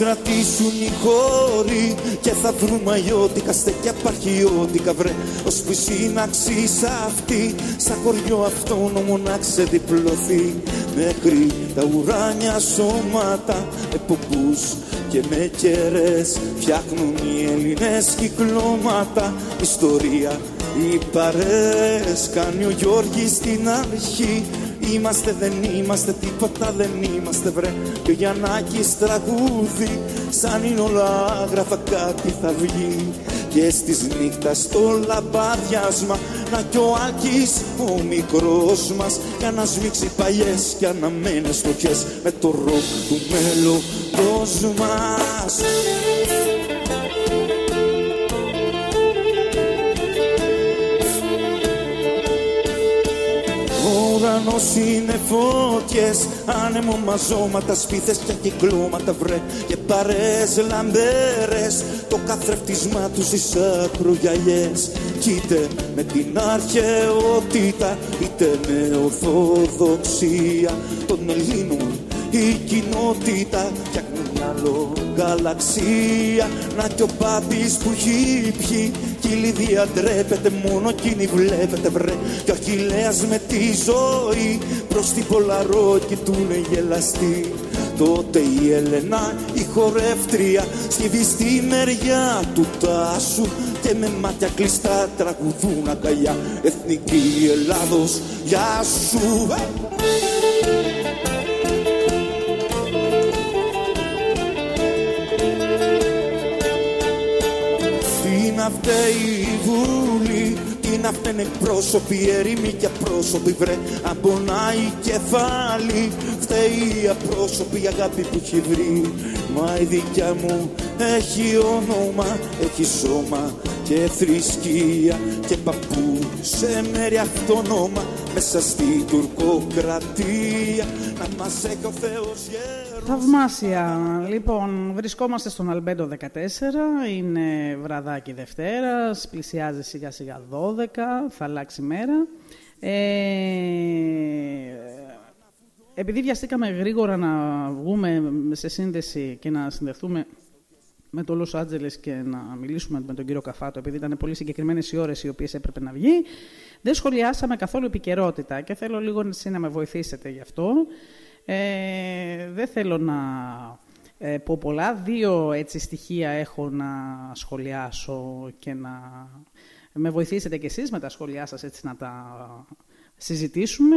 κρατήσουν οι χώροι και θα βρουν μαγιώτικα στέκια παρχιώτικα βρε. Ως που η σύναξη αυτή σαν χωριό αυτόνομο να ξεδιπλωθεί μέχρι τα ουράνια σώματα με πομπούς και με κερές φτιάχνουν οι Έλληνες κυκλώματα. Ιστορία οι παρέες κάνει ο Γιώργης στην αρχή Είμαστε, δεν είμαστε, τίποτα δεν είμαστε βρε. Και ο Γιαννάκης τραγούδι Σαν είναι όλα άγραφα κάτι θα βγει. Και στις νύχτας το λαμπάδιασμα Να κι ο Άλκης ο μικρός μας Για να σμίξει παλιές και αναμένες φτωχές. Με το ροκ του μέλλοντος μας ουρανός είναι φώτιες Άνεμο μαζώματα, σπίθες και κυκλώματα βρε. Και παρές λαμπέρες Το καθρεφτισμά τους εις ακρογιαλιές Κι είτε με την αρχαιότητα Είτε με ορθοδοξία. Των Ελλήνων η κοινότητα φτιάχνει μυαλό γαλαξία Να κι ο πάπης που έχει πιει κι η Λιδία ντρέπεται μόνο εκείνη βλέπετε βρε. Κι ο Αχιλέας με τη ζωή προς την Πολαρό κοιτούνε γελαστή. Τότε η Έλενα η χορεύτρια σκύβει στη μεριά του τάσου και με μάτια κλειστά τραγουδούν αγκαλιά. Εθνική Ελλάδος, γεια σου να φταίει η Βούλη, τι να φταίνε εκπρόσωποι, ερήμοι και απρόσωποι βρε. Αν πονάει κεφάλι, φταίει η απρόσωπη η αγάπη που έχει βρει Μα η δικιά μου έχει όνομα, έχει σώμα και θρησκεία και παππού σε μέρη αυτόνομα μέσα στην τουρκοκρατία να μας έχει ο Θεός γέρος Θαυμάσια. Λοιπόν, βρισκόμαστε στον Αλμπέντο 14. Είναι βραδάκι Δευτέρας. Πλησιάζει σιγά σιγά 12. Θα αλλάξει μέρα. Ε, επειδή βιαστήκαμε γρήγορα να βγούμε σε σύνδεση και να συνδεθούμε με το Λος Άντζελες και να μιλήσουμε με τον κύριο Καφάτο, επειδή ήταν πολύ συγκεκριμένες οι ώρες οι οποίες έπρεπε να βγει, δεν σχολιάσαμε καθόλου επικαιρότητα και θέλω λίγο να με βοηθήσετε γι' αυτό. Ε, δεν θέλω να ε, πω πολλά. Δύο έτσι στοιχεία έχω να σχολιάσω και να με βοηθήσετε κι εσείς με τα σχόλιά σας έτσι να τα συζητήσουμε.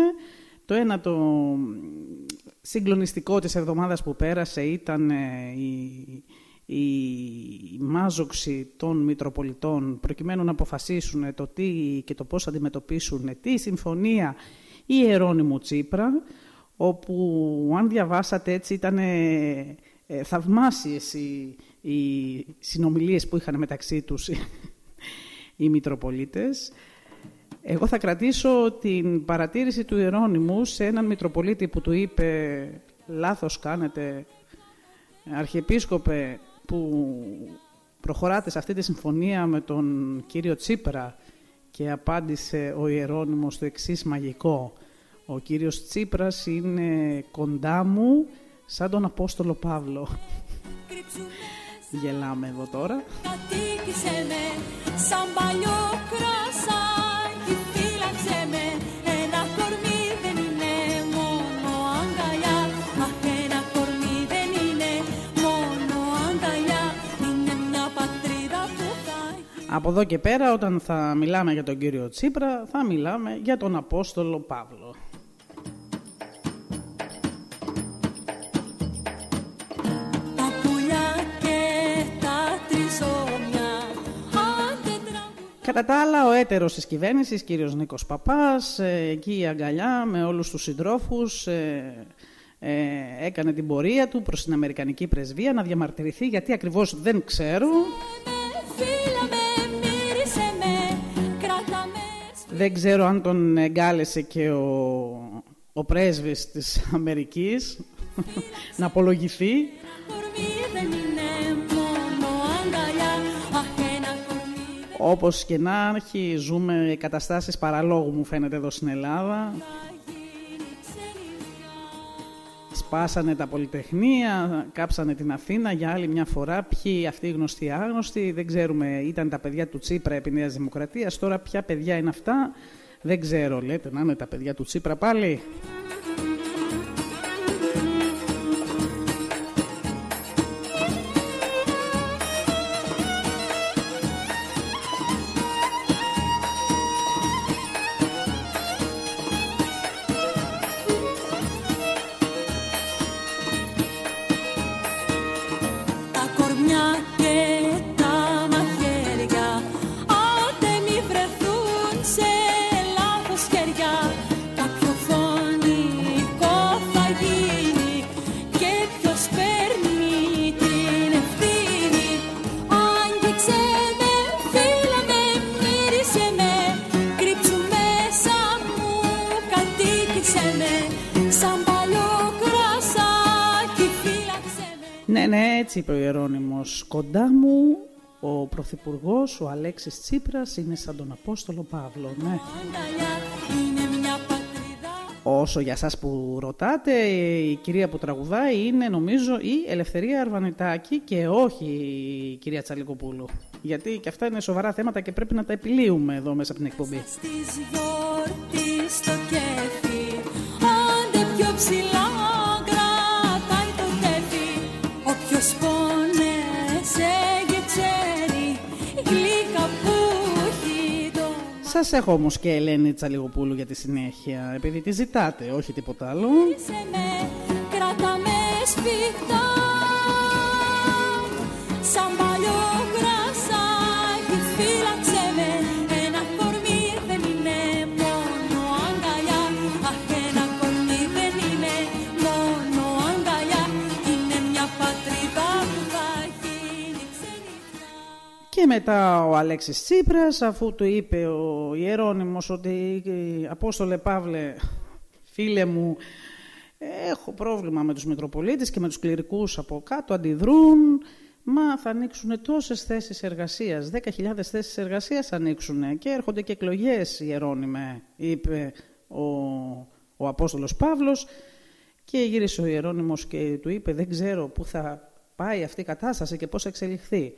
Το ένα το συγκλονιστικό της εβδομάδας που πέρασε ήταν ε, η, η μάζοξη των Μητροπολιτών προκειμένου να αποφασίσουν το τι και το πώς αντιμετωπίσουν τη συμφωνία Ιερώνυμου Τσίπρα, όπου αν διαβάσατε έτσι ήταν ε, θαυμάσιες οι, οι συνομιλίες που είχαν μεταξύ τους οι Μητροπολίτες. Εγώ θα κρατήσω την παρατήρηση του Ιερώνυμου σε έναν Μητροπολίτη που του είπε «Λάθος κάνετε, Αρχιεπίσκοπε, που προχωράτε σε αυτή τη συμφωνία με τον κύριο Τσίπρα» και απάντησε ο Ιερώνυμος το εξής μαγικό. Ο κύριος Τσίπρας είναι κοντά μου σαν τον Απόστολο Παύλο. Γελάμε εδώ τώρα. σαν παλιό κρασάκι Από εδώ και πέρα όταν θα μιλάμε για τον κύριο Τσίπρα θα μιλάμε για τον Απόστολο Παύλο. Κατά τα άλλα, ο έτερος της κυβέρνησης, κύριος Νίκος Παπάς, ε, εκεί η αγκαλιά με όλους τους συντρόφους, ε, ε, έκανε την πορεία του προς την Αμερικανική πρεσβεία να διαμαρτυρηθεί, γιατί ακριβώς δεν ξέρω. Δεν ξέρω αν τον εγκάλεσε και ο, ο πρέσβης της Αμερικής να απολογηθεί. Όπως και να έχει, ζούμε καταστάσεις παραλόγου μου φαίνεται εδώ στην Ελλάδα. Σπάσανε τα πολυτεχνία, κάψανε την Αθήνα για άλλη μια φορά. Ποιοι αυτοί οι γνωστοί άγνωστοι, δεν ξέρουμε, ήταν τα παιδιά του Τσίπρα επί Νέας Δημοκρατίας. Τώρα ποια παιδιά είναι αυτά, δεν ξέρω. Λέτε να είναι τα παιδιά του Τσίπρα πάλι. Έτσι είπε ο Ιερώνυμος, κοντά μου ο Πρωθυπουργός, ο Αλέξης Τσίπρας, είναι σαν τον Απόστολο Παύλο, ναι. Όσο για σας που ρωτάτε, η κυρία που τραγουδάει είναι νομίζω η Ελευθερία Αρβανιτάκη και όχι η κυρία Τσαλικοπούλου. Γιατί και αυτά είναι σοβαρά θέματα και πρέπει να τα επιλύουμε εδώ μέσα από την εκπομπή. Σας έχω όμως και Ελένη Τσαλιγοπούλου για τη συνέχεια, επειδή τη ζητάτε, όχι τίποτα άλλο. Και μετά ο Αλέξης Τσίπρας, αφού του είπε ο Ιερώνυμος ότι «Απόστολε Παύλε, φίλε μου, έχω πρόβλημα με τους Μητροπολίτες και με τους κληρικούς από κάτω, αντιδρούν, μα θα ανοίξουν τόσες θέσεις εργασίας, 10.000 θέσεις εργασίας θα ανοίξουν και έρχονται και εκλογές, Ιερώνυμε», είπε ο, ο Απόστολος Παύλος και γύρισε ο Ιερώνυμος και του είπε «Δεν ξέρω πού θα πάει αυτή η κατάσταση και πώς εξελιχθεί.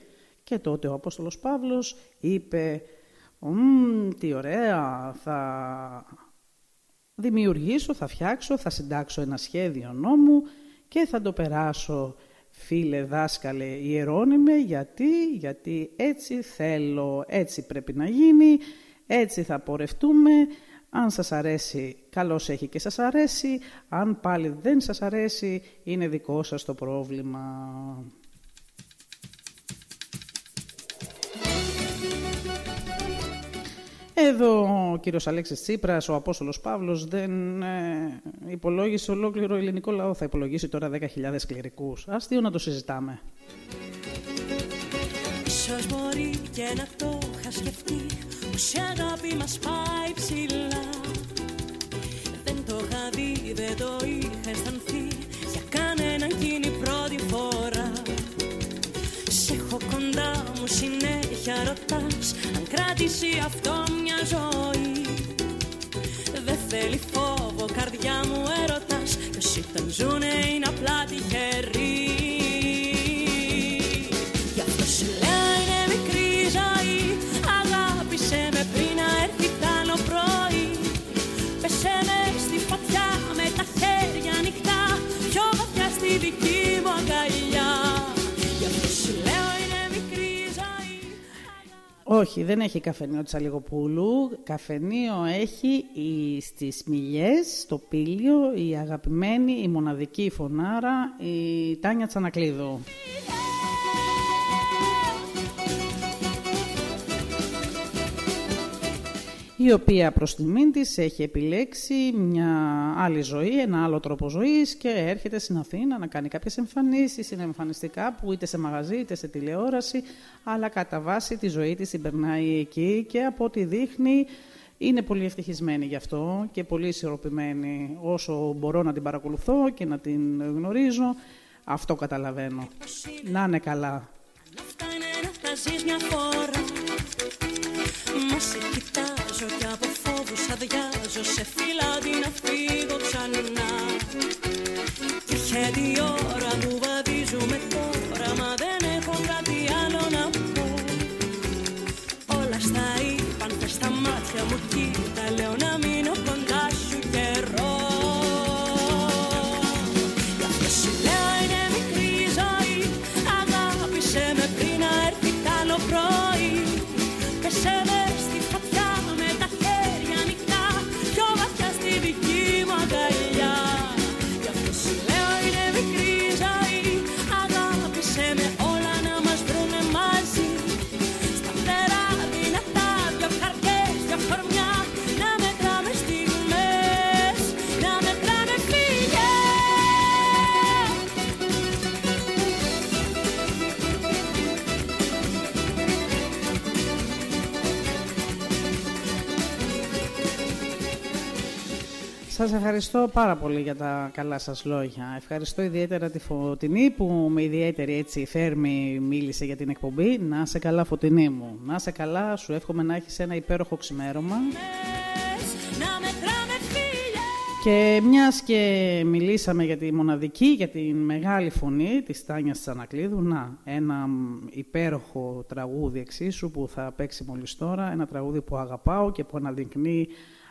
Και τότε ο Απόστολος Παύλος είπε «Τι ωραία, θα δημιουργήσω, θα φτιάξω, θα συντάξω ένα σχέδιο νόμου και θα το περάσω φίλε δάσκαλε ιερώνυμε γιατί, γιατί έτσι θέλω, έτσι πρέπει να γίνει, έτσι θα πορευτούμε, αν σας αρέσει καλώς έχει και σας αρέσει, αν πάλι δεν σας αρέσει είναι δικό σας το πρόβλημα. Εδώ ο κύριος Αλέξης Τσίπρας, ο Απόστολος Παύλος, δεν ε, υπολόγισε ολόκληρο ελληνικό λαό. Θα υπολογίσει τώρα 10.000 κληρικούς. Αστείο να το συζητάμε. Ίσως μπορεί και να το είχα σκεφτεί Πως η αγάπη μας πάει ψηλά Δεν το είχα δει, δεν το είχα αισθανθεί Για κανέναν εκείνη πρώτη φορά Σε έχω κοντά μου συνέχεια ρωτάς Αν κράτησε αυτό μια ζωή. Δεν θέλει φόβο καρδιά μου έρωτας Κι όσοι τον ζουνε είναι απλά τυχεροί Όχι, δεν έχει καφενείο της Αλιγοπούλου. Καφενείο έχει η, στις Μιλιές, στο Πήλιο, η αγαπημένη, η μοναδική φωνάρα, η Τάνια Τσανακλείδου. Η οποία προς τιμήν της έχει επιλέξει μια άλλη ζωή, ένα άλλο τρόπο ζωής και έρχεται στην Αθήνα να κάνει κάποιες εμφανίσεις, είναι εμφανιστικά που είτε σε μαγαζί είτε σε τηλεόραση, αλλά κατά βάση τη ζωή της την περνάει εκεί και από ό,τι δείχνει είναι πολύ ευτυχισμένη γι' αυτό και πολύ ισορροπημένη όσο μπορώ να την παρακολουθώ και να την γνωρίζω. Αυτό καταλαβαίνω. Να είναι καλά. Αυτά είναι να τα ζεις μια φορά Μα σε κοιτάζω κι από φόβους αδειάζω. Σε φύλλα αντί να φύγω ξανά Κι έρχεται η ώρα που βαδίζουμε τώρα Μα δεν έχω κάτι άλλο να πω. Όλα στα είπαν και στα μάτια μου κοίτα Λέω Σας ευχαριστώ πάρα πολύ για τα καλά σας λόγια. Ευχαριστώ ιδιαίτερα τη Φωτεινή που με ιδιαίτερη έτσι θέρμη μίλησε για την εκπομπή. Να σε καλά Φωτεινή μου. Να σε καλά, σου εύχομαι να έχεις ένα υπέροχο ξημέρωμα. Να μετράμε φιλιές Και μιας και μιλήσαμε για τη μοναδική, για τη μεγάλη φωνή της Τάνιας Τσανακλείδου, να, ένα μ, υπέροχο τραγούδι εξίσου που θα παίξει μόλις τώρα, ένα τραγούδι που αγαπάω και που αναδεικνύει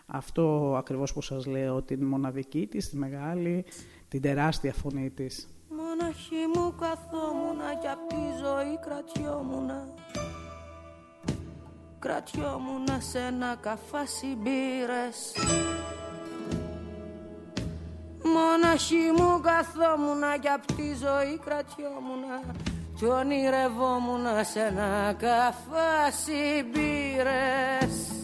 αυτό ακριβώς που σας λέω, την μοναδική της, τη μεγάλη, την τεράστια φωνή της. Μοναχή μου καθόμουνα κι απ' τη ζωή κρατιόμουνα. Κρατιόμουνα σε ένα καφάσι μπύρες Μοναχή μου καθόμουνα κι απ' τη ζωή κρατιόμουνα. Κι ονειρευόμουνα σε ένα καφάσι μπύρες Τα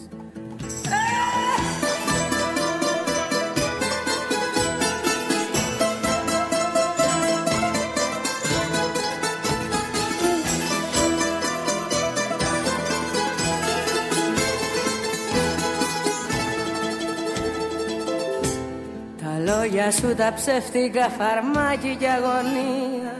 λόγια σου τα ψεύτικα φαρμάκι και αγωνία.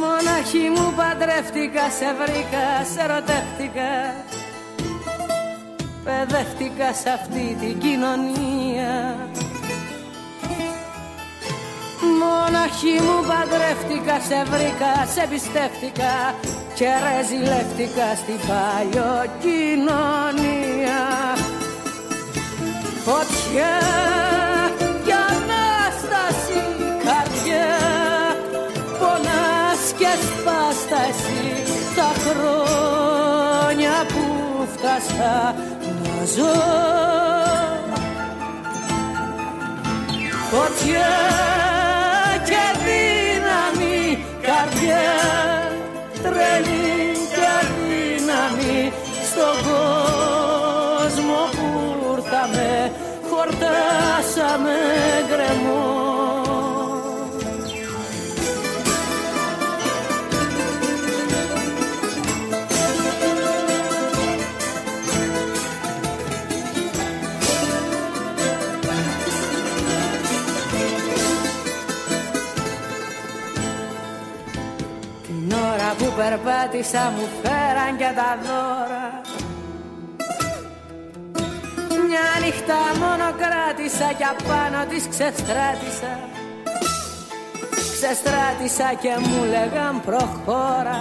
Μοναχή μου παντρεύτηκα, σε βρήκα, σε ερωτεύτηκα Παιδεύτηκα σε αυτή την κοινωνία. Μοναχή Αχι μου παντρεύτηκα, σε βρήκα, σε πιστεύτηκα και ρεζιλεύτηκα στην παλιοκοινωνία Φωτιά και Ανάσταση καρδιά πονάς και σπάστα εσύ τα χρόνια που φτάσα να ζω. Φωτιά και δύναμη καρδιά τρελή και δύναμη στον κόσμο που ήρθαμε χορτάσαμε περπάτησα μου φέραν και τα δώρα. Μια νύχτα μόνο κράτησα και απάνω της ξεστράτησα. Ξεστράτησα και μου λέγαν προχώρα.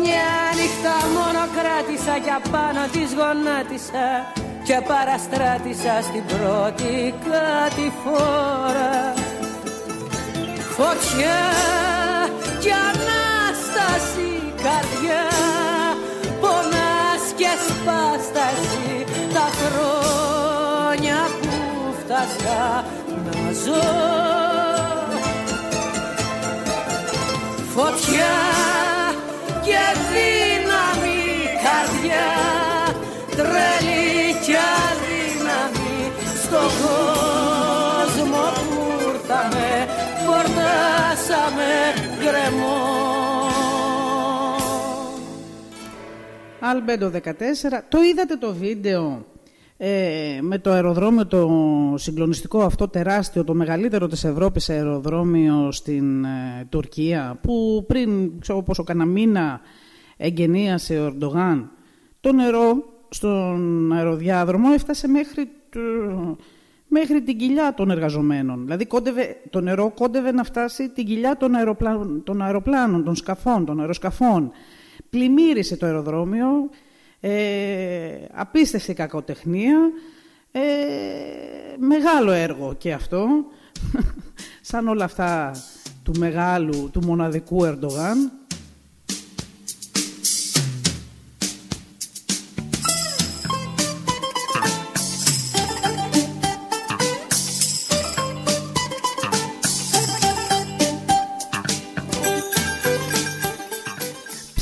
Μια νύχτα μόνο κράτησα και απάνω της γονάτισα και παραστράτησα στην πρώτη κατηφόρα Φωτιά και Ανάσταση καρδιά Πονάς και σπάσταση τα χρόνια που φτάσα να ζω. Φωτιά και δύναμη καρδιά Τρελή και αδύναμη στον Αλμπέντο 14. Το είδατε το βίντεο ε, με το αεροδρόμιο το συγκλονιστικό αυτό τεράστιο, το μεγαλύτερο της Ευρώπης αεροδρόμιο στην ε, Τουρκία που πριν ξέρω πόσο κανένα μήνα εγκαινίασε ο Ερντογάν το νερό στον αεροδιάδρομο έφτασε μέχρι, το- μέχρι την κοιλιά των εργαζομένων. Δηλαδή κόντευε, το νερό κόντευε να φτάσει την κοιλιά των, αεροπλάνων, των αεροπλάνων, των σκαφών, των αεροσκαφών. Πλημμύρισε το αεροδρόμιο, ε, απίστευτη κακοτεχνία, ε, μεγάλο έργο και αυτό, σαν όλα αυτά του μεγάλου, του μοναδικού Ερντογάν.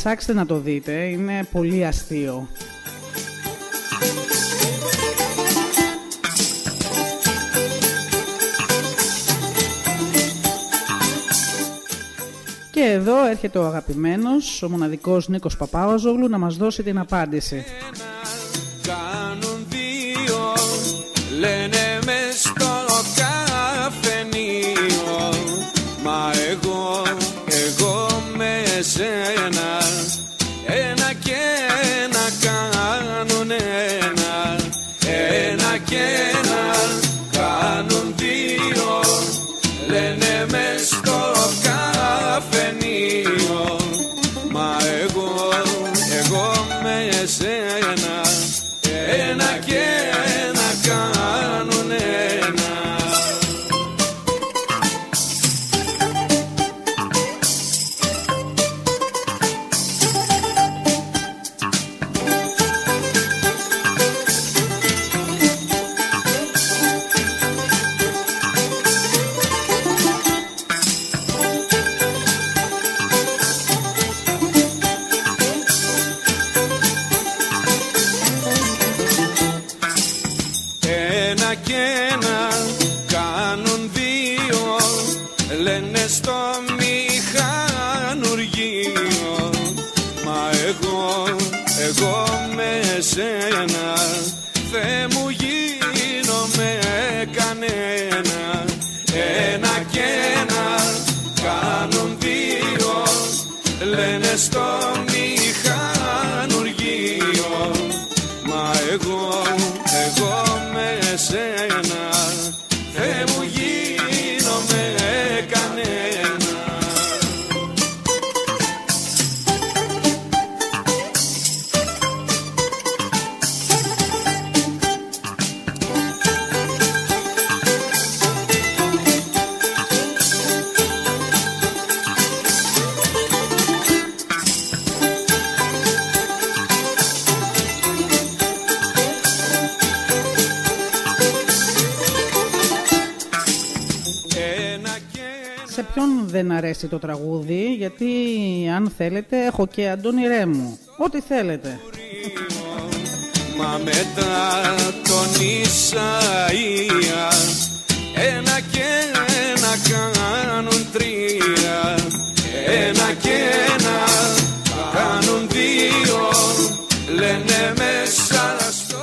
Ψάξτε να το δείτε, είναι πολύ αστείο. Και εδώ έρχεται ο αγαπημένος, ο μοναδικός Νίκος Παπάοζογλου να μας δώσει την απάντηση. Κάνουν δύο, λένε αρέσει το τραγούδι, γιατί αν θέλετε έχω και Αντώνη Ρέμου. Ό,τι θέλετε. Μα μετά τον Ισαΐα Ένα και ένα κάνουν τρία Ένα και ένα κάνουν δύο Λένε μέσα στο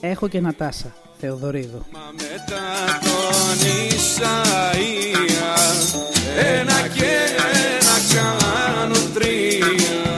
Έχω και Νατάσα Θεοδωρίδου. Μα μετά τον Ισαΐα Ένα και ένα κάνουν τρία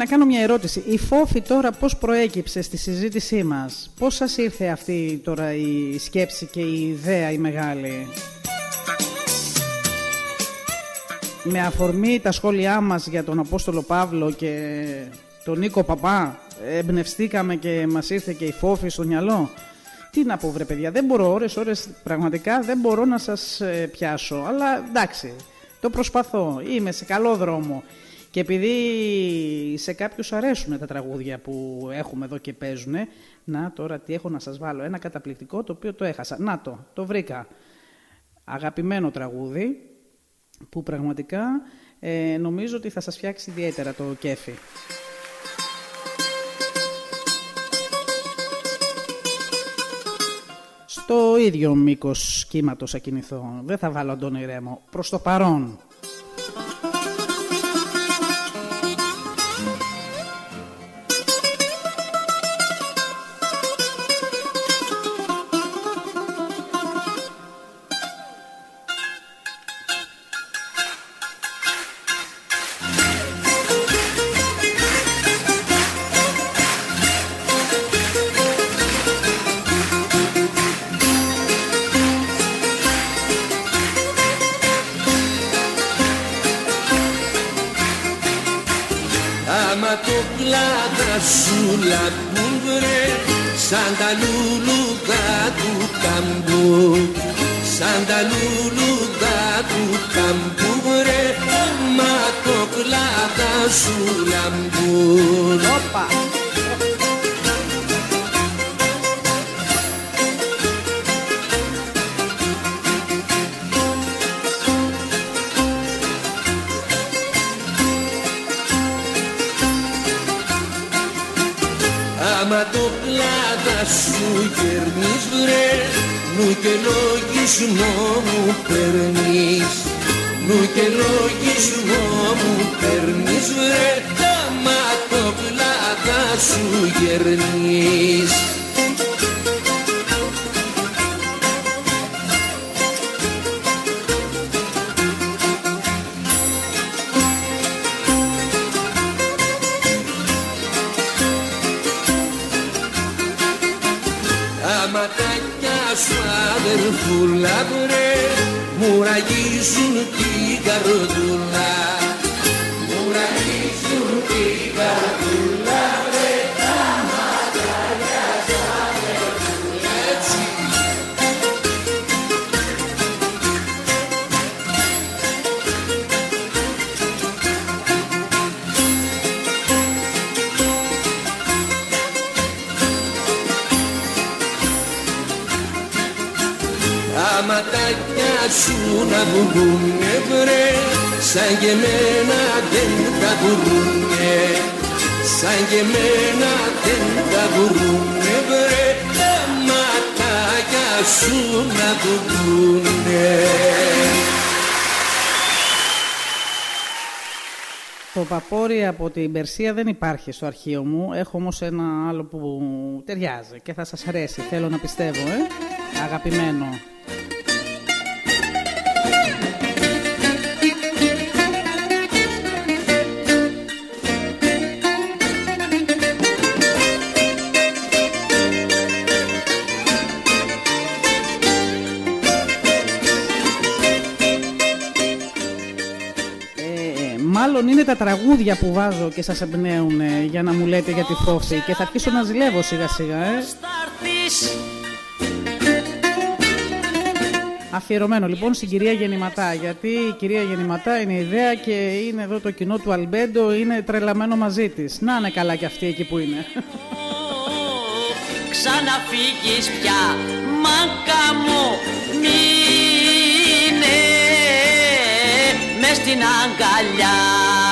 να κάνω μια ερώτηση. Η φόφη τώρα πώς προέκυψε στη συζήτησή μας; Πώς σας ήρθε αυτή τώρα η σκέψη και η ιδέα η μεγάλη; Με αφορμή τα σχόλιά μας για τον Απόστολο Παύλο και τον Νίκο Παπά εμπνευστήκαμε και μας ήρθε και η φόφη στο μυαλό. Τι να πω βρε παιδιά, δεν μπορώ ώρες ώρες πραγματικά δεν μπορώ να σας ε, πιάσω. Αλλά εντάξει, το προσπαθώ, είμαι σε καλό δρόμο. Και επειδή σε κάποιους αρέσουν τα τραγούδια που έχουμε εδώ και παίζουν, να τώρα τι έχω να σας βάλω, ένα καταπληκτικό το οποίο το έχασα. Να το, το βρήκα. Αγαπημένο τραγούδι που πραγματικά ε, νομίζω ότι θα σας φτιάξει ιδιαίτερα το κέφι. Στο ίδιο μήκος κύματος ακινηθώ. Δεν θα βάλω Αντώνη Ρέμο. Προς το παρόν. Τα νιά σου αδερφούλα βρε Μου ραγίζουν την καρδούλα. Μου ραγίζουν την καρδούλα να βουρούνε βρε Σαν και εμένα δεν τα βουρούνε Σαν και εμένα δεν τα βουρούνε βρε Τα ματάκια σου να βουρούνε Το παπόρι από την Περσία δεν υπάρχει στο αρχείο μου. Έχω όμως ένα άλλο που ταιριάζει και θα σας αρέσει. Θέλω να πιστεύω, ε. Αγαπημένο. Μάλλον είναι τα τραγούδια που βάζω και σας εμπνέουν για να μου λέτε για τη φόφη και θα αρχίσω να ζηλεύω σιγά σιγά, ε. Αφιερωμένο λοιπόν στην κυρία Γεννηματά, γιατί η κυρία Γεννηματά είναι ιδέα και είναι εδώ το κοινό του Αλμπέντο, είναι τρελαμένο μαζί της. Να είναι καλά κι αυτή εκεί που είναι. Ξαναφύγεις πια, μάκα μου, μείνε μες στην αγκαλιά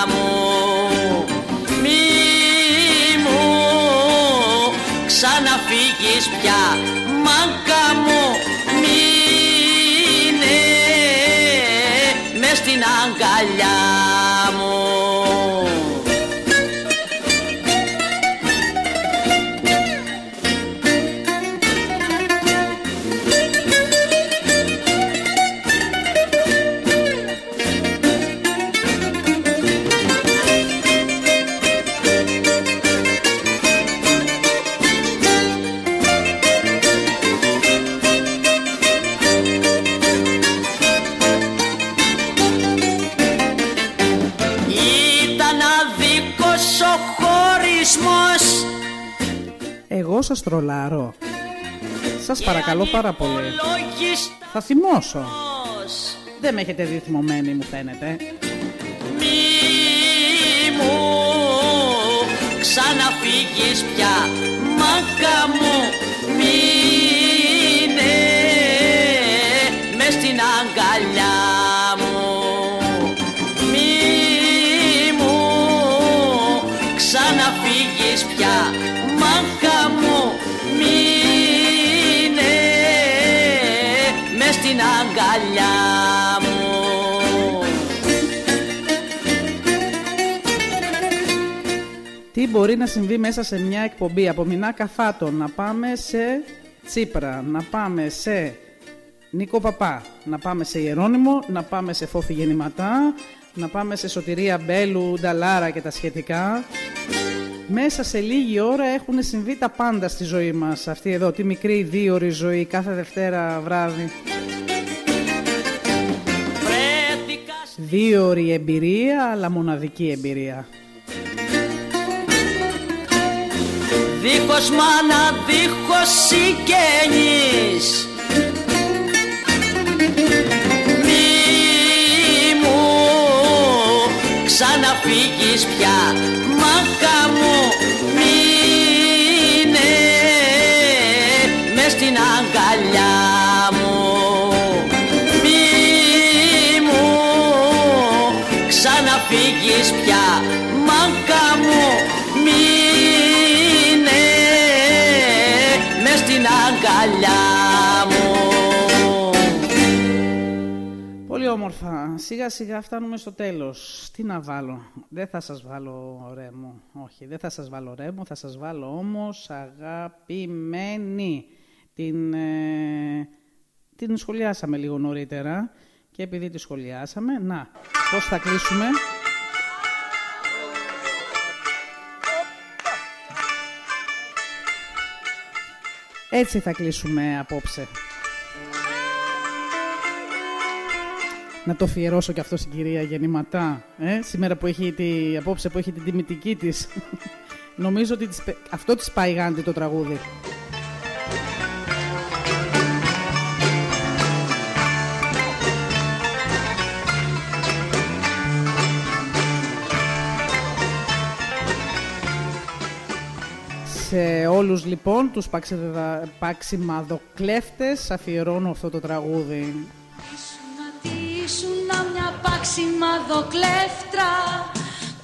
μου. Μη μου ξαναφύγεις πια, μάκα μου, μείνε μες στην αγκαλιά Εγώ σας τρολάρω. Σας παρακαλώ πάρα πολύ. Λόγιστος Θα θυμώσω. Δεν με έχετε δει θυμωμένη μου φαίνεται. Μη μου ξαναφύγεις πια Μάκα μου μείνε μες στην αγκαλιά μου Μη μου ξαναφύγεις πια στην αγκαλιά μου Τι μπορεί να συμβεί μέσα σε μια εκπομπή από Μινά Καφάτο; Να πάμε σε Τσίπρα, να πάμε σε Νίκο Παπά, να πάμε σε Ιερώνυμο, να πάμε σε Φόφη Γεννηματά, να πάμε σε Σωτηρία Μπέλου, Νταλάρα και τα σχετικά. Μέσα σε λίγη ώρα έχουν συμβεί τα πάντα στη ζωή μας. Αυτή εδώ, τη μικρή δίωρη ζωή, κάθε Δευτέρα βράδυ. Δίωρη εμπειρία, αλλά μοναδική εμπειρία. Δίχως μάνα, δίχως συγγενείς Μη μου ξαναφύγεις πια Μάκα μου μείνε μες στην αγκαλιά όμορφα. Σιγά σιγά φτάνουμε στο τέλος. Τι να βάλω. Δεν θα σας βάλω ρέμο. Όχι, δεν θα σας βάλω ρέμο. Θα σας βάλω όμως αγαπημένη. Την, ε, την σχολιάσαμε λίγο νωρίτερα. Και επειδή τη σχολιάσαμε, να, πώς θα κλείσουμε; Έτσι θα κλείσουμε απόψε. Να το αφιερώσω και αυτό στην κυρία Γεννηματά. Ε; Σήμερα που έχει τη, απόψε που έχει την τιμητική της. Νομίζω ότι της, πε- αυτό της πάει γάντι το τραγούδι. Σε όλους λοιπόν τους παξιδεδα- παξιμαδοκλέφτες αφιερώνω αυτό το τραγούδι. Ήσουν μια παξιμαδοκλέφτρα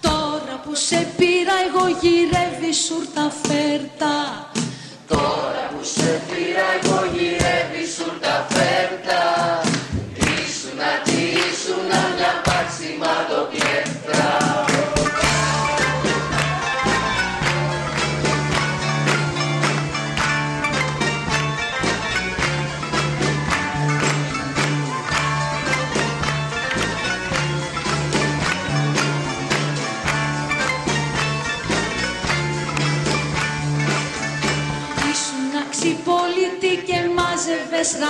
Τώρα που σε πήρα εγώ γυρεύει σούρτα φέρτα. Τώρα που σε πήρα εγώ γυρεύει σούρτα φέρτα ήρθες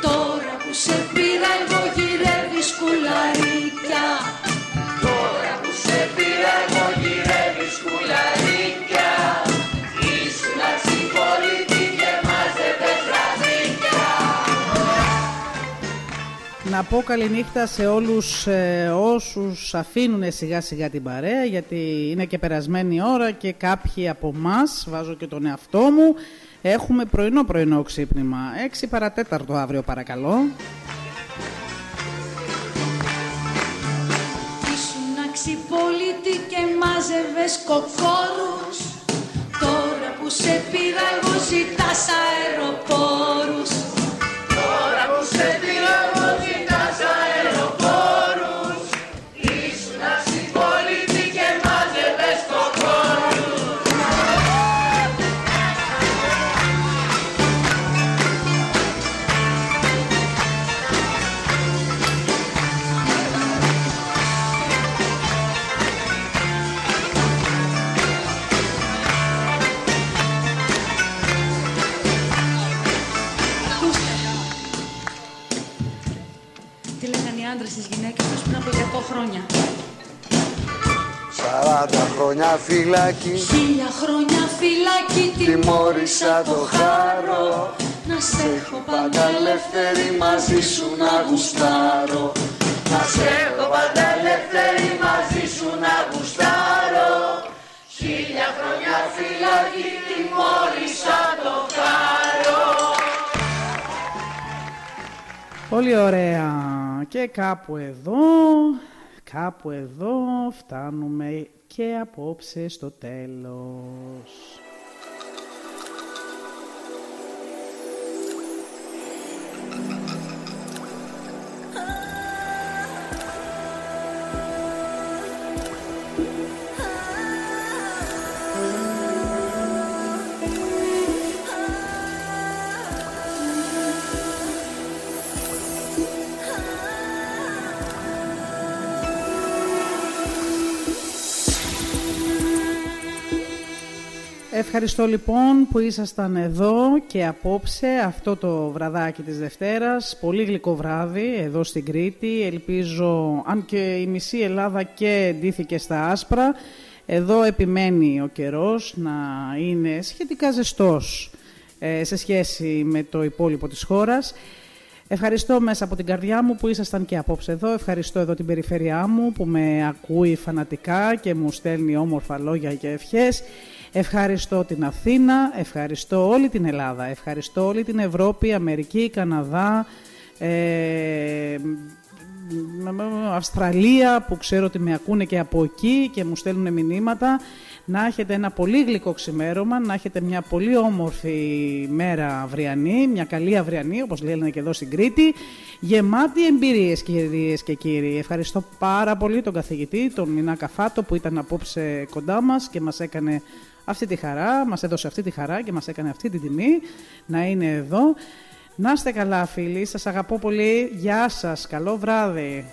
Τώρα που σε πήρα εγώ γυρεύεις κουλαρίκια Τώρα που σε πήρα εγώ γυρεύεις κουλαρίκια Ήσουν αξιχωρητή και μάζευες ραδίκια Να πω καληνύχτα σε όλους ε, όσους αφήνουν σιγά σιγά την παρέα γιατί είναι και περασμένη ώρα και κάποιοι από μας βάζω και τον εαυτό μου έχουμε πρωινό πρωινό ξύπνημα. 6 παρατέταρτο αύριο παρακαλώ. Ήσουν αξιπολίτη και μάζευες κοκόρους Τώρα που σε πήρα εγώ ζητάς αεροπόρους Τώρα που σε πήρα φυλακή Χίλια χρόνια φυλακή Τιμώρησα το χάρο. Να σε έχω πάντα Πάντα ελεύθερη μαζί σου να γουστάρω. Να σε έχω πάντα ελεύθερη μαζί σου να γουστάρω. Χίλια χρόνια φυλακή τιμώρησα το χάρο. Πολύ ωραία. Και κάπου εδώ, κάπου εδώ φτάνουμε και απόψε στο τέλος. Ευχαριστώ λοιπόν που ήσασταν εδώ και απόψε αυτό το βραδάκι της Δευτέρας. Πολύ γλυκό βράδυ εδώ στην Κρήτη. Ελπίζω, αν και η μισή Ελλάδα και ντύθηκε στα άσπρα, εδώ επιμένει ο καιρός να είναι σχετικά ζεστός ε, σε σχέση με το υπόλοιπο της χώρας. Ευχαριστώ μέσα από την καρδιά μου που ήσασταν και απόψε εδώ. Ευχαριστώ εδώ την περιφέρειά μου που με ακούει φανατικά και μου στέλνει όμορφα λόγια και ευχές. Ευχαριστώ την Αθήνα, ευχαριστώ όλη την Ελλάδα, ευχαριστώ όλη την Ευρώπη, Αμερική, Καναδά, ε, Αυστραλία που ξέρω ότι με ακούνε και από εκεί και μου στέλνουν μηνύματα. Να έχετε ένα πολύ γλυκό ξημέρωμα, να έχετε μια πολύ όμορφη μέρα αυριανή, μια καλή αυριανή όπως λένε και εδώ στην Κρήτη, γεμάτη εμπειρίες κυρίες και κύριοι. Ευχαριστώ πάρα πολύ τον καθηγητή, τον Μινά Καφάτο που ήταν απόψε κοντά μας και μας έκανε αυτή τη χαρά, μας έδωσε αυτή τη χαρά και μας έκανε αυτή τη τιμή να είναι εδώ. Να είστε καλά φίλοι, σας αγαπώ πολύ. Γεια σας, καλό βράδυ.